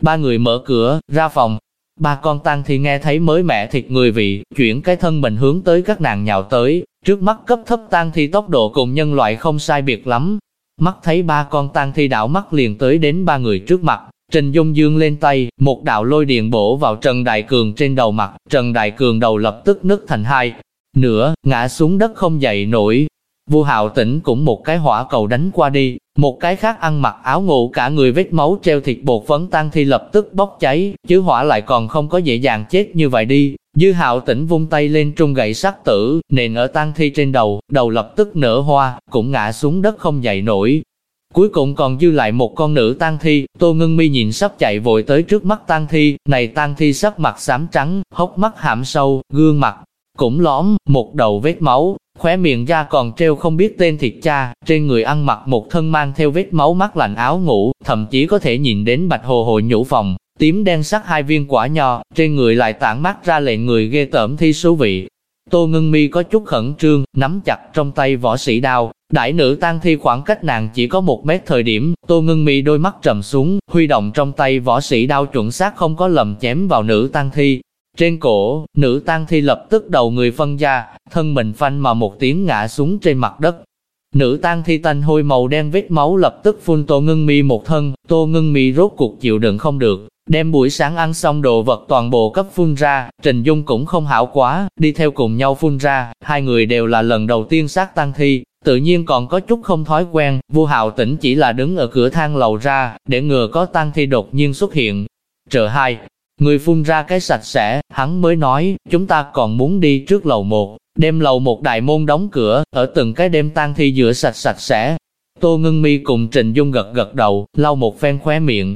Ba người mở cửa, ra phòng. Ba con tăng thì nghe thấy mới mẹ thịt người vị, chuyển cái thân mình hướng tới các nàng nhào tới, trước mắt cấp thấp tăng thi tốc độ cùng nhân loại không sai biệt lắm. Mắt thấy ba con tăng thi đảo mắt liền tới đến ba người trước mặt, Trình Dung dương lên tay, một đạo lôi điện bổ vào Trần Đại Cường trên đầu mặt, Trần Đại Cường đầu lập tức nứt thành hai, nửa, ngã xuống đất không dậy nổi. vua Hạo Tĩnh cũng một cái hỏa cầu đánh qua đi, một cái khác ăn mặc áo ngủ cả người vết máu treo thịt bột phấn tan thi lập tức bốc cháy, chứ hỏa lại còn không có dễ dàng chết như vậy đi. Dư hạo tỉnh vung tay lên trung gậy sát tử, nền ở tan thi trên đầu, đầu lập tức nở hoa, cũng ngã xuống đất không dậy nổi. Cuối cùng còn dư lại một con nữ tan thi, Tô Ngân Mi nhìn sắp chạy vội tới trước mắt tan thi, này tan thi sắc mặt xám trắng, hốc mắt hạm sâu, gương mặt cũng lõm, một đầu vết máu, khóe miệng da còn treo không biết tên thịt cha, trên người ăn mặc một thân mang theo vết máu mắt lạnh áo ngủ, thậm chí có thể nhìn đến bạch hồ hồ nhũ phòng, tím đen sắc hai viên quả nho, trên người lại tản mắt ra lệ người ghê tởm thi số vị. Tô Ngân Mi có chút khẩn trương, nắm chặt trong tay võ sĩ đao, đại nữ tang thi khoảng cách nàng chỉ có một mét thời điểm, Tô Ngân Mi đôi mắt trầm xuống, huy động trong tay võ sĩ đao chuẩn xác không có lầm chém vào nữ tang thi, trên cổ, nữ tang thi lập tức đầu người phân ra, thân mình phanh mà một tiếng ngã xuống trên mặt đất. Nữ tang thi tanh hôi màu đen vết máu lập tức phun Tô ngưng Mi một thân, Tô ngưng Mi rốt cuộc chịu đựng không được, đem buổi sáng ăn xong đồ vật toàn bộ cấp phun ra, Trình Dung cũng không hảo quá, đi theo cùng nhau phun ra, hai người đều là lần đầu tiên sát tang thi, tự nhiên còn có chút không thói quen, vua hạo tỉnh chỉ là đứng ở cửa thang lầu ra, để ngừa có tang thi đột nhiên xuất hiện. Trợ hai, Người phun ra cái sạch sẽ, hắn mới nói, chúng ta còn muốn đi trước lầu một, đem lầu một đại môn đóng cửa, ở từng cái đêm tang thi rửa sạch sạch sẽ. Tô Ngân Mi cùng Trình Dung gật gật đầu, lau một phen khóe miệng.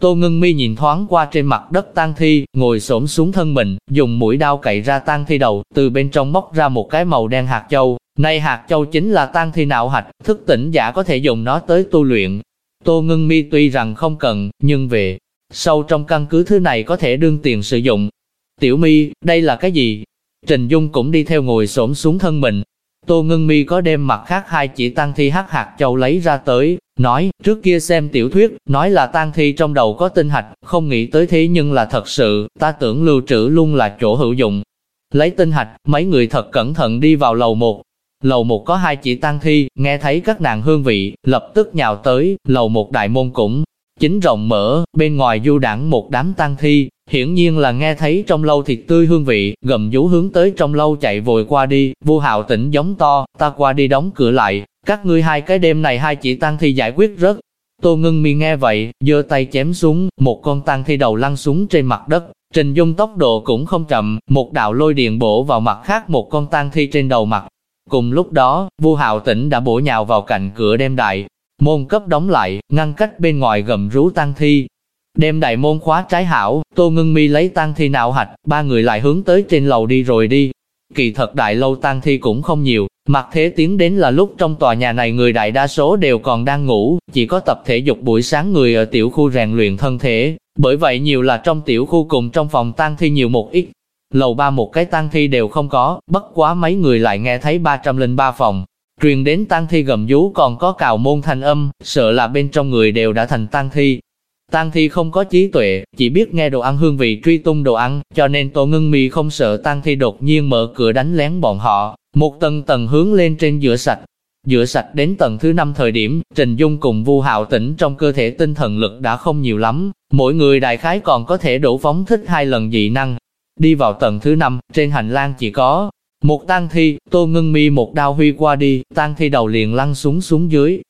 Tô Ngân Mi nhìn thoáng qua trên mặt đất tang thi, ngồi xổm xuống thân mình, dùng mũi đao cậy ra tang thi đầu, từ bên trong móc ra một cái màu đen hạt châu. Này hạt châu chính là tang thi não hạch, thức tỉnh giả có thể dùng nó tới tu luyện. Tô Ngân Mi tuy rằng không cần, nhưng về Sâu trong căn cứ thứ này có thể đương tiền sử dụng. Tiểu mi, đây là cái gì? Trình Dung cũng đi theo ngồi xổm xuống thân mình. Tô Ngân Mi có đem mặt khác hai chỉ tăng thi hắc hạt châu lấy ra tới, nói, trước kia xem tiểu thuyết, nói là tăng thi trong đầu có tinh hạch, không nghĩ tới thế nhưng là thật sự, ta tưởng lưu trữ luôn là chỗ hữu dụng. Lấy tinh hạch, mấy người thật cẩn thận đi vào lầu một. Lầu một có hai chỉ tăng thi, nghe thấy các nàng hương vị, lập tức nhào tới, lầu một đại môn cũng Chính rộng mở, bên ngoài du đảng một đám tang thi, hiển nhiên là nghe thấy trong lâu thịt tươi hương vị, gầm rú hướng tới trong lâu chạy vội qua đi, Vu hạo tỉnh giống to, ta qua đi đóng cửa lại, các ngươi hai cái đêm này hai chỉ tang thi giải quyết rất. Tô ngưng mi nghe vậy, giơ tay chém xuống, một con tang thi đầu lăn xuống trên mặt đất, trình dung tốc độ cũng không chậm, một đạo lôi điện bổ vào mặt khác một con tang thi trên đầu mặt. Cùng lúc đó, vua hạo tĩnh đã bổ nhào vào cạnh cửa đem đại, Môn cấp đóng lại, ngăn cách bên ngoài gầm rú tang thi. Đem đại môn khóa trái hảo, Tô Ngân Mi lấy tang thi nào hạch, ba người lại hướng tới trên lầu đi rồi đi. Kỳ thật đại lâu tang thi cũng không nhiều, mặc thế tiến đến là lúc trong tòa nhà này người đại đa số đều còn đang ngủ, chỉ có tập thể dục buổi sáng người ở tiểu khu rèn luyện thân thể, bởi vậy nhiều là trong tiểu khu cùng trong phòng tang thi nhiều một ít. lầu ba một cái tang thi đều không có, bất quá mấy người lại nghe thấy 303 phòng. Truyền đến tang thi gầm rú còn có cào môn thanh âm, sợ là bên trong người đều đã thành tang thi. Tang thi không có trí tuệ, chỉ biết nghe đồ ăn hương vị truy tung đồ ăn, cho nên Tô Ngân Mi không sợ tang thi đột nhiên mở cửa đánh lén bọn họ, một tầng tầng hướng lên trên giữa sạch. Giữa sạch đến tầng thứ năm thời điểm, Trình Dung cùng Vu Hạo Tĩnh trong cơ thể tinh thần lực đã không nhiều lắm, mỗi người đại khái còn có thể đổ phóng thích hai lần dị năng. Đi vào tầng thứ năm, trên hành lang chỉ có một tang thi, Tô Ngân Mi một đao huy qua đi, tang thi đầu liền lăn xuống xuống dưới.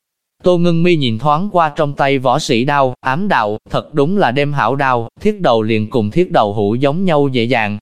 Tô Ngân Mi nhìn thoáng qua trong tay võ sĩ đao, ám đạo, thật đúng là đem hảo đao, thiết đầu liền cùng thiết đầu hũ giống nhau dễ dàng.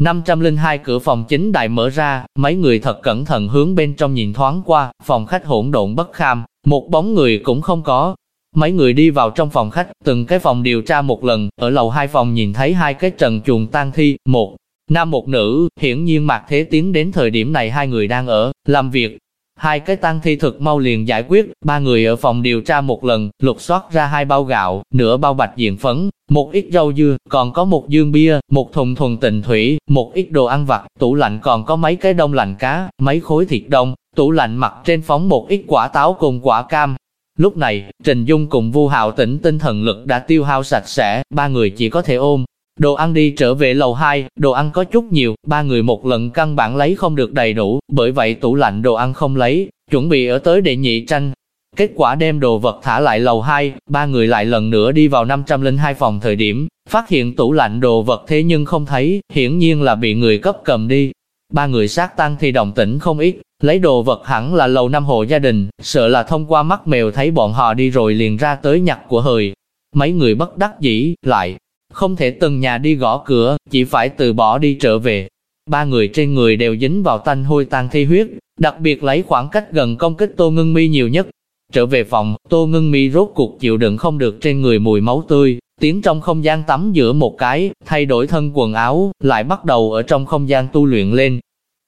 502 cửa phòng chính đại mở ra, mấy người thật cẩn thận hướng bên trong nhìn thoáng qua, phòng khách hỗn độn bất kham, một bóng người cũng không có. Mấy người đi vào trong phòng khách, từng cái phòng điều tra một lần, ở lầu hai phòng nhìn thấy hai cái trần chuồng tang thi, một nam một nữ, hiển nhiên Mạc Thế Tiến đến thời điểm này hai người đang ở, làm việc. Hai cái tăng thi thực mau liền giải quyết, ba người ở phòng điều tra một lần, lục soát ra hai bao gạo, nửa bao bạch diện phấn, một ít rau dưa, còn có một dương bia, một thùng thuần tình thủy, một ít đồ ăn vặt, tủ lạnh còn có mấy cái đông lạnh cá, mấy khối thịt đông, tủ lạnh mặt trên phóng một ít quả táo cùng quả cam. Lúc này, Trình Dung cùng Vu Hạo Tĩnh tinh thần lực đã tiêu hao sạch sẽ, ba người chỉ có thể ôm Đồ ăn đi trở về lầu 2, đồ ăn có chút nhiều, ba người một lần căn bản lấy không được đầy đủ, bởi vậy tủ lạnh đồ ăn không lấy, chuẩn bị ở tới để nhị tranh. Kết quả đem đồ vật thả lại lầu 2, ba người lại lần nữa đi vào 502 phòng thời điểm, phát hiện tủ lạnh đồ vật thế nhưng không thấy, hiển nhiên là bị người cấp cầm đi. Ba người sát tăng thì đồng tĩnh không ít, lấy đồ vật hẳn là lầu năm hộ gia đình, sợ là thông qua mắt mèo thấy bọn họ đi rồi liền ra tới nhặt của hời. Mấy người bất đắc dĩ, lại không thể từng nhà đi gõ cửa, chỉ phải từ bỏ đi trở về. Ba người trên người đều dính vào tanh hôi tan thi huyết, đặc biệt lấy khoảng cách gần công kích Tô Ngân Mi nhiều nhất. Trở về phòng, Tô Ngân Mi rốt cuộc chịu đựng không được trên người mùi máu tươi, tiến trong không gian tắm giữa một cái, thay đổi thân quần áo, lại bắt đầu ở trong không gian tu luyện lên.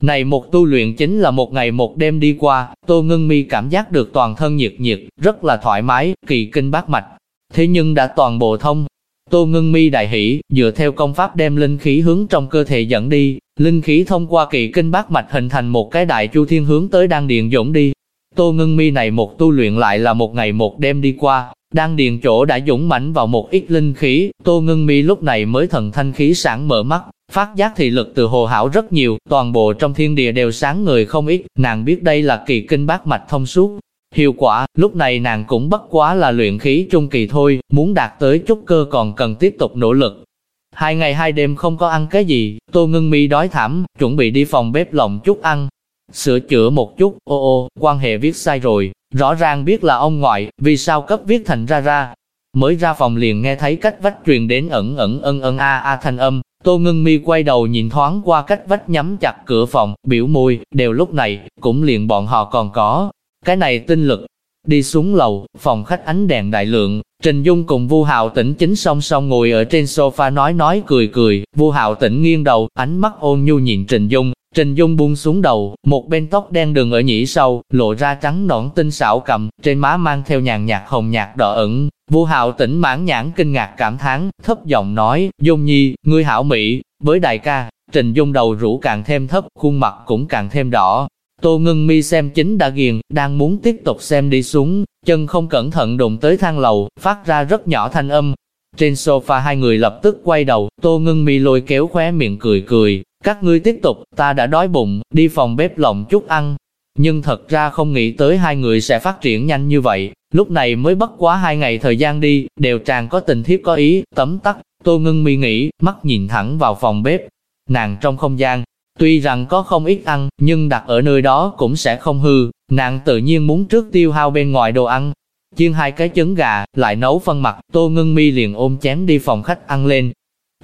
Này một tu luyện chính là một ngày một đêm đi qua, Tô Ngân Mi cảm giác được toàn thân nhiệt nhiệt, rất là thoải mái, kỳ kinh bát mạch. Thế nhưng đã toàn bộ thông, Tô ngưng mi đại hỷ, dựa theo công pháp đem linh khí hướng trong cơ thể dẫn đi, linh khí thông qua kỳ kinh bát mạch hình thành một cái đại chu thiên hướng tới đan điền dũng đi. Tô ngưng mi này một tu luyện lại là một ngày một đêm đi qua, đan điền chỗ đã dũng mãnh vào một ít linh khí, tô ngưng mi lúc này mới thần thanh khí sáng mở mắt, phát giác thị lực từ hồ hảo rất nhiều, toàn bộ trong thiên địa đều sáng người không ít, nàng biết đây là kỳ kinh bát mạch thông suốt, Hiệu quả, lúc này nàng cũng bất quá là luyện khí trung kỳ thôi, muốn đạt tới chút cơ còn cần tiếp tục nỗ lực. Hai ngày hai đêm không có ăn cái gì, Tô Ngân Mi đói thảm, chuẩn bị đi phòng bếp lòng chút ăn. Sửa chữa một chút, ô ô, quan hệ viết sai rồi, rõ ràng biết là ông ngoại, vì sao cấp viết thành ra ra. Mới ra phòng liền nghe thấy cách vách truyền đến ẩn ẩn ân ân a a thanh âm, Tô Ngân Mi quay đầu nhìn thoáng qua cách vách nhắm chặt cửa phòng, biểu môi, đều lúc này, cũng liền bọn họ còn có, cái này tinh lực, đi xuống lầu, phòng khách ánh đèn đại lượng, Trình Dung cùng Vu Hạo Tĩnh chính song song ngồi ở trên sofa nói nói cười cười, Vu Hạo Tĩnh nghiêng đầu, ánh mắt ôn nhu nhìn Trình Dung, Trình Dung buông xuống đầu, một bên tóc đen đường ở nhĩ sau lộ ra trắng nõn tinh xảo cầm, trên má mang theo nhàn nhạt hồng nhạt đỏ ửng. Vu Hạo Tĩnh mãn nhãn kinh ngạc cảm thán, thấp giọng nói, Dung Nhi, ngươi hảo mỹ, với đại ca, Trình Dung đầu rũ càng thêm thấp, khuôn mặt cũng càng thêm đỏ, Tô ngưng mi xem chính đã ghiền, đang muốn tiếp tục xem đi xuống, chân không cẩn thận đụng tới thang lầu, phát ra rất nhỏ thanh âm. Trên sofa hai người lập tức quay đầu, tô ngưng mi lôi kéo khóe miệng cười cười, các ngươi tiếp tục, ta đã đói bụng, đi phòng bếp lộng chút ăn. Nhưng thật ra không nghĩ tới hai người sẽ phát triển nhanh như vậy, lúc này mới bất quá hai ngày thời gian đi, đều tràn có tình thiết có ý, tấm tắc, tô ngưng mi nghĩ, mắt nhìn thẳng vào phòng bếp. Nàng trong không gian, Tuy rằng có không ít ăn, nhưng đặt ở nơi đó cũng sẽ không hư, nàng tự nhiên muốn trước tiêu hao bên ngoài đồ ăn. Chiên hai cái trứng gà, lại nấu phân mặt, tô ngưng mi liền ôm chén đi phòng khách ăn lên.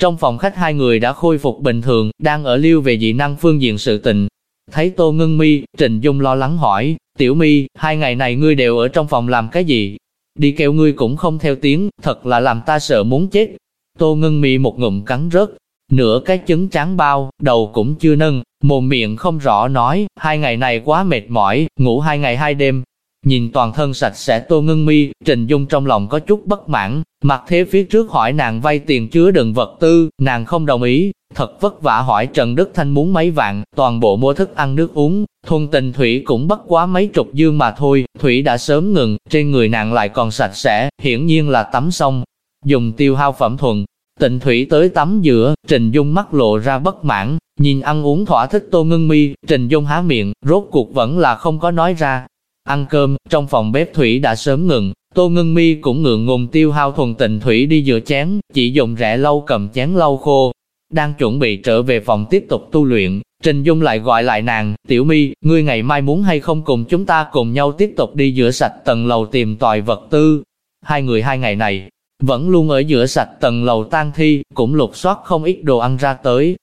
Trong phòng khách hai người đã khôi phục bình thường, đang ở lưu về dị năng phương diện sự tình. Thấy tô ngưng mi, Trình Dung lo lắng hỏi, tiểu mi, hai ngày này ngươi đều ở trong phòng làm cái gì? Đi kêu ngươi cũng không theo tiếng, thật là làm ta sợ muốn chết. Tô ngưng mi một ngụm cắn rớt, nửa cái trứng trắng bao, đầu cũng chưa nâng, mồm miệng không rõ nói, hai ngày này quá mệt mỏi, ngủ hai ngày hai đêm. Nhìn toàn thân sạch sẽ tô ngưng mi, Trình Dung trong lòng có chút bất mãn, mặt thế phía trước hỏi nàng vay tiền chứa đựng vật tư, nàng không đồng ý, thật vất vả hỏi Trần Đức Thanh muốn mấy vạn, toàn bộ mua thức ăn nước uống, thuần tình thủy cũng bất quá mấy chục dương mà thôi, thủy đã sớm ngừng, trên người nàng lại còn sạch sẽ, hiển nhiên là tắm xong, dùng tiêu hao phẩm thuần. Tịnh thủy tới tắm giữa, Trình Dung mắt lộ ra bất mãn, nhìn ăn uống thỏa thích tô ngưng mi, Trình Dung há miệng, rốt cuộc vẫn là không có nói ra. Ăn cơm, trong phòng bếp thủy đã sớm ngừng, Tô Ngân Mi cũng ngượng ngùng tiêu hao thuần tịnh thủy đi rửa chén, chỉ dùng rẻ lâu cầm chén lau khô. Đang chuẩn bị trở về phòng tiếp tục tu luyện, Trình Dung lại gọi lại nàng, Tiểu Mi, ngươi ngày mai muốn hay không cùng chúng ta cùng nhau tiếp tục đi rửa sạch tầng lầu tìm tòi vật tư. Hai người hai ngày này, vẫn luôn ở giữa sạch tầng lầu tang thi, cũng lục soát không ít đồ ăn ra tới.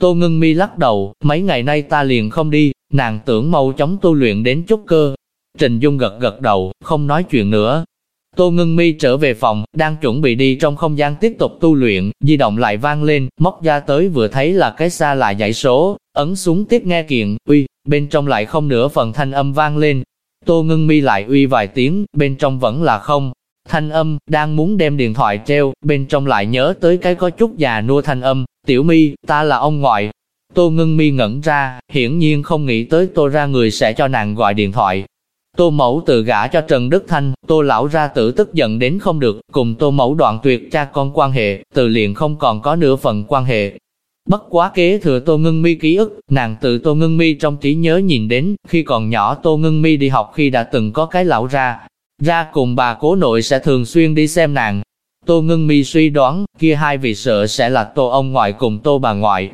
Tô Ngân Mi lắc đầu, mấy ngày nay ta liền không đi, nàng tưởng mau chóng tu luyện đến chút cơ. Trình Dung gật gật đầu, không nói chuyện nữa, Tô Ngân Mi trở về phòng, đang chuẩn bị đi trong không gian tiếp tục tu luyện, di động lại vang lên, móc ra tới vừa thấy là cái xa lại dãy số, ấn xuống tiếp nghe kiện, uy, bên trong lại không nửa phần thanh âm vang lên. Tô Ngân Mi lại uy vài tiếng, bên trong vẫn là không. Thanh âm, đang muốn đem điện thoại treo, bên trong lại nhớ tới cái có chút già nua thanh âm, tiểu mi, ta là ông ngoại. Tô Ngưng Mi ngẩn ra, hiển nhiên không nghĩ tới tô ra người sẽ cho nàng gọi điện thoại, Tô Mẫu tự gả cho Trần Đức Thanh, Tô Lão ra tử tức giận đến không được, cùng Tô Mẫu đoạn tuyệt cha con quan hệ, từ liền không còn có nửa phần quan hệ. Bất quá kế thừa Tô Ngân Mi ký ức, nàng từ Tô Ngân Mi trong trí nhớ nhìn đến, khi còn nhỏ Tô Ngân Mi đi học khi đã từng có cái lão ra, ra cùng bà cố nội sẽ thường xuyên đi xem nàng. Tô Ngưng Mi suy đoán, kia hai vị sợ sẽ là Tô ông ngoại cùng Tô bà ngoại,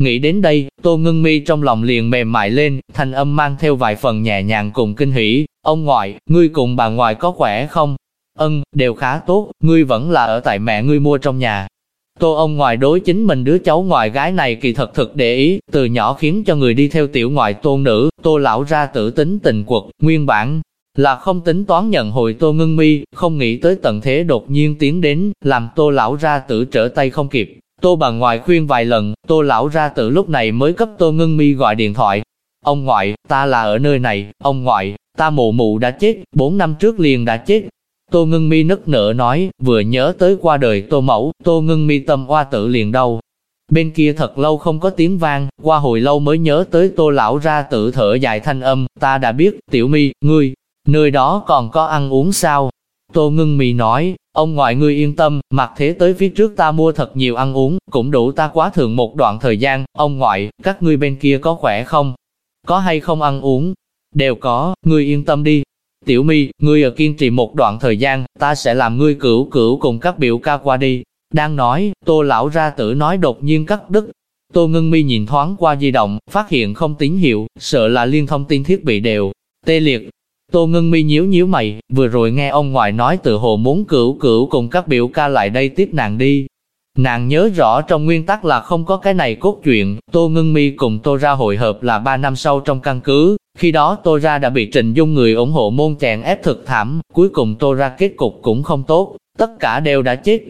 Nghĩ đến đây, Tô Ngưng Mi trong lòng liền mềm mại lên, thanh âm mang theo vài phần nhẹ nhàng cùng kinh hỉ. Ông ngoại, ngươi cùng bà ngoại có khỏe không? Ân, đều khá tốt, ngươi vẫn là ở tại mẹ ngươi mua trong nhà. Tô ông ngoại đối chính mình đứa cháu ngoại gái này kỳ thật thực để ý, từ nhỏ khiến cho người đi theo tiểu ngoại tôn nữ, tô lão ra tử tính tình quật, nguyên bản là không tính toán nhận hồi tô ngưng mi, không nghĩ tới tận thế đột nhiên tiến đến, làm tô lão ra tử trở tay không kịp, Tô bà ngoại khuyên vài lần, tô lão ra tử lúc này mới cấp tô ngưng mi gọi điện thoại. Ông ngoại, ta là ở nơi này, ông ngoại, ta mụ mụ đã chết, bốn năm trước liền đã chết. Tô ngưng mi nức nở nói, vừa nhớ tới qua đời tô mẫu, tô ngưng mi tâm oa tử liền đau. Bên kia thật lâu không có tiếng vang, qua hồi lâu mới nhớ tới tô lão ra tự thở dài thanh âm, ta đã biết, tiểu mi, ngươi, nơi đó còn có ăn uống sao? Tô ngưng mi nói, Ông ngoại ngươi yên tâm, mặc thế tới phía trước ta mua thật nhiều ăn uống, cũng đủ ta quá thường một đoạn thời gian, ông ngoại, các ngươi bên kia có khỏe không? Có hay không ăn uống? Đều có, ngươi yên tâm đi. Tiểu mi, ngươi ở kiên trì một đoạn thời gian, ta sẽ làm ngươi cửu cửu cùng các biểu ca qua đi. Đang nói, tô lão ra tử nói đột nhiên cắt đứt. Tô ngưng mi nhìn thoáng qua di động, phát hiện không tín hiệu, sợ là liên thông tin thiết bị đều. Tê liệt, Tô Ngân Mi nhíu nhíu mày, vừa rồi nghe ông ngoại nói tự hồ muốn cửu cửu cùng các biểu ca lại đây tiếp nàng đi. Nàng nhớ rõ trong nguyên tắc là không có cái này cốt truyện, Tô Ngân Mi cùng Tô Ra hội hợp là 3 năm sau trong căn cứ, khi đó Tô Ra đã bị Trình Dung người ủng hộ môn chèn ép thực thảm, cuối cùng Tô Ra kết cục cũng không tốt, tất cả đều đã chết.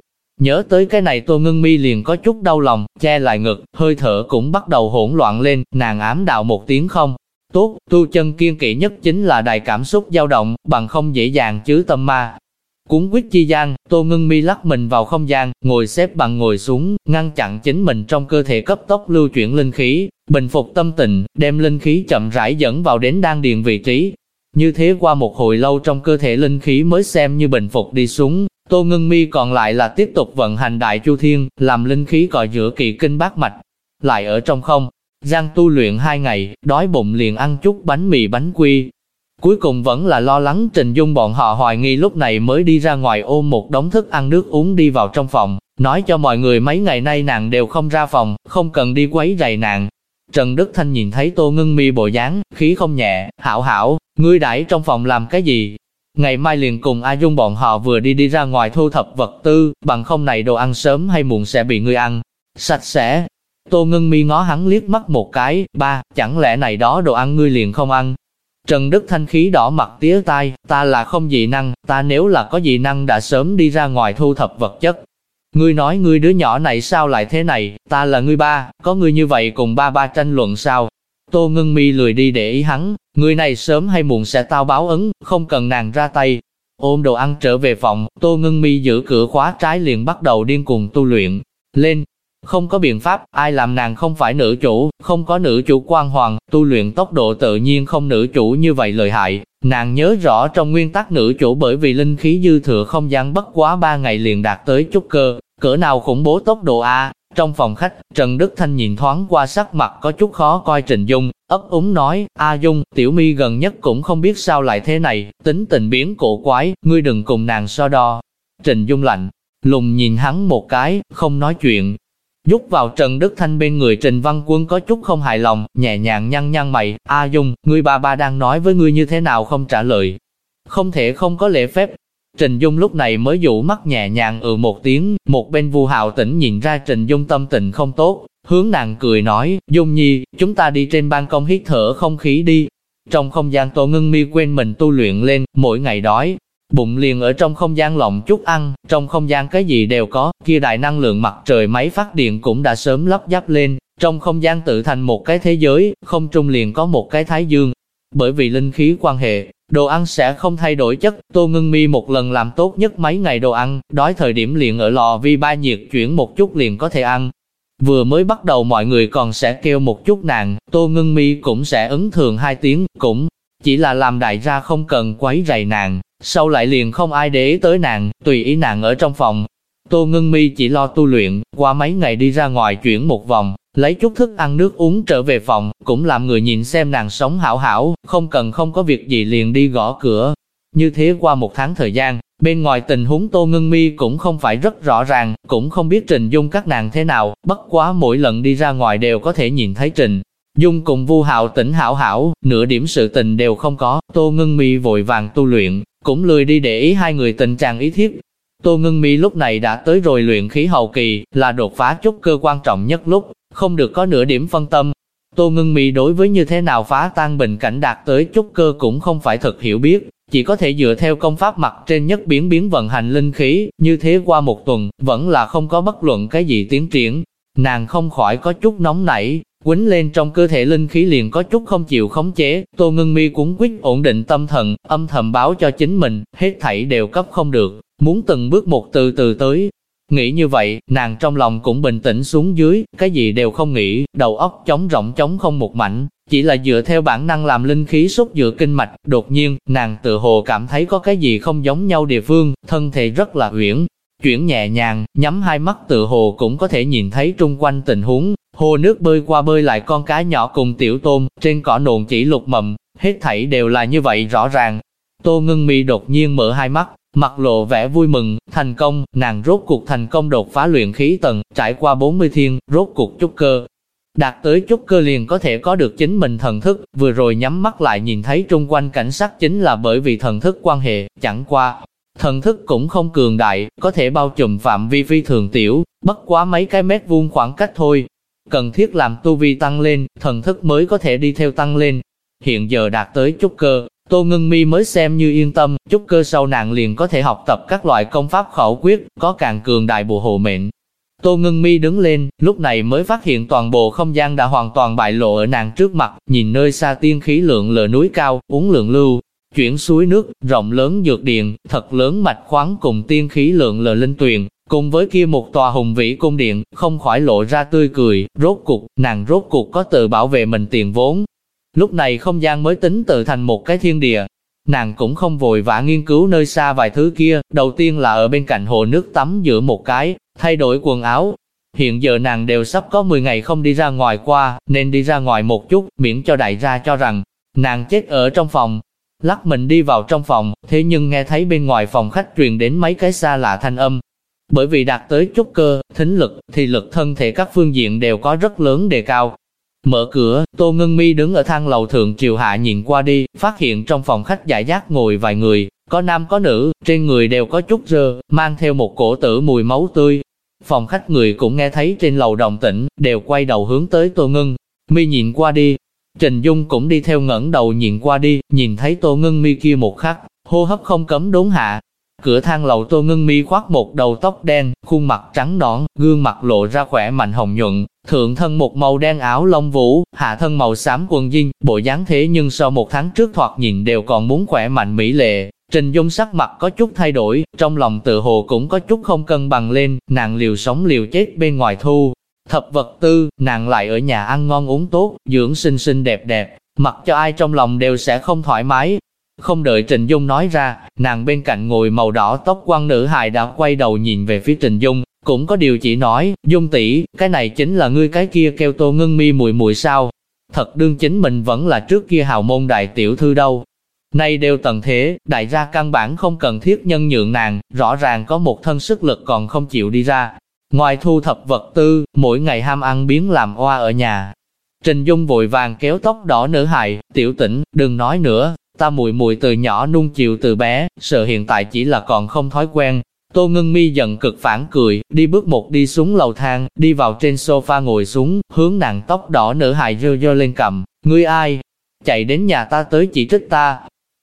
Nhớ tới cái này Tô Ngân Mi liền có chút đau lòng, che lại ngực, hơi thở cũng bắt đầu hỗn loạn lên, nàng ám đạo một tiếng không, Tốt, tu chân kiên kỵ nhất chính là đại cảm xúc dao động, bằng không dễ dàng chứ tâm ma. Cuốn quyết chi gian, Tô ngưng Mi lắc mình vào không gian, ngồi xếp bằng ngồi xuống, ngăn chặn chính mình trong cơ thể cấp tốc lưu chuyển linh khí, bình phục tâm tình, đem linh khí chậm rãi dẫn vào đến đan điền vị trí. Như thế qua một hồi lâu trong cơ thể linh khí mới xem như bình phục đi xuống, Tô ngưng Mi còn lại là tiếp tục vận hành đại chu thiên, làm linh khí cọ giữa kỳ kinh bát mạch. Lại ở trong không, Giang tu luyện hai ngày, đói bụng liền ăn chút bánh mì bánh quy. Cuối cùng vẫn là lo lắng Trình Dung bọn họ hoài nghi lúc này mới đi ra ngoài ôm một đống thức ăn nước uống đi vào trong phòng, nói cho mọi người mấy ngày nay nàng đều không ra phòng, không cần đi quấy rầy nàng. Trần Đức Thanh nhìn thấy Tô Ngân Mi bộ dáng, khí không nhẹ, hảo hảo, ngươi đãi trong phòng làm cái gì? Ngày mai liền cùng A Dung bọn họ vừa đi đi ra ngoài thu thập vật tư, bằng không này đồ ăn sớm hay muộn sẽ bị ngươi ăn. Sạch sẽ, Tô Ngân Mi ngó hắn liếc mắt một cái, ba, chẳng lẽ này đó đồ ăn ngươi liền không ăn? Trần Đức Thanh khí đỏ mặt tía tai, ta là không dị năng, ta nếu là có dị năng đã sớm đi ra ngoài thu thập vật chất. Ngươi nói ngươi đứa nhỏ này sao lại thế này, ta là ngươi ba, có ngươi như vậy cùng ba ba tranh luận sao? Tô Ngân Mi lười đi để ý hắn, người này sớm hay muộn sẽ tao báo ứng, không cần nàng ra tay. Ôm đồ ăn trở về phòng, Tô Ngân Mi giữ cửa khóa trái liền bắt đầu điên cuồng tu luyện. Lên, không có biện pháp, ai làm nàng không phải nữ chủ, không có nữ chủ quan hoàng, tu luyện tốc độ tự nhiên không nữ chủ như vậy lợi hại. Nàng nhớ rõ trong nguyên tắc nữ chủ bởi vì linh khí dư thừa không gian bất quá ba ngày liền đạt tới chút cơ, cỡ nào khủng bố tốc độ A. Trong phòng khách, Trần Đức Thanh nhìn thoáng qua sắc mặt có chút khó coi Trình Dung, ấp úng nói, A Dung, tiểu mi gần nhất cũng không biết sao lại thế này, tính tình biến cổ quái, ngươi đừng cùng nàng so đo. Trình Dung lạnh, lùng nhìn hắn một cái, không nói chuyện, Dút vào Trần Đức Thanh bên người Trình Văn Quân có chút không hài lòng, nhẹ nhàng nhăn nhăn mày, A Dung, ngươi ba ba đang nói với ngươi như thế nào không trả lời. Không thể không có lễ phép. Trình Dung lúc này mới dụ mắt nhẹ nhàng ừ một tiếng, một bên vu hào tỉnh nhìn ra Trình Dung tâm tình không tốt, hướng nàng cười nói, Dung Nhi, chúng ta đi trên ban công hít thở không khí đi. Trong không gian Tô Ngưng Mi quên mình tu luyện lên, mỗi ngày đói, bụng liền ở trong không gian lộng chút ăn, trong không gian cái gì đều có, kia đại năng lượng mặt trời máy phát điện cũng đã sớm lắp ráp lên, trong không gian tự thành một cái thế giới, không trung liền có một cái thái dương. Bởi vì linh khí quan hệ, đồ ăn sẽ không thay đổi chất, Tô Ngưng Mi một lần làm tốt nhất mấy ngày đồ ăn, đói thời điểm liền ở lò vi ba nhiệt chuyển một chút liền có thể ăn. Vừa mới bắt đầu mọi người còn sẽ kêu một chút nàng, Tô Ngưng Mi cũng sẽ ứng thường hai tiếng, cũng chỉ là làm đại gia không cần quấy rầy nàng, sau lại liền không ai để ý tới nàng, tùy ý nàng ở trong phòng. Tô Ngân Mi chỉ lo tu luyện, qua mấy ngày đi ra ngoài chuyển một vòng, lấy chút thức ăn nước uống trở về phòng, cũng làm người nhìn xem nàng sống hảo hảo, không cần không có việc gì liền đi gõ cửa. Như thế qua một tháng thời gian, bên ngoài tình huống Tô Ngân Mi cũng không phải rất rõ ràng, cũng không biết Trình Dung các nàng thế nào, bất quá mỗi lần đi ra ngoài đều có thể nhìn thấy Trình. Dung cùng Vu Hạo tỉnh hảo hảo, nửa điểm sự tình đều không có, Tô Ngân Mi vội vàng tu luyện, cũng lười đi để ý hai người tình trạng ý thiếp. Tô Ngân Mi lúc này đã tới rồi luyện khí hậu kỳ, là đột phá chút cơ quan trọng nhất lúc, không được có nửa điểm phân tâm. Tô Ngân Mi đối với như thế nào phá tan bình cảnh đạt tới chút cơ cũng không phải thật hiểu biết, chỉ có thể dựa theo công pháp mặt trên nhất biến biến vận hành linh khí, như thế qua một tuần, vẫn là không có bất luận cái gì tiến triển. Nàng không khỏi có chút nóng nảy, Quấn lên trong cơ thể linh khí liền có chút không chịu khống chế, Tô Ngân Mi cũng quyết ổn định tâm thần, âm thầm báo cho chính mình, hết thảy đều cấp không được, muốn từng bước một từ từ tới. Nghĩ như vậy, nàng trong lòng cũng bình tĩnh xuống dưới, cái gì đều không nghĩ, đầu óc trống rỗng trống không một mảnh, chỉ là dựa theo bản năng làm linh khí xúc dựa kinh mạch, đột nhiên, nàng tự hồ cảm thấy có cái gì không giống nhau địa phương, thân thể rất là uyển, chuyển nhẹ nhàng, nhắm hai mắt tự hồ cũng có thể nhìn thấy trung quanh tình huống, Hồ nước bơi qua bơi lại con cá nhỏ cùng tiểu tôm, trên cỏ nồn chỉ lục mầm, hết thảy đều là như vậy rõ ràng. Tô ngưng mi đột nhiên mở hai mắt, mặt lộ vẻ vui mừng, thành công, nàng rốt cuộc thành công đột phá luyện khí tầng, trải qua 40 thiên, rốt cuộc chút cơ. Đạt tới chút cơ liền có thể có được chính mình thần thức, vừa rồi nhắm mắt lại nhìn thấy trung quanh cảnh sát chính là bởi vì thần thức quan hệ, chẳng qua. Thần thức cũng không cường đại, có thể bao trùm phạm vi phi thường tiểu, bất quá mấy cái mét vuông khoảng cách thôi, cần thiết làm tu vi tăng lên, thần thức mới có thể đi theo tăng lên. Hiện giờ đạt tới chút cơ, Tô Ngân Mi mới xem như yên tâm, chút cơ sau nàng liền có thể học tập các loại công pháp khẩu quyết, có càng cường đại bùa hộ mệnh. Tô Ngân Mi đứng lên, lúc này mới phát hiện toàn bộ không gian đã hoàn toàn bại lộ ở nàng trước mặt, nhìn nơi xa tiên khí lượng lờ núi cao, uống lượng lưu, chuyển suối nước, rộng lớn dược điện, thật lớn mạch khoáng cùng tiên khí lượng lờ linh tuyền, Cùng với kia một tòa hùng vĩ cung điện, không khỏi lộ ra tươi cười, rốt cục, nàng rốt cục có tự bảo vệ mình tiền vốn. Lúc này không gian mới tính tự thành một cái thiên địa. Nàng cũng không vội vã nghiên cứu nơi xa vài thứ kia, đầu tiên là ở bên cạnh hồ nước tắm giữa một cái, thay đổi quần áo. Hiện giờ nàng đều sắp có 10 ngày không đi ra ngoài qua, nên đi ra ngoài một chút, miễn cho đại gia cho rằng, nàng chết ở trong phòng. Lắc mình đi vào trong phòng, thế nhưng nghe thấy bên ngoài phòng khách truyền đến mấy cái xa lạ thanh âm, bởi vì đạt tới chút cơ, thính lực, thì lực thân thể các phương diện đều có rất lớn đề cao. Mở cửa, Tô Ngân Mi đứng ở thang lầu thượng chiều hạ nhìn qua đi, phát hiện trong phòng khách giải giác ngồi vài người, có nam có nữ, trên người đều có chút rơ, mang theo một cổ tử mùi máu tươi. Phòng khách người cũng nghe thấy trên lầu đồng tĩnh, đều quay đầu hướng tới Tô Ngân. Mi nhìn qua đi, Trình Dung cũng đi theo ngẩng đầu nhìn qua đi, nhìn thấy Tô Ngân Mi kia một khắc, hô hấp không cấm đốn hạ, Cửa thang lầu Tô Ngân Mi khoác một đầu tóc đen, khuôn mặt trắng nõn, gương mặt lộ ra khỏe mạnh hồng nhuận, thượng thân một màu đen áo lông vũ, hạ thân màu xám quần jean, bộ dáng thế nhưng sau một tháng trước thoạt nhìn đều còn muốn khỏe mạnh mỹ lệ. Trình Dung sắc mặt có chút thay đổi, trong lòng tự hồ cũng có chút không cân bằng lên, nàng liều sống liều chết bên ngoài thu. Thập vật tư, nàng lại ở nhà ăn ngon uống tốt, dưỡng xinh xinh đẹp đẹp, mặc cho ai trong lòng đều sẽ không thoải mái. Không đợi Trình Dung nói ra, nàng bên cạnh ngồi màu đỏ tóc quăng nữ hài đã quay đầu nhìn về phía Trình Dung, cũng có điều chỉ nói, Dung tỷ, cái này chính là ngươi cái kia kêu tô ngưng mi mùi mùi sao. Thật đương chính mình vẫn là trước kia hào môn đại tiểu thư đâu. Nay đều tận thế, đại gia căn bản không cần thiết nhân nhượng nàng, rõ ràng có một thân sức lực còn không chịu đi ra. Ngoài thu thập vật tư, mỗi ngày ham ăn biến làm oa ở nhà. Trình Dung vội vàng kéo tóc đỏ nữ hài, tiểu tỉnh, đừng nói nữa, ta mùi mùi từ nhỏ nung chiều từ bé, sợ hiện tại chỉ là còn không thói quen. Tô ngưng mi giận cực phản cười, đi bước một đi xuống lầu thang, đi vào trên sofa ngồi xuống, hướng nàng tóc đỏ nữ hài dơ dơ lên cầm, ngươi ai? Chạy đến nhà ta tới chỉ trích ta,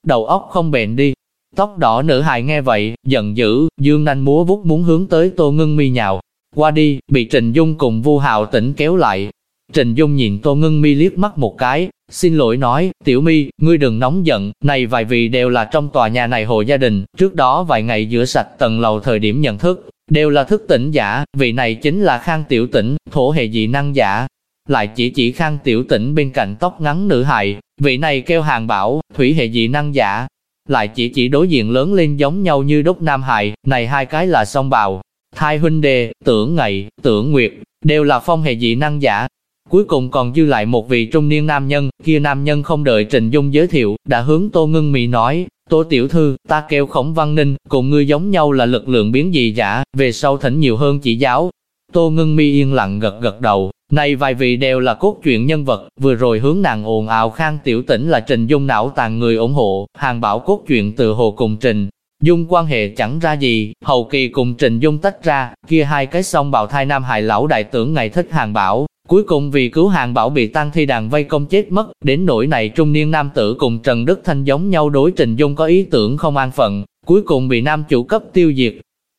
đầu óc không bền đi. Tóc đỏ nữ hài nghe vậy, giận dữ, dương nanh múa vút muốn hướng tới tô ngưng mi nhào. Qua đi, bị Trình Dung cùng Vu Hạo tỉnh kéo lại. Trình Dung nhìn tô ngưng mi liếc mắt một cái, xin lỗi nói, tiểu mi, ngươi đừng nóng giận, này vài vị đều là trong tòa nhà này hộ gia đình, trước đó vài ngày rửa sạch tầng lầu thời điểm nhận thức, đều là thức tỉnh giả, vị này chính là khang tiểu tỉnh, thổ hệ dị năng giả. Lại chỉ chỉ khang tiểu tỉnh bên cạnh tóc ngắn nữ hài, vị này kêu hàng bảo, thủy hệ dị năng giả. Lại chỉ chỉ đối diện lớn lên giống nhau như đốc nam hài, này hai cái là song bào. Thai huynh đề, tưởng ngày, tưởng nguyệt, đều là phong hệ dị năng giả, Cuối cùng còn dư lại một vị trung niên nam nhân, kia nam nhân không đợi Trình Dung giới thiệu, đã hướng Tô Ngân Mỹ nói, Tô Tiểu Thư, ta kêu khổng văn ninh, cùng ngươi giống nhau là lực lượng biến dị giả, về sau thỉnh nhiều hơn chỉ giáo. Tô Ngân Mi yên lặng gật gật đầu, này vài vị đều là cốt truyện nhân vật, vừa rồi hướng nàng ồn ào khang tiểu tỉnh là Trình Dung não tàn người ủng hộ, hàng bảo cốt truyện từ hồ cùng Trình. Dung quan hệ chẳng ra gì, hậu kỳ cùng Trình Dung tách ra, kia hai cái song bào thai nam hài lão đại tưởng ngày thích hàng bảo, Cuối cùng vì cứu hàng bảo bị tăng thi đàn vây công chết mất, đến nỗi này trung niên nam tử cùng Trần Đức Thanh giống nhau đối Trình Dung có ý tưởng không an phận, cuối cùng bị nam chủ cấp tiêu diệt.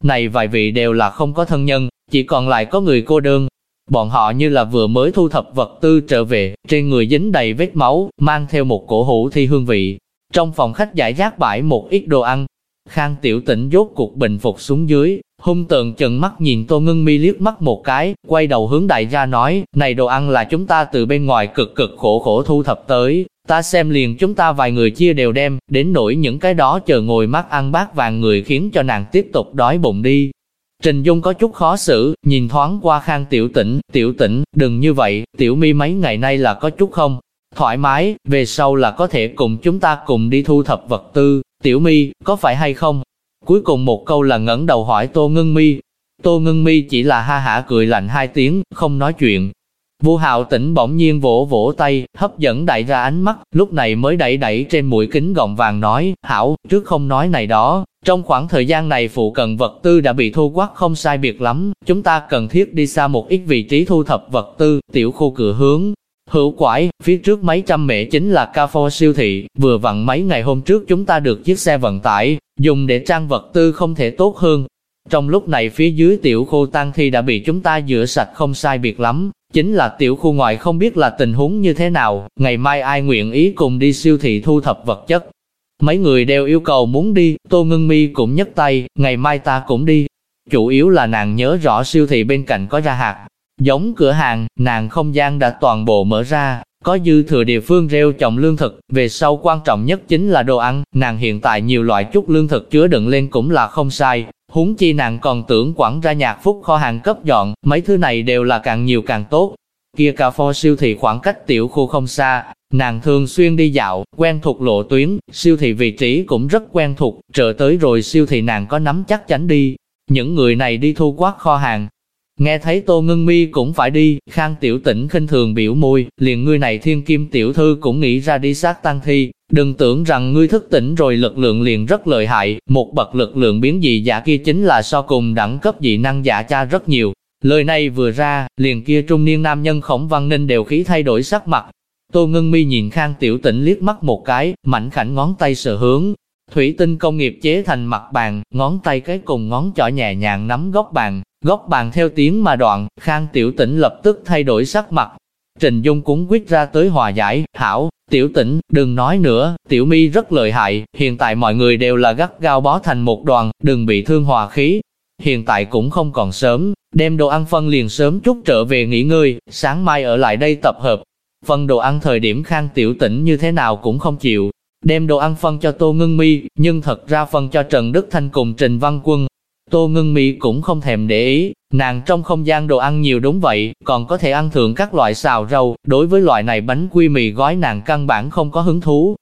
Này vài vị đều là không có thân nhân, chỉ còn lại có người cô đơn. Bọn họ như là vừa mới thu thập vật tư trở về, trên người dính đầy vết máu, mang theo một cổ hủ thi hương vị. Trong phòng khách giải rác bãi một ít đồ ăn, Khang tiểu tỉnh dốt cuộc bình phục xuống dưới, hung tượng chừng mắt nhìn Tô Ngân Mi liếc mắt một cái, quay đầu hướng đại gia nói, này đồ ăn là chúng ta từ bên ngoài cực cực khổ khổ thu thập tới, ta xem liền chúng ta vài người chia đều đem, đến nỗi những cái đó chờ ngồi mắt ăn bát vàng người khiến cho nàng tiếp tục đói bụng đi. Trình Dung có chút khó xử, nhìn thoáng qua Khang Tiểu Tĩnh, Tiểu Tĩnh, đừng như vậy, Tiểu Mi mấy ngày nay là có chút không thoải mái, về sau là có thể cùng chúng ta cùng đi thu thập vật tư, Tiểu Mi, có phải hay không? Cuối cùng một câu là ngẩng đầu hỏi Tô Ngân Mi. Tô Ngân Mi chỉ là ha hả cười lạnh hai tiếng, không nói chuyện. Vu Hạo tỉnh bỗng nhiên vỗ vỗ tay, hấp dẫn đại ra ánh mắt, lúc này mới đẩy đẩy trên mũi kính gọng vàng nói, hảo, trước không nói này đó, trong khoảng thời gian này phụ cận vật tư đã bị thu quát không sai biệt lắm, chúng ta cần thiết đi xa một ít vị trí thu thập vật tư, tiểu khu cửa hướng, Hữu quải, phía trước mấy trăm mễ chính là Carrefour siêu thị, vừa vặn mấy ngày hôm trước chúng ta được chiếc xe vận tải, dùng để trang vật tư không thể tốt hơn. Trong lúc này phía dưới tiểu khu tăng thi đã bị chúng ta rửa sạch không sai biệt lắm, chính là tiểu khu ngoài không biết là tình huống như thế nào, ngày mai ai nguyện ý cùng đi siêu thị thu thập vật chất. Mấy người đều yêu cầu muốn đi, Tô Ngân Mi cũng nhấc tay, ngày mai ta cũng đi. Chủ yếu là nàng nhớ rõ siêu thị bên cạnh có ra hạt, Giống cửa hàng, nàng không gian đã toàn bộ mở ra, có dư thừa địa phương rêu trồng lương thực, về sau quan trọng nhất chính là đồ ăn, nàng hiện tại nhiều loại chút lương thực chứa đựng lên cũng là không sai, huống chi nàng còn tưởng quản ra nhạc phúc kho hàng cấp dọn, mấy thứ này đều là càng nhiều càng tốt. Kia cà phô siêu thị khoảng cách tiểu khu không xa, nàng thường xuyên đi dạo, quen thuộc lộ tuyến, siêu thị vị trí cũng rất quen thuộc, trở tới rồi siêu thị nàng có nắm chắc chắn đi. Những người này đi thu quát kho hàng, Nghe thấy Tô Ngân Mi cũng phải đi, Khang Tiểu Tĩnh khinh thường biểu môi, liền ngươi này thiên kim tiểu thư cũng nghĩ ra đi sát tăng thi, đừng tưởng rằng ngươi thức tỉnh rồi lực lượng liền rất lợi hại, một bậc lực lượng biến dị giả kia chính là so cùng đẳng cấp dị năng giả cha rất nhiều. Lời này vừa ra, liền kia trung niên nam nhân khổng văn ninh đều khí thay đổi sắc mặt. Tô Ngân Mi nhìn Khang Tiểu Tĩnh liếc mắt một cái, mảnh khảnh ngón tay sờ hướng, Thủy tinh công nghiệp chế thành mặt bàn, ngón tay cái cùng ngón trỏ nhẹ nhàng nắm góc bàn, góc bàn theo tiếng mà đoạn, Khang Tiểu Tĩnh lập tức thay đổi sắc mặt. Trình Dung cũng quyết ra tới hòa giải, hảo, Tiểu Tĩnh, đừng nói nữa, Tiểu Mi rất lợi hại, hiện tại mọi người đều là gắt gao bó thành một đoàn, đừng bị thương hòa khí. Hiện tại cũng không còn sớm, đem đồ ăn phân liền sớm chút trở về nghỉ ngơi, sáng mai ở lại đây tập hợp. Phân đồ ăn thời điểm khang tiểu tỉnh như thế nào cũng không chịu, đem đồ ăn phân cho Tô Ngân Mi, nhưng thật ra phân cho Trần Đức Thanh cùng Trình Văn Quân. Tô Ngưng Mi cũng không thèm để ý, nàng trong không gian đồ ăn nhiều đúng vậy, còn có thể ăn thượng các loại xào rau, đối với loại này bánh quy mì gói nàng căn bản không có hứng thú.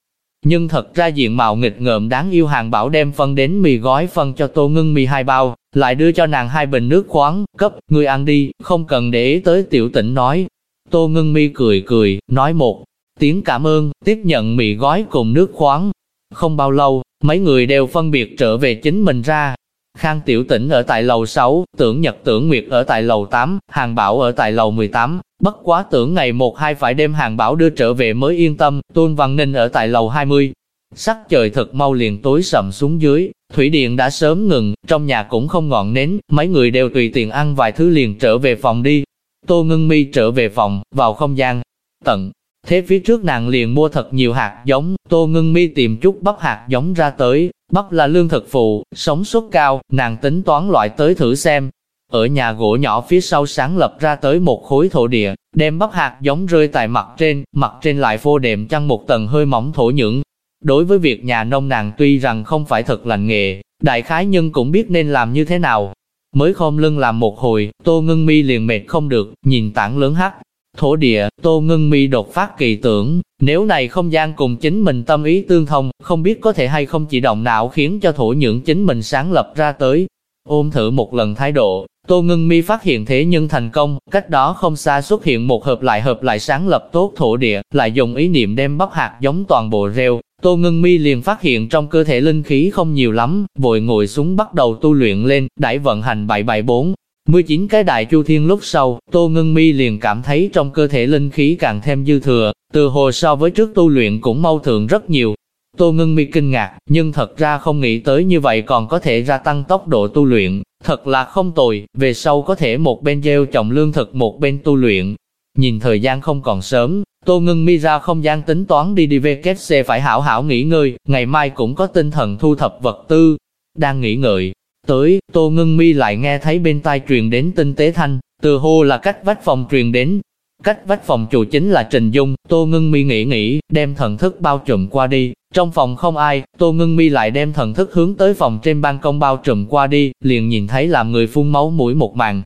Nhưng thật ra diện mạo nghịch ngợm đáng yêu hàng bảo đem phân đến mì gói phân cho Tô Ngưng Mì hai bao, lại đưa cho nàng hai bình nước khoáng, cấp, người ăn đi, không cần để ý tới tiểu tỉnh nói. Tô Ngưng Mi cười cười, nói một tiếng cảm ơn, tiếp nhận mì gói cùng nước khoáng. Không bao lâu, mấy người đều phân biệt trở về chính mình ra. Khang Tiểu Tĩnh ở tại lầu 6, tưởng Nhật tưởng Nguyệt ở tại lầu 8, Hàng Bảo ở tại lầu 18, bất quá tưởng ngày một hai phải đem Hàng Bảo đưa trở về mới yên tâm, Tôn Văn Ninh ở tại lầu 20. Sắc trời thật mau liền tối sầm xuống dưới, thủy điện đã sớm ngừng, trong nhà cũng không ngọn nến, mấy người đều tùy tiện ăn vài thứ liền trở về phòng đi. Tô Ngân Mi trở về phòng, vào không gian, tận Thế phía trước nàng liền mua thật nhiều hạt giống, Tô Ngân Mi tìm chút bắp hạt giống ra tới, bắp là lương thực phụ, sống suất cao, nàng tính toán loại tới thử xem. Ở nhà gỗ nhỏ phía sau sáng lập ra tới một khối thổ địa, đem bắp hạt giống rơi tại mặt trên, mặt trên lại phô đệm chăn một tầng hơi mỏng thổ nhưỡng. Đối với việc nhà nông nàng tuy rằng không phải thật lành nghề, đại khái nhưng cũng biết nên làm như thế nào. Mới khom lưng làm một hồi, Tô Ngân Mi liền mệt không được, nhìn tảng lớn hắt Thổ địa, Tô Ngân Mi đột phát kỳ tưởng, nếu này không gian cùng chính mình tâm ý tương thông, không biết có thể hay không chỉ động não khiến cho thổ nhưỡng chính mình sáng lập ra tới. Ôm thử một lần thái độ, Tô Ngân Mi phát hiện thế nhưng thành công, cách đó không xa xuất hiện một hợp lại hợp lại sáng lập tốt thổ địa, lại dùng ý niệm đem bắp hạt giống toàn bộ rêu. Tô Ngân Mi liền phát hiện trong cơ thể linh khí không nhiều lắm, vội ngồi xuống bắt đầu tu luyện lên, đãi vận hành 774, 19 cái đại chu thiên lúc sau, Tô Ngân Mi liền cảm thấy trong cơ thể linh khí càng thêm dư thừa, từ hồ so với trước tu luyện cũng mau thượng rất nhiều. Tô Ngân Mi kinh ngạc, nhưng thật ra không nghĩ tới như vậy còn có thể gia tăng tốc độ tu luyện, thật là không tồi, về sau có thể một bên gieo trồng lương thực một bên tu luyện. Nhìn thời gian không còn sớm, Tô Ngân Mi ra không gian tính toán đi đi về kết phải hảo hảo nghỉ ngơi, ngày mai cũng có tinh thần thu thập vật tư. Đang nghỉ ngơi, Tới, Tô Ngân Mi lại nghe thấy bên tai truyền đến tinh tế thanh, từ hô là cách vách phòng truyền đến. Cách vách phòng chủ chính là Trình Dung, Tô Ngân Mi nghĩ nghĩ, đem thần thức bao trùm qua đi. Trong phòng không ai, Tô Ngân Mi lại đem thần thức hướng tới phòng trên ban công bao trùm qua đi, liền nhìn thấy làm người phun máu mũi một màn.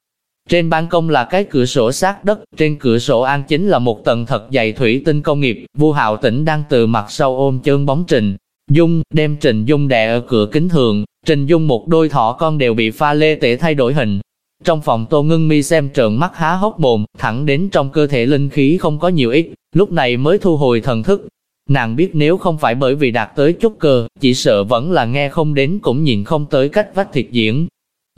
Trên ban công là cái cửa sổ sát đất, trên cửa sổ an chính là một tầng thật dày thủy tinh công nghiệp, Vu Hạo Tĩnh đang từ mặt sau ôm chân bóng Trình Dung, đem Trình Dung đè ở cửa kính thường, Trình Dung một đôi thỏ con đều bị pha lê tể thay đổi hình. Trong phòng Tô Ngưng Mi xem trợn mắt há hốc mồm, thẳng đến trong cơ thể linh khí không có nhiều ít, lúc này mới thu hồi thần thức. Nàng biết nếu không phải bởi vì đạt tới chút cơ, chỉ sợ vẫn là nghe không đến cũng nhìn không tới cách vách thiệt diễn.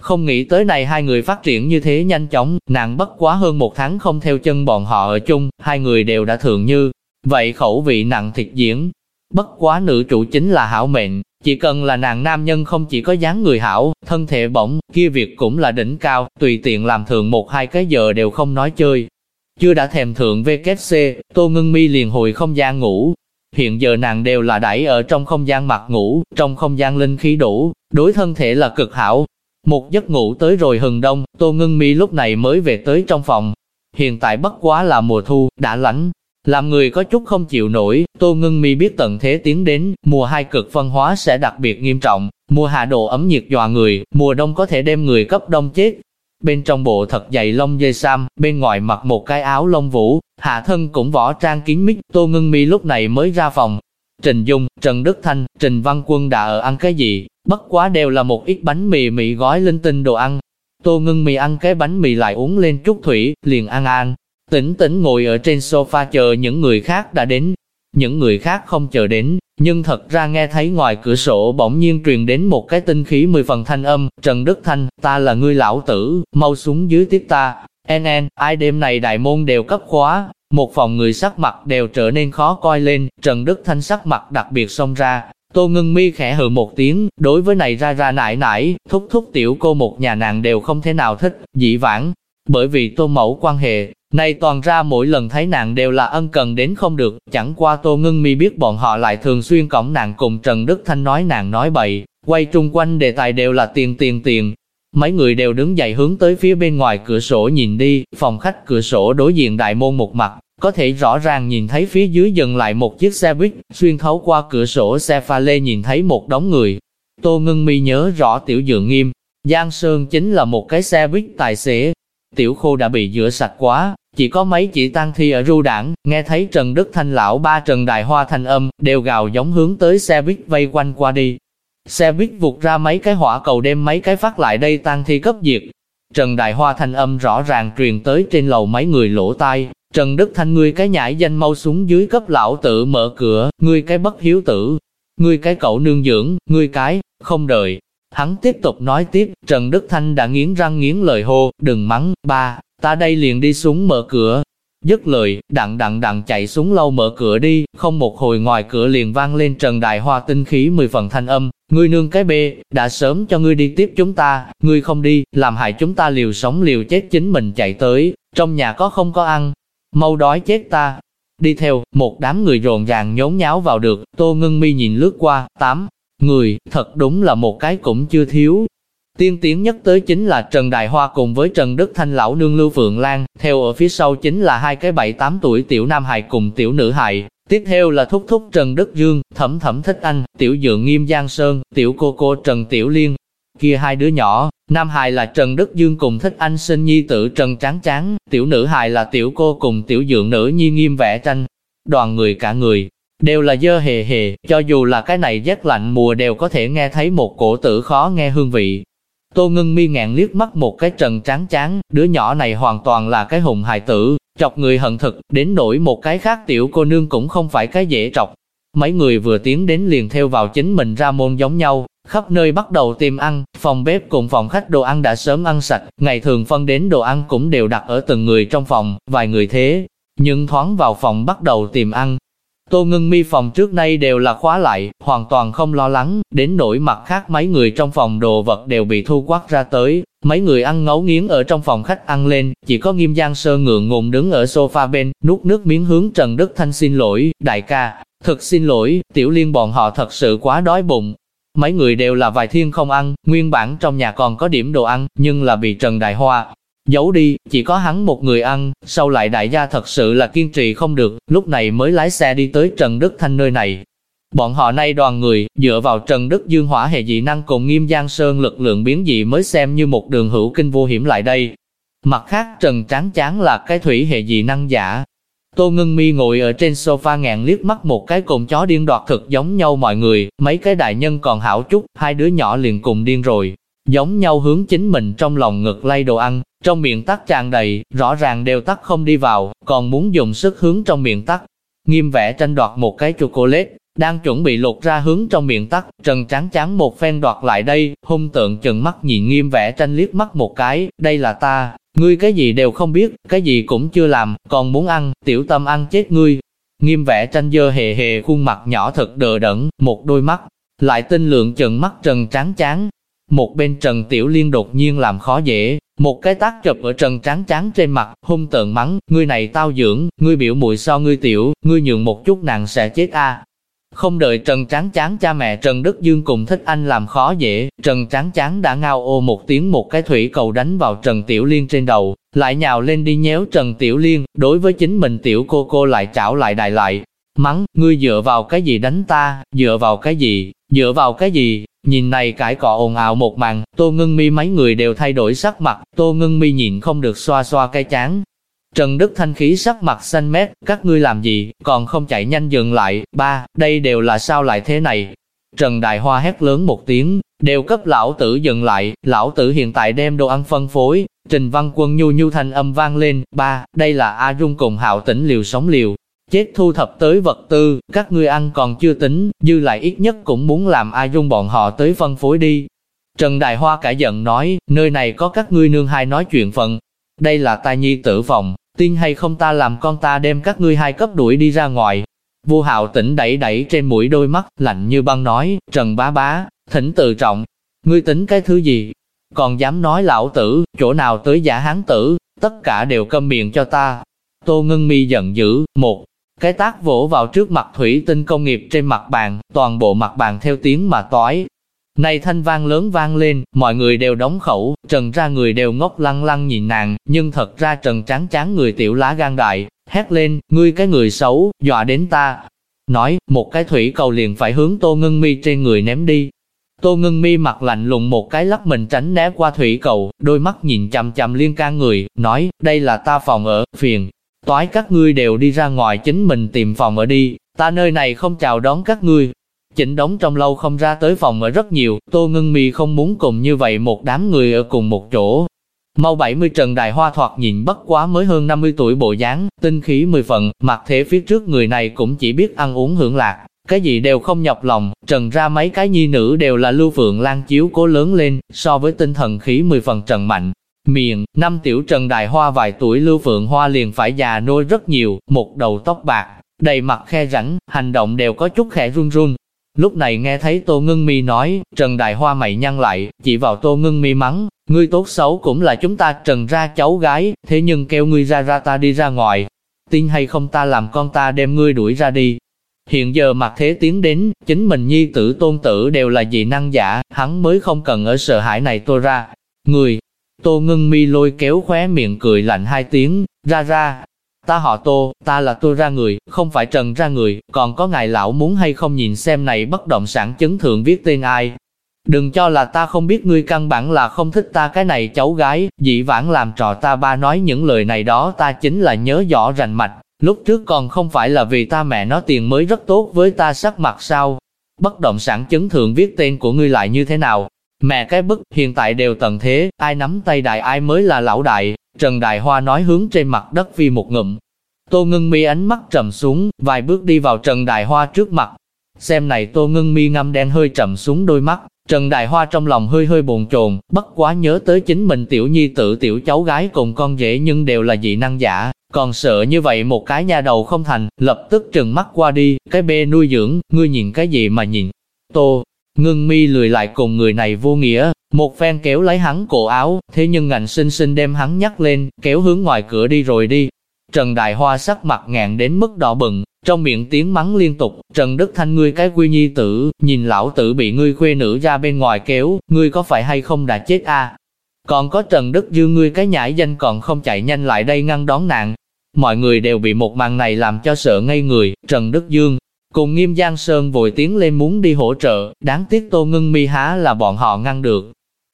Không nghĩ tới này hai người phát triển như thế nhanh chóng, nàng bất quá hơn một tháng không theo chân bọn họ ở chung, hai người đều đã thường như. Vậy khẩu vị nặng thiệt diễn, Bất quá nữ trụ chính là hảo mệnh, chỉ cần là nàng nam nhân không chỉ có dáng người hảo, thân thể bổng, kia việc cũng là đỉnh cao, tùy tiện làm thường một hai cái giờ đều không nói chơi. Chưa đã thèm thượng VKC, Tô Ngân Mi liền hồi không gian ngủ. Hiện giờ nàng đều là đẩy ở trong không gian mặt ngủ, trong không gian linh khí đủ, đối thân thể là cực hảo. Một giấc ngủ tới rồi hừng đông, Tô Ngân Mi lúc này mới về tới trong phòng. Hiện tại bất quá là mùa thu, đã lạnh, làm người có chút không chịu nổi, Tô Ngân Mi biết tận thế tiến đến, mùa hai cực phân hóa sẽ đặc biệt nghiêm trọng, mùa hạ độ ấm nhiệt dọa người, mùa đông có thể đem người cấp đông chết. Bên trong bộ thật dày lông dây sam, bên ngoài mặc một cái áo lông vũ, hạ thân cũng võ trang kín mít, Tô Ngân Mi lúc này mới ra phòng. Trình Dung, Trần Đức Thanh, Trình Văn Quân đã ở ăn cái gì, bất quá đều là một ít bánh mì mì gói linh tinh đồ ăn. Tô Ngân Mi ăn cái bánh mì lại uống lên chút thủy, liền ăn ăn. Tỉnh tỉnh ngồi ở trên sofa chờ những người khác đã đến. Những người khác không chờ đến, nhưng thật ra nghe thấy ngoài cửa sổ bỗng nhiên truyền đến một cái tinh khí mười phần thanh âm, Trần Đức Thanh, ta là ngươi lão tử, mau xuống dưới tiếp ta. NN, ai đêm này đại môn đều cấp khóa, một phòng người sắc mặt đều trở nên khó coi lên, Trần Đức Thanh sắc mặt đặc biệt xông ra. Tô ngưng Mi khẽ hừ một tiếng, đối với này ra ra nải nải, thúc thúc tiểu cô một nhà nàng đều không thể nào thích, dị vãng. Bởi vì tô mẫu quan hệ, này toàn ra mỗi lần thấy nàng đều là ân cần đến không được, chẳng qua Tô Ngân Mi biết bọn họ lại thường xuyên cổng nàng cùng Trần Đức Thanh nói nàng nói bậy, quay trung quanh đề tài đều là tiền tiền tiền. Mấy người đều đứng dậy hướng tới phía bên ngoài cửa sổ nhìn đi, phòng khách cửa sổ đối diện đại môn một mặt, có thể rõ ràng nhìn thấy phía dưới dừng lại một chiếc xe buýt, xuyên thấu qua cửa sổ xe pha lê nhìn thấy một đống người. Tô Ngân Mi nhớ rõ tiểu dượng nghiêm, Giang Sơn chính là một cái xe buýt tài xế. Tiểu khô đã bị rửa sạch quá, chỉ có mấy chỉ tang thi ở ru đảng, nghe thấy Trần Đức Thanh lão ba Trần Đại Hoa thanh âm, đều gào giống hướng tới xe buýt vây quanh qua đi. Xe buýt vụt ra mấy cái hỏa cầu đem mấy cái phát lại đây tang thi cấp diệt. Trần Đại Hoa thanh âm rõ ràng truyền tới trên lầu mấy người lỗ tai, Trần Đức Thanh ngươi cái nhãi danh mau xuống dưới cấp lão tử mở cửa, ngươi cái bất hiếu tử, ngươi cái cậu nương dưỡng, ngươi cái, không đợi. Hắn tiếp tục nói tiếp, Trần Đức Thanh đã nghiến răng nghiến lời hô, đừng mắng, ba, ta đây liền đi xuống mở cửa. Dứt lời, đặng đặng đặng chạy xuống lâu mở cửa đi, không một hồi ngoài cửa liền vang lên Trần Đại Hoa tinh khí mười phần thanh âm, ngươi nương cái bê, đã sớm cho ngươi đi tiếp chúng ta, ngươi không đi, làm hại chúng ta liều sống liều chết chính mình chạy tới, trong nhà có không có ăn, mau đói chết ta. Đi theo, một đám người rộn ràng nhốn nháo vào được, Tô Ngân Mi nhìn lướt qua, tám người, thật đúng là một cái cũng chưa thiếu. Tiên tiến nhất tới chính là Trần Đại Hoa cùng với Trần Đức Thanh Lão Nương Lưu Phượng Lan, theo ở phía sau chính là hai cái bảy tám tuổi tiểu nam hài cùng tiểu nữ hài. Tiếp theo là thúc thúc Trần Đức Dương, thẩm thẩm thích anh, tiểu dượng nghiêm Giang Sơn, tiểu cô cô Trần Tiểu Liên. Kia hai đứa nhỏ, nam hài là Trần Đức Dương cùng thích anh sinh nhi tử Trần Tráng Tráng, tiểu nữ hài là tiểu cô cùng tiểu dượng nữ nhi nghiêm vẽ tranh. Đoàn người cả người, đều là dơ hề hề, cho dù là cái này rét lạnh mùa đều có thể nghe thấy một cổ tử khó nghe hương vị. Tô ngưng mi ngạn liếc mắt một cái trần trắng trắng, đứa nhỏ này hoàn toàn là cái hùng hài tử, chọc người hận thực, đến nổi một cái khác tiểu cô nương cũng không phải cái dễ trọc. Mấy người vừa tiến đến liền theo vào chính mình ra môn giống nhau, khắp nơi bắt đầu tìm ăn, phòng bếp cùng phòng khách đồ ăn đã sớm ăn sạch, ngày thường phân đến đồ ăn cũng đều đặt ở từng người trong phòng, vài người thế. Nhưng thoáng vào phòng bắt đầu tìm ăn, Tô ngưng mi phòng trước nay đều là khóa lại, hoàn toàn không lo lắng, đến nỗi mặt khác mấy người trong phòng đồ vật đều bị thu quát ra tới, mấy người ăn ngấu nghiến ở trong phòng khách ăn lên, chỉ có nghiêm giang sơ ngượng ngùng đứng ở sofa bên, nuốt nước miếng hướng Trần Đức Thanh xin lỗi, đại ca, thật xin lỗi, tiểu liên bọn họ thật sự quá đói bụng. Mấy người đều là vài thiên không ăn, nguyên bản trong nhà còn có điểm đồ ăn, nhưng là bị Trần Đại Hoa, Giấu đi, chỉ có hắn một người ăn, sau lại đại gia thật sự là kiên trì không được, lúc này mới lái xe đi tới Trần Đức Thanh nơi này. Bọn họ nay đoàn người, dựa vào Trần Đức Dương hỏa hệ dị năng cùng nghiêm giang sơn lực lượng biến dị mới xem như một đường hữu kinh vô hiểm lại đây. Mặt khác Trần Tráng Chán là cái thủy hệ dị năng giả. Tô Ngân Mi ngồi ở trên sofa ngàn liếc mắt một cái cùng chó điên đoạt thực giống nhau mọi người, mấy cái đại nhân còn hảo chút, hai đứa nhỏ liền cùng điên rồi. Giống nhau hướng chính mình trong lòng ngực lay đồ ăn, trong miệng tắc tràn đầy, rõ ràng đều tắc không đi vào, còn muốn dùng sức hướng trong miệng tắc. Nghiêm vẽ tranh đoạt một cái chocolate, đang chuẩn bị lột ra hướng trong miệng tắc, trần trắng trắng một phen đoạt lại đây, hung tượng chừng mắt nhìn nghiêm vẽ tranh liếc mắt một cái, đây là ta, ngươi cái gì đều không biết, cái gì cũng chưa làm, còn muốn ăn, tiểu tâm ăn chết ngươi. Nghiêm vẽ tranh dơ hề hề khuôn mặt nhỏ thật đờ đẫn, một đôi mắt, lại tinh lượng chừng mắt trần trắng trắng Một bên Trần Tiểu Liên đột nhiên làm khó dễ, một cái tác chụp ở trần trắng trắng trên mặt, hung tợn mắng, ngươi này tao dưỡng, ngươi biểu mùi so ngươi tiểu, ngươi nhường một chút nàng sẽ chết a. Không đợi Trần Tráng Tráng cha mẹ Trần Đức Dương cùng thích anh làm khó dễ, Trần Tráng Tráng đã ngao ô một tiếng một cái thủy cầu đánh vào Trần Tiểu Liên trên đầu, lại nhào lên đi nhéo Trần Tiểu Liên, đối với chính mình tiểu cô cô lại chảo lại đài lại, mắng, ngươi dựa vào cái gì đánh ta, dựa vào cái gì, dựa vào cái gì, Nhìn này cãi cọ ồn ào một màn, Tô Ngân Mi mấy người đều thay đổi sắc mặt, Tô Ngân Mi nhìn không được xoa xoa cái chán. Trần Đức Thanh khí sắc mặt xanh mét, các ngươi làm gì, còn không chạy nhanh dừng lại, ba, đây đều là sao lại thế này. Trần Đại Hoa hét lớn một tiếng, đều cấp lão tử dừng lại, lão tử hiện tại đem đồ ăn phân phối, Trình Văn Quân nhu nhu thanh âm vang lên, ba, đây là A Dung cùng hạo tỉnh liều sống liều, Chết thu thập tới vật tư, các ngươi ăn còn chưa tính, dư lại ít nhất cũng muốn làm ai dung bọn họ tới phân phối đi. Trần Đại Hoa cả giận nói, nơi này có các ngươi nương hai nói chuyện phận. Đây là tai nhi tử phòng, tin hay không ta làm con ta đem các ngươi hai cấp đuổi đi ra ngoài. Vua hạo tỉnh đẩy đẩy trên mũi đôi mắt, lạnh như băng nói, Trần bá bá, thỉnh tự trọng, ngươi tính cái thứ gì? Còn dám nói lão tử, chỗ nào tới giả hán tử, tất cả đều câm miệng cho ta. Tô Ngân Mi giận dữ, một cái tác vỗ vào trước mặt thủy tinh công nghiệp trên mặt bàn, toàn bộ mặt bàn theo tiếng mà tói. Này thanh vang lớn vang lên, mọi người đều đóng khẩu, trần ra người đều ngốc lăng lăng nhìn nàng, nhưng thật ra trần trắng tráng người tiểu lá gan đại, hét lên, ngươi cái người xấu, dọa đến ta. Nói, một cái thủy cầu liền phải hướng tô ngưng mi trên người ném đi. Tô ngưng mi mặt lạnh lùng một cái lắc mình tránh né qua thủy cầu, đôi mắt nhìn chằm chằm liên can người, nói, đây là ta phòng ở, phiền. Toái các ngươi đều đi ra ngoài chính mình tìm phòng ở đi, ta nơi này không chào đón các ngươi, Chỉnh đóng trong lâu không ra tới phòng ở rất nhiều, Tô Ngân Mi không muốn cùng như vậy một đám người ở cùng một chỗ. Mau 70 Trần đài Hoa thoạt nhìn bất quá mới hơn 50 tuổi bộ dáng, tinh khí mười phần, mặt thế phía trước người này cũng chỉ biết ăn uống hưởng lạc, cái gì đều không nhọc lòng, trần ra mấy cái nhi nữ đều là lưu phượng lan chiếu cố lớn lên, so với tinh thần khí mười phần trần mạnh. Miệng, năm tiểu trần đài hoa vài tuổi lưu phượng hoa liền phải già nôi rất nhiều, một đầu tóc bạc, đầy mặt khe rãnh, hành động đều có chút khẽ run run, Lúc này nghe thấy Tô Ngân Mi nói, Trần Đại Hoa mày nhăn lại, chỉ vào Tô Ngân Mi mắng, ngươi tốt xấu cũng là chúng ta trần ra cháu gái, thế nhưng kêu ngươi ra ra ta đi ra ngoài. Tin hay không ta làm con ta đem ngươi đuổi ra đi. Hiện giờ mặt thế tiến đến, chính mình nhi tử tôn tử đều là dị năng giả, hắn mới không cần ở sợ hãi này tô ra. Người, Tô Ngưng Mi lôi kéo khóe miệng cười lạnh hai tiếng, ra ra, Ta họ Tô, ta là Tô ra người, không phải Trần ra người, còn có ngài lão muốn hay không nhìn xem này bất động sản chứng thượng viết tên ai. Đừng cho là ta không biết ngươi căn bản là không thích ta cái này cháu gái, dị vãng làm trò ta ba nói những lời này đó ta chính là nhớ rõ rành mạch, lúc trước còn không phải là vì ta mẹ nó tiền mới rất tốt với ta sắc mặt sao. Bất động sản chứng thượng viết tên của ngươi lại như thế nào? Mẹ cái bức, hiện tại đều tận thế, ai nắm tay đại ai mới là lão đại, Trần Đại Hoa nói hướng trên mặt đất vì một ngụm. Tô Ngân Mi ánh mắt trầm xuống, vài bước đi vào Trần Đại Hoa trước mặt. Xem này Tô Ngân Mi ngâm đen hơi trầm xuống đôi mắt, Trần Đại Hoa trong lòng hơi hơi bồn chồn, bất quá nhớ tới chính mình tiểu nhi tự tiểu cháu gái cùng con rể nhưng đều là dị năng giả, còn sợ như vậy một cái nha đầu không thành, lập tức trừng mắt qua đi, cái bê nuôi dưỡng, ngươi nhìn cái gì mà nhìn. Tô, ngưng mi lười lại cùng người này vô nghĩa, một phen kéo lấy hắn cổ áo, thế nhưng ngạnh sinh sinh đem hắn nhắc lên, kéo hướng ngoài cửa đi rồi đi. Trần Đại Hoa sắc mặt ngạn đến mức đỏ bừng, trong miệng tiếng mắng liên tục, Trần Đức Thanh ngươi cái quy nhi tử, nhìn lão tử bị ngươi khuê nữ ra bên ngoài kéo, ngươi có phải hay không đã chết a? Còn có Trần Đức Dương ngươi cái nhãi danh còn không chạy nhanh lại đây ngăn đón nạn. Mọi người đều bị một màn này làm cho sợ ngây người, Trần Đức Dương, cùng nghiêm Giang Sơn vội tiến lên muốn đi hỗ trợ, đáng tiếc Tô Ngân Mi há là bọn họ ngăn được,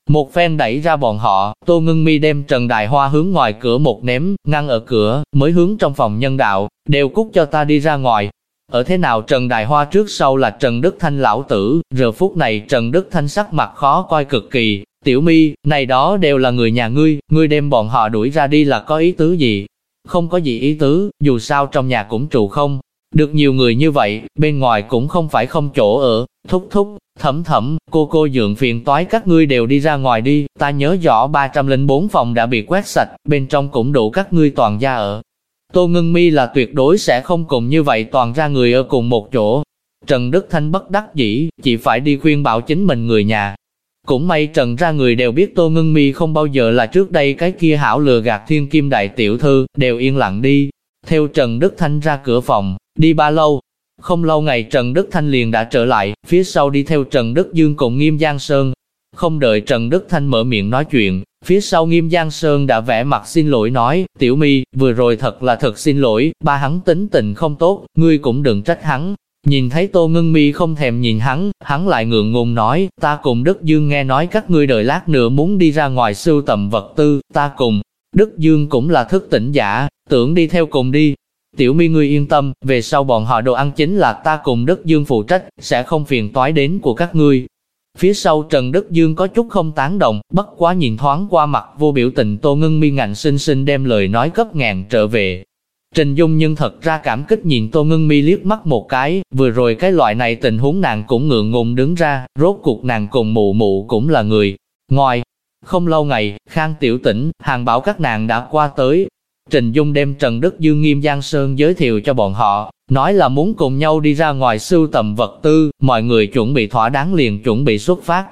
một phen đẩy ra bọn họ, Tô Ngân Mi đem Trần Đại Hoa hướng ngoài cửa một ném, ngăn ở cửa, mới hướng trong phòng nhân đạo, đều cút cho ta đi ra ngoài. Ở thế nào Trần Đại Hoa trước sau là Trần Đức Thanh lão tử, giờ phút này Trần Đức Thanh sắc mặt khó coi cực kỳ, tiểu mi, này đó đều là người nhà ngươi, ngươi đem bọn họ đuổi ra đi là có ý tứ gì? Không có gì ý tứ, dù sao trong nhà cũng trụ không, được nhiều người như vậy, bên ngoài cũng không phải không chỗ ở, thúc thúc, thẩm thẩm, cô cô dượng phiền toái các ngươi đều đi ra ngoài đi, ta nhớ rõ 304 phòng đã bị quét sạch, bên trong cũng đủ các ngươi toàn gia ở. Tô Ngân Mi là tuyệt đối sẽ không cùng như vậy toàn ra người ở cùng một chỗ. Trần Đức Thanh bất đắc dĩ, chỉ phải đi khuyên bảo chính mình người nhà. Cũng may Trần ra người đều biết Tô Ngân Mi không bao giờ là trước đây cái kia hảo lừa gạt thiên kim đại tiểu thư, đều yên lặng đi. Theo Trần Đức Thanh ra cửa phòng, đi ba lâu, không lâu ngày Trần Đức Thanh liền đã trở lại, phía sau đi theo Trần Đức Dương cùng Nghiêm Giang Sơn. Không đợi Trần Đức Thanh mở miệng nói chuyện, phía sau Nghiêm Giang Sơn đã vẽ mặt xin lỗi nói, Tiểu Mi, vừa rồi thật là thật xin lỗi, ba hắn tính tình không tốt, ngươi cũng đừng trách hắn. Nhìn thấy Tô Ngân Mi không thèm nhìn hắn, hắn lại ngượng ngùng nói, ta cùng Đức Dương nghe nói các ngươi đợi lát nữa muốn đi ra ngoài sưu tầm vật tư, ta cùng. Đức Dương cũng là thức tỉnh giả, tưởng đi theo cùng đi, Tiểu mi ngươi yên tâm, về sau bọn họ đồ ăn chính là ta cùng Đức Dương phụ trách, sẽ không phiền toái đến của các ngươi. Phía sau Trần Đức Dương có chút không tán đồng, bất quá nhìn thoáng qua mặt vô biểu tình Tô Ngân Mi ngạnh xinh xinh đem lời nói cấp ngàn trở về. Trình Dung nhưng thật ra cảm kích nhìn Tô Ngân Mi liếc mắt một cái, vừa rồi cái loại này tình huống nàng cũng ngượng ngùng đứng ra, rốt cuộc nàng cùng mụ mụ cũng là người. Ngoài, không lâu ngày, Khang Tiểu Tĩnh, hàng bảo các nàng đã qua tới, Trình Dung đem Trần Đức Dương Nghiêm Giang Sơn giới thiệu cho bọn họ, nói là muốn cùng nhau đi ra ngoài sưu tầm vật tư, mọi người chuẩn bị thỏa đáng liền chuẩn bị xuất phát.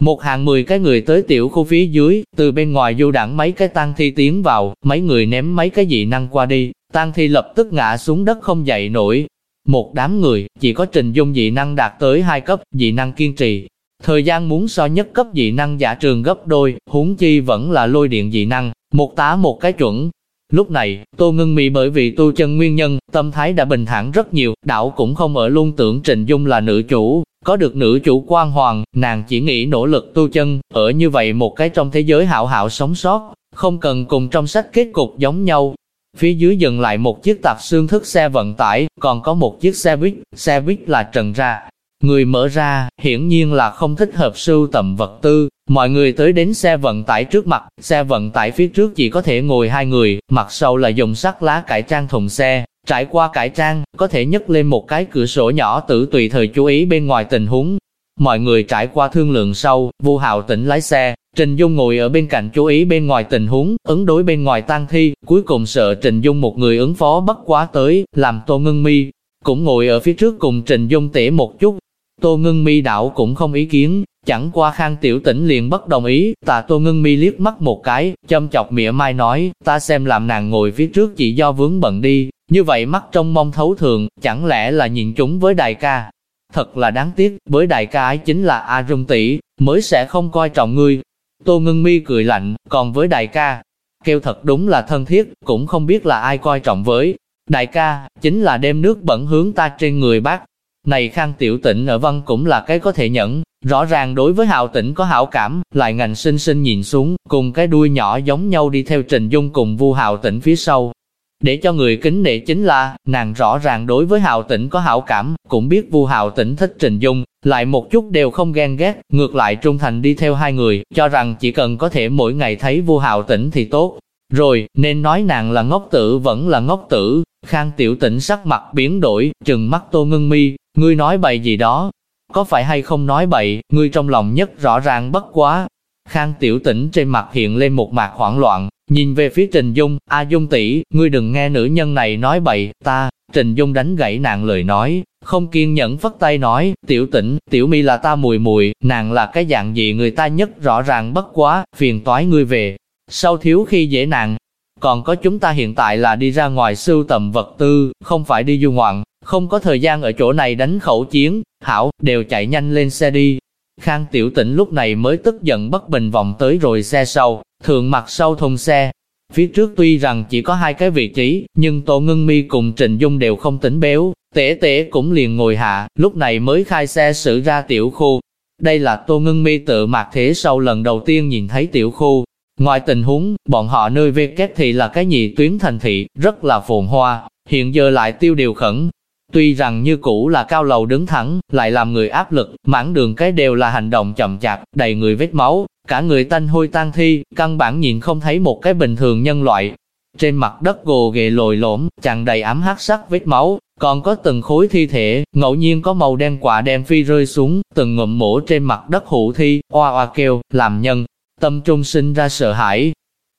Một hàng mười cái người tới tiểu khu phía dưới, từ bên ngoài du đẳng mấy cái tang thi tiến vào, mấy người ném mấy cái dị năng qua đi, tang thi lập tức ngã xuống đất không dậy nổi. Một đám người, chỉ có trình dung dị năng đạt tới hai cấp, dị năng kiên trì. thời gian muốn so nhất cấp dị năng giả trường gấp đôi, huống chi vẫn là lôi điện dị năng, một tá một cái chuẩn. Lúc này, Tô Ngân Mỹ bởi vì tu chân nguyên nhân, tâm thái đã bình thản rất nhiều, đảo cũng không ở luôn tưởng Trình Dung là nữ chủ, có được nữ chủ quan hoàng, nàng chỉ nghĩ nỗ lực tu chân, ở như vậy một cái trong thế giới hảo hảo sống sót, không cần cùng trong sách kết cục giống nhau. Phía dưới dừng lại một chiếc tạp xương thức xe vận tải, còn có một chiếc xe buýt, xe buýt là trần ra. Người mở ra, hiển nhiên là không thích hợp sưu tầm vật tư, mọi người tới đến xe vận tải trước mặt, xe vận tải phía trước chỉ có thể ngồi hai người, mặt sau là dùng sắt lá cải trang thùng xe, trải qua cải trang, có thể nhấc lên một cái cửa sổ nhỏ tử tùy thời chú ý bên ngoài tình huống. Mọi người trải qua thương lượng sau, Vu Hạo tỉnh lái xe, Trình Dung ngồi ở bên cạnh chú ý bên ngoài tình huống, ứng đối bên ngoài tang thi, cuối cùng sợ Trình Dung một người ứng phó bất quá tới, làm Tô Ngân Mi. Cũng ngồi ở phía trước cùng Trình Dung tỉ một chút. Tô Ngân Mi đảo cũng không ý kiến, chẳng qua Khang Tiểu Tĩnh liền bất đồng ý, tà Tô ngưng Mi liếc mắt một cái, châm chọc mỉa mai nói, ta xem làm nàng ngồi phía trước chỉ do vướng bận đi, như vậy mắt trong mong thấu thường, chẳng lẽ là nhìn chúng với đại ca. Thật là đáng tiếc, với đại ca ấy chính là A Rung tỷ mới sẽ không coi trọng ngươi, Tô ngưng Mi cười lạnh, còn với đại ca, kêu thật đúng là thân thiết, cũng không biết là ai coi trọng với. Đại ca, chính là đem nước bẩn hướng ta trên người bác. Này khang tiểu tịnh ở văn cũng là cái có thể nhẫn, rõ ràng đối với hạo tĩnh có hảo cảm, lại ngành sinh sinh nhìn xuống, cùng cái đuôi nhỏ giống nhau đi theo Trình Dung cùng vu hạo tĩnh phía sau, để cho người kính nể chính là, nàng rõ ràng đối với Hạo Tĩnh có hảo cảm, cũng biết Vu Hạo Tĩnh thích Trình Dung, lại một chút đều không ghen ghét, ngược lại trung thành đi theo hai người, cho rằng chỉ cần có thể mỗi ngày thấy Vu Hạo Tĩnh thì tốt. Rồi, nên nói nàng là ngốc tử vẫn là ngốc tử, Khang Tiểu Tĩnh sắc mặt biến đổi, trừng mắt Tô Ngưng Mi, ngươi nói bậy gì đó, có phải hay không nói bậy, ngươi trong lòng nhất rõ ràng bất quá. Khang Tiểu Tĩnh trên mặt hiện lên một mạc hoảng loạn, Nhìn về phía Trình Dung, A Dung tỷ, ngươi đừng nghe nữ nhân này nói bậy, ta, Trình Dung đánh gãy nàng lời nói, không kiên nhẫn phất tay nói, tiểu tĩnh, tiểu mi là ta mùi mùi, nàng là cái dạng gì người ta nhất rõ ràng bất quá, phiền toái ngươi về, sau thiếu khi dễ nàng. Còn có chúng ta hiện tại là đi ra ngoài sưu tầm vật tư, không phải đi du ngoạn, không có thời gian ở chỗ này đánh khẩu chiến, hảo, đều chạy nhanh lên xe đi. Khang tiểu tĩnh lúc này mới tức giận bất bình vòng tới rồi xe sau, thượng mặt sau thùng xe. Phía trước tuy rằng chỉ có hai cái vị trí, nhưng Tô Ngân Mi cùng Trình Dung đều không tỉnh béo, tể tể cũng liền ngồi hạ, lúc này mới khai xe xử ra tiểu khu. Đây là Tô Ngân Mi tự mạc thế sau lần đầu tiên nhìn thấy tiểu khu. Ngoài tình huống, bọn họ nơi về kết thị là cái nhị tuyến thành thị, rất là phồn hoa, hiện giờ lại tiêu điều khẩn, Tuy rằng như cũ là cao lầu đứng thẳng, lại làm người áp lực, mãn đường cái đều là hành động chậm chạp, đầy người vết máu, cả người tanh hôi tan thi, căn bản nhìn không thấy một cái bình thường nhân loại. Trên mặt đất gồ ghề lồi lõm, tràn đầy ám hắc sắc vết máu, còn có từng khối thi thể, ngẫu nhiên có màu đen quả đen phi rơi xuống, từng ngụm mổ trên mặt đất hụ thi, oa oa kêu, làm nhân. Tâm trung sinh ra sợ hãi,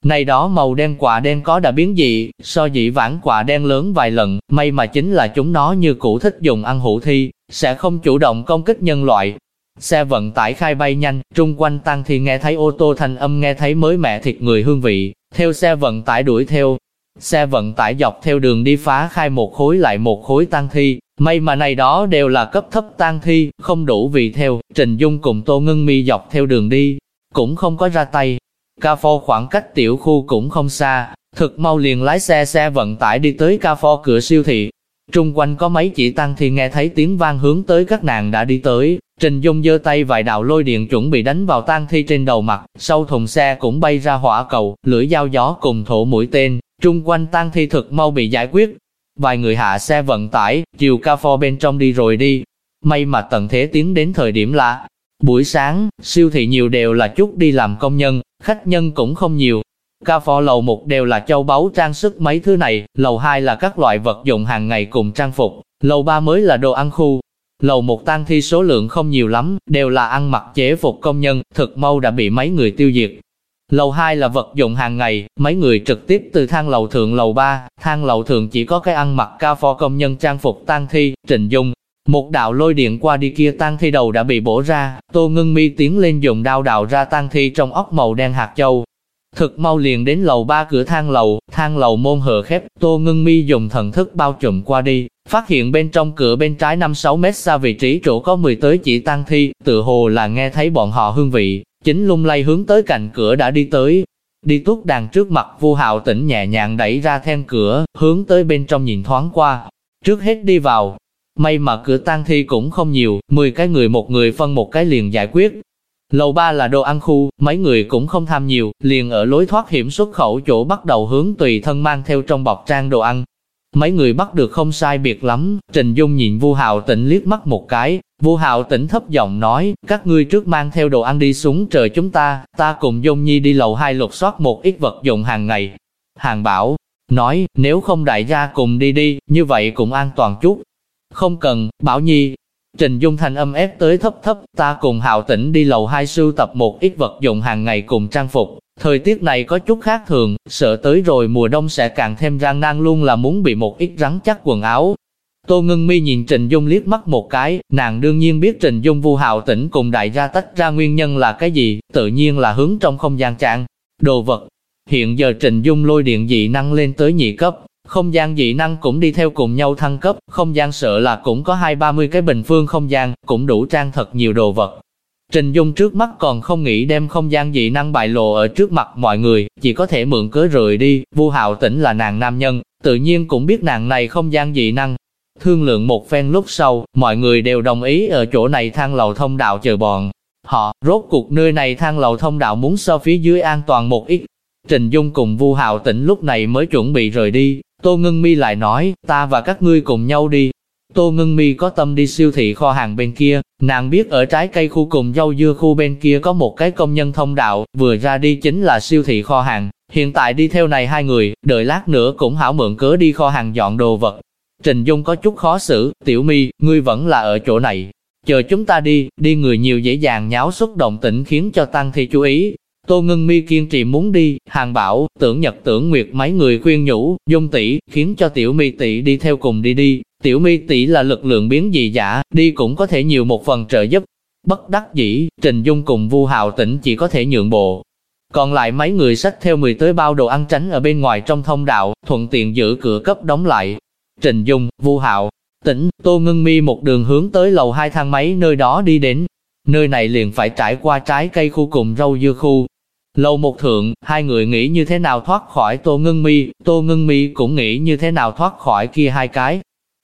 này đó màu đen quả đen có đã biến dị, so dĩ vãng quả đen lớn vài lần, may mà chính là chúng nó như cũ thích dùng ăn hữu thi, sẽ không chủ động công kích nhân loại. Xe vận tải khai bay nhanh, trung quanh tăng thì nghe thấy ô tô thanh âm nghe thấy mới mẹ thịt người hương vị, theo xe vận tải đuổi theo. Xe vận tải dọc theo đường đi phá khai một khối lại một khối tăng thi, may mà này đó đều là cấp thấp tăng thi, không đủ vì theo, Trình Dung cùng Tô Ngân Mi dọc theo đường đi, cũng không có ra tay, Ca phô khoảng cách tiểu khu cũng không xa, thực mau liền lái xe xe vận tải đi tới ca phô cửa siêu thị. Trung quanh có mấy chỉ tăng thì nghe thấy tiếng vang hướng tới các nàng đã đi tới, Trình Dung giơ tay vài đạo lôi điện chuẩn bị đánh vào tang thi trên đầu mặt, sau thùng xe cũng bay ra hỏa cầu, lưỡi dao gió cùng thổ mũi tên, trung quanh tang thi thực mau bị giải quyết. Vài người hạ xe vận tải, chiều ca phô bên trong đi rồi đi. May mà tận thế tiến đến thời điểm là Buổi sáng, siêu thị nhiều đều là chút đi làm công nhân, khách nhân cũng không nhiều. Ca phò lầu một đều là châu báu trang sức mấy thứ này, lầu hai là các loại vật dụng hàng ngày cùng trang phục, lầu ba mới là đồ ăn khu. Lầu một tang thi số lượng không nhiều lắm, đều là ăn mặc chế phục công nhân, thực mau đã bị mấy người tiêu diệt. Lầu 2 là vật dụng hàng ngày, mấy người trực tiếp từ thang lầu thượng lầu 3, thang lầu thượng chỉ có cái ăn mặc ca phò công nhân trang phục tang thi, trình dung, một đạo lôi điện qua đi kia tang thi đầu đã bị bổ ra, Tô Ngân Mi tiến lên dùng đao đào ra tang thi trong ốc màu đen hạt châu. Thực mau liền đến lầu ba cửa thang lầu, thang lầu môn hở khép, Tô Ngân Mi dùng thần thức bao trùm qua đi, phát hiện bên trong cửa bên trái 5-6 mét xa vị trí chỗ có 10 tới chỉ tăng thi, tự hồ là nghe thấy bọn họ hương vị, chính lung lay hướng tới cạnh cửa đã đi tới. Đi tuốt đàn trước mặt vu hạo tỉnh nhẹ nhàng đẩy ra then cửa, hướng tới bên trong nhìn thoáng qua. Trước hết đi vào, may mà cửa tang thi cũng không nhiều, 10 cái người một người phân một cái liền giải quyết, Lầu ba là đồ ăn khu, mấy người cũng không tham nhiều, liền ở lối thoát hiểm xuất khẩu chỗ bắt đầu hướng tùy thân mang theo trong bọc trang đồ ăn. Mấy người bắt được không sai biệt lắm, Trình Dung nhìn Vu Hạo Tĩnh liếc mắt một cái, Vu Hạo Tĩnh thấp giọng nói, các ngươi trước mang theo đồ ăn đi xuống chờ chúng ta, ta cùng Dung Nhi đi lầu hai lục soát một ít vật dụng hàng ngày. Hàng bảo, nói, nếu không đại gia cùng đi đi, như vậy cũng an toàn chút. Không cần, Bảo Nhi, Trình Dung thanh âm ép tới thấp thấp, ta cùng Hạo Tĩnh đi lầu hai sưu tập một ít vật dụng hàng ngày cùng trang phục. Thời tiết này có chút khác thường, sợ tới rồi mùa đông sẽ càng thêm gian nan luôn là muốn bị một ít rắn chắc quần áo. Tô Ngân Mi nhìn Trình Dung liếc mắt một cái, nàng đương nhiên biết Trình Dung vu hạo tĩnh cùng đại gia tách ra nguyên nhân là cái gì, tự nhiên là hướng trong không gian trạng, đồ vật. Hiện giờ Trình Dung lôi điện dị năng lên tới nhị cấp, không gian dị năng cũng đi theo cùng nhau thăng cấp, không gian sợ là cũng có hai ba mươi cái bình phương không gian, cũng đủ trang thật nhiều đồ vật. Trình Dung trước mắt còn không nghĩ đem không gian dị năng bại lộ ở trước mặt mọi người, chỉ có thể mượn cớ rời đi, Vu Hạo Tĩnh là nàng nam nhân, tự nhiên cũng biết nàng này không gian dị năng. Thương lượng một phen lúc sau, mọi người đều đồng ý ở chỗ này thang lầu thông đạo chờ bọn. Họ, rốt cuộc nơi này thang lầu thông đạo muốn so phía dưới an toàn một ít. Trình Dung cùng Vu Hạo Tĩnh lúc này mới chuẩn bị rời đi, Tô Ngân Mi lại nói, ta và các ngươi cùng nhau đi. Tô Ngân Mi có tâm đi siêu thị kho hàng bên kia, nàng biết ở trái cây khu cùng rau dưa khu bên kia có một cái công nhân thông đạo, vừa ra đi chính là siêu thị kho hàng. Hiện tại đi theo này hai người, đợi lát nữa cũng hảo mượn cớ đi kho hàng dọn đồ vật. Trình Dung có chút khó xử, tiểu mi, ngươi vẫn là ở chỗ này. Chờ chúng ta đi, đi người nhiều dễ dàng nháo xúc động tĩnh khiến cho tăng thi chú ý, Tô Ngân Mi kiên trì muốn đi, hàng bảo, tưởng nhật tưởng nguyệt mấy người khuyên nhủ, dung tỷ khiến cho tiểu mi tỷ đi theo cùng đi đi. Tiểu mi tỷ là lực lượng biến dị giả, đi cũng có thể nhiều một phần trợ giúp. Bất đắc dĩ, Trình Dung cùng Vu hào Tĩnh chỉ có thể nhượng bộ. Còn lại mấy người sách theo 10 tới bao đồ ăn tránh ở bên ngoài trong thông đạo, thuận tiện giữ cửa cấp đóng lại. Trình Dung, Vu Hạo, Tĩnh, Tô Ngân Mi một đường hướng tới lầu hai thang máy nơi đó đi đến. Nơi này liền phải trải qua trái cây khu cùng rau dưa khu, Lầu một thượng, hai người nghĩ như thế nào thoát khỏi Tô Ngân Mi, Tô Ngân Mi cũng nghĩ như thế nào thoát khỏi kia hai cái.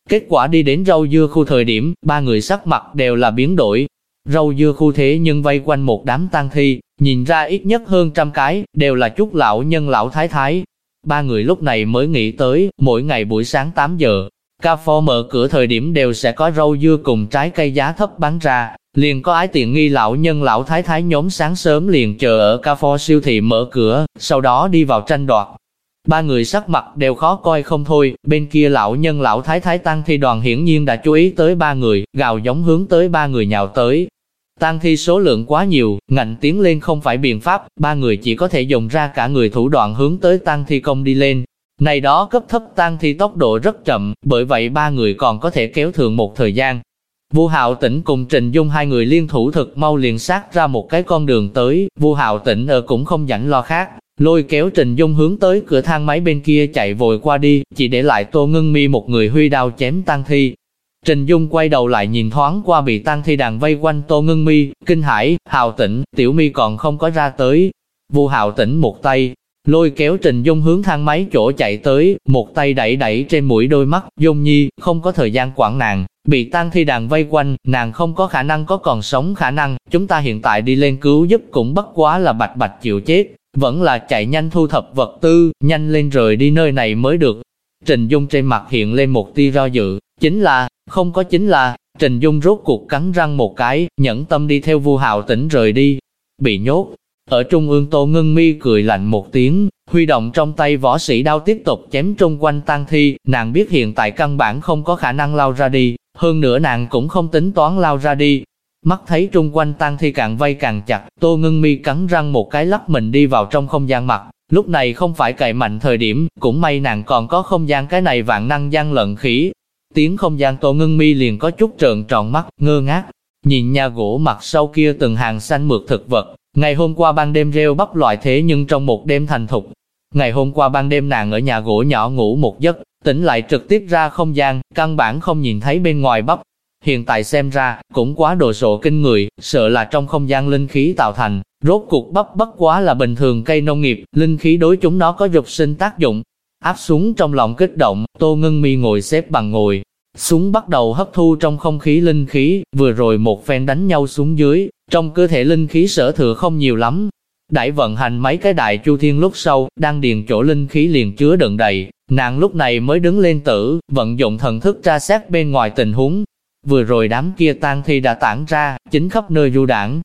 Kết quả đi đến rau dưa khu thời điểm, ba người sắc mặt đều là biến đổi. Rau dưa khu thế nhưng vây quanh một đám tang thi, nhìn ra ít nhất hơn trăm cái, đều là chút lão nhân lão thái thái. Ba người lúc này mới nghĩ tới, mỗi ngày buổi sáng 8 giờ, Ca phô mở cửa thời điểm đều sẽ có rau dưa cùng trái cây giá thấp bán ra, liền có ái tiện nghi lão nhân lão thái thái nhóm sáng sớm liền chờ ở ca phô siêu thị mở cửa, sau đó đi vào tranh đoạt. Ba người sắc mặt đều khó coi không thôi, bên kia lão nhân lão thái thái tăng thi đoàn hiển nhiên đã chú ý tới ba người, gào giống hướng tới ba người nhào tới. Tăng thi số lượng quá nhiều, ngạnh tiến lên không phải biện pháp, ba người chỉ có thể dùng ra cả người thủ đoạn hướng tới tăng thi công đi lên. Này đó cấp thấp tăng thi tốc độ rất chậm, bởi vậy ba người còn có thể kéo thường một thời gian, Vu Hạo Tĩnh cùng Trình Dung hai người liên thủ thực mau liền sát ra một cái con đường tới, Vu Hạo Tĩnh ở cũng không dặn lo khác, lôi kéo Trình Dung hướng tới cửa thang máy bên kia chạy vội qua đi, chỉ để lại Tô Ngân Mi một người huy đao chém tăng thi. Trình Dung quay đầu lại nhìn thoáng qua bị tăng thi đàn vây quanh Tô Ngân Mi, kinh hãi, Hạo Tĩnh, Tiểu Mi còn không có ra tới. Vu Hạo Tĩnh một tay lôi kéo Trình Dung hướng thang máy chỗ chạy tới, một tay đẩy đẩy trên mũi đôi mắt, Dung Nhi, không có thời gian quản nàng, bị tang thi đàn vây quanh, nàng không có khả năng có còn sống khả năng, chúng ta hiện tại đi lên cứu giúp cũng bất quá là bạch bạch chịu chết, vẫn là chạy nhanh thu thập vật tư, nhanh lên rời đi nơi này mới được. Trình Dung trên mặt hiện lên một tia do dự, chính là, không có chính là, Trình Dung rốt cuộc cắn răng một cái, nhẫn tâm đi theo Vu Hạo tỉnh rời đi, bị nhốt, ở trung ương Tô Ngân Mi cười lạnh một tiếng, huy động trong tay võ sĩ đao tiếp tục chém trung quanh tăng thi, nàng biết hiện tại căn bản không có khả năng lao ra đi, hơn nữa nàng cũng không tính toán lao ra đi. Mắt thấy trung quanh tăng thi càng vây càng chặt, Tô Ngân Mi cắn răng một cái lắc mình đi vào trong không gian mặt, lúc này không phải cậy mạnh thời điểm, cũng may nàng còn có không gian cái này vạn năng gian lận khí. Tiếng không gian Tô Ngân Mi liền có chút trợn tròn mắt, ngơ ngác, nhìn nhà gỗ mặt sau kia từng hàng xanh mượt thực vật, Ngày hôm qua ban đêm rêu bắp loại thế nhưng trong một đêm thành thục. Ngày hôm qua ban đêm nàng ở nhà gỗ nhỏ ngủ một giấc, tỉnh lại trực tiếp ra không gian, căn bản không nhìn thấy bên ngoài bắp. Hiện tại xem ra, cũng quá đồ sộ kinh người, sợ là trong không gian linh khí tạo thành, rốt cuộc bắp bất quá là bình thường cây nông nghiệp, linh khí đối chúng nó có dục sinh tác dụng. Áp xuống trong lòng kích động, Tô Ngân Mi ngồi xếp bằng ngồi, súng bắt đầu hấp thu trong không khí linh khí, vừa rồi một phen đánh nhau xuống dưới, trong cơ thể linh khí sở thừa không nhiều lắm. Đại vận hành mấy cái đại chu thiên lúc sau, đang điền chỗ linh khí liền chứa đựng đầy, nàng lúc này mới đứng lên tử, vận dụng thần thức tra xét bên ngoài tình huống. Vừa rồi đám kia tang thi đã tản ra, chính khắp nơi du đảng.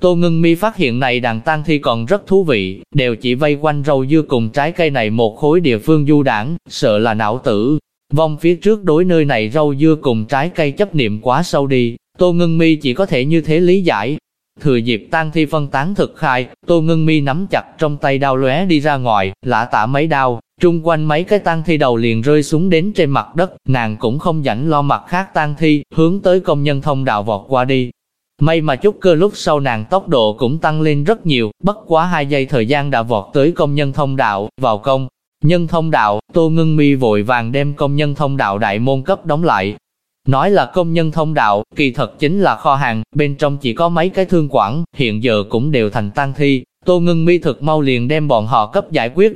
Tô Ngân Mi phát hiện này đàn tang thi còn rất thú vị, đều chỉ vây quanh rau dưa cùng trái cây này một khối địa phương du đảng, sợ là não tử, Vong phía trước đối nơi này rau dưa cùng trái cây chấp niệm quá sâu đi, Tô Ngân Mi chỉ có thể như thế lý giải. Thừa dịp tang thi phân tán thực khai, Tô Ngân Mi nắm chặt trong tay đao lóe đi ra ngoài, lã tả mấy đao, trung quanh mấy cái tang thi đầu liền rơi xuống đến trên mặt đất, nàng cũng không rảnh lo mặt khác tang thi, hướng tới công nhân thông đạo vọt qua đi. May mà chút cơ lúc sau nàng tốc độ cũng tăng lên rất nhiều, bất quá hai giây thời gian đã vọt tới công nhân thông đạo, vào công. Nhân thông đạo, Tô Ngân Mi vội vàng đem công nhân thông đạo đại môn cấp đóng lại. Nói là công nhân thông đạo, kỳ thật chính là kho hàng, bên trong chỉ có mấy cái thương quản, hiện giờ cũng đều thành tang thi. Tô Ngân Mi thực mau liền đem bọn họ cấp giải quyết.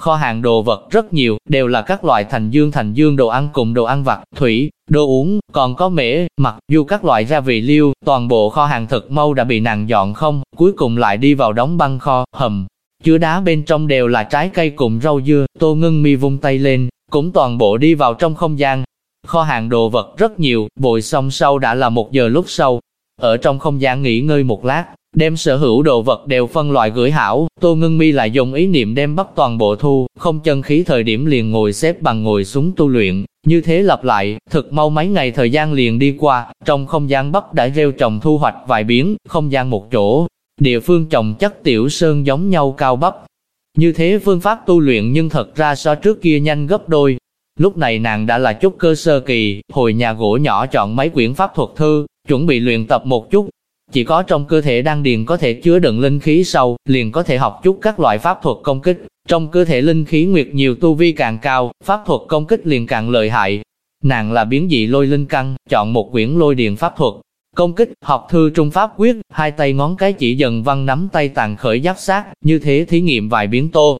Kho hàng đồ vật rất nhiều, đều là các loại thành dương thành dương đồ ăn cùng đồ ăn vặt, thủy, đồ uống, còn có mễ, mặc dù các loại gia vị liêu, toàn bộ kho hàng thực mau đã bị nàng dọn không, cuối cùng lại đi vào đóng băng kho, hầm, chứa đá bên trong đều là trái cây cùng rau dưa, Tô Ngân Mi vung tay lên, cũng toàn bộ đi vào trong không gian. Kho hàng đồ vật rất nhiều, vội xong sau đã là một giờ lúc sau. Ở trong không gian nghỉ ngơi một lát, đem sở hữu đồ vật đều phân loại gửi hảo, Tô Ngân Mi lại dùng ý niệm đem bắt toàn bộ thu, không chân khí thời điểm liền ngồi xếp bằng ngồi xuống tu luyện, như thế lặp lại, thực mau mấy ngày thời gian liền đi qua, trong không gian bắc đã rêu trồng thu hoạch vài biến, không gian một chỗ, Địa phương trồng chất tiểu sơn giống nhau cao bắp. Như thế phương pháp tu luyện nhưng thật ra so trước kia nhanh gấp đôi. Lúc này nàng đã là chút cơ sơ kỳ, hồi nhà gỗ nhỏ chọn mấy quyển pháp thuật thư, chuẩn bị luyện tập một chút. Chỉ có trong cơ thể đan điền có thể chứa đựng linh khí sâu, liền có thể học chút các loại pháp thuật công kích. Trong cơ thể linh khí nguyệt nhiều tu vi càng cao, pháp thuật công kích liền càng lợi hại. Nàng là biến dị lôi linh căn, chọn một quyển lôi điện pháp thuật, Công kích, học thư trung pháp quyết, hai tay ngón cái chỉ dần văn nắm tay tàn khởi giáp sát, như thế thí nghiệm vài biến tô.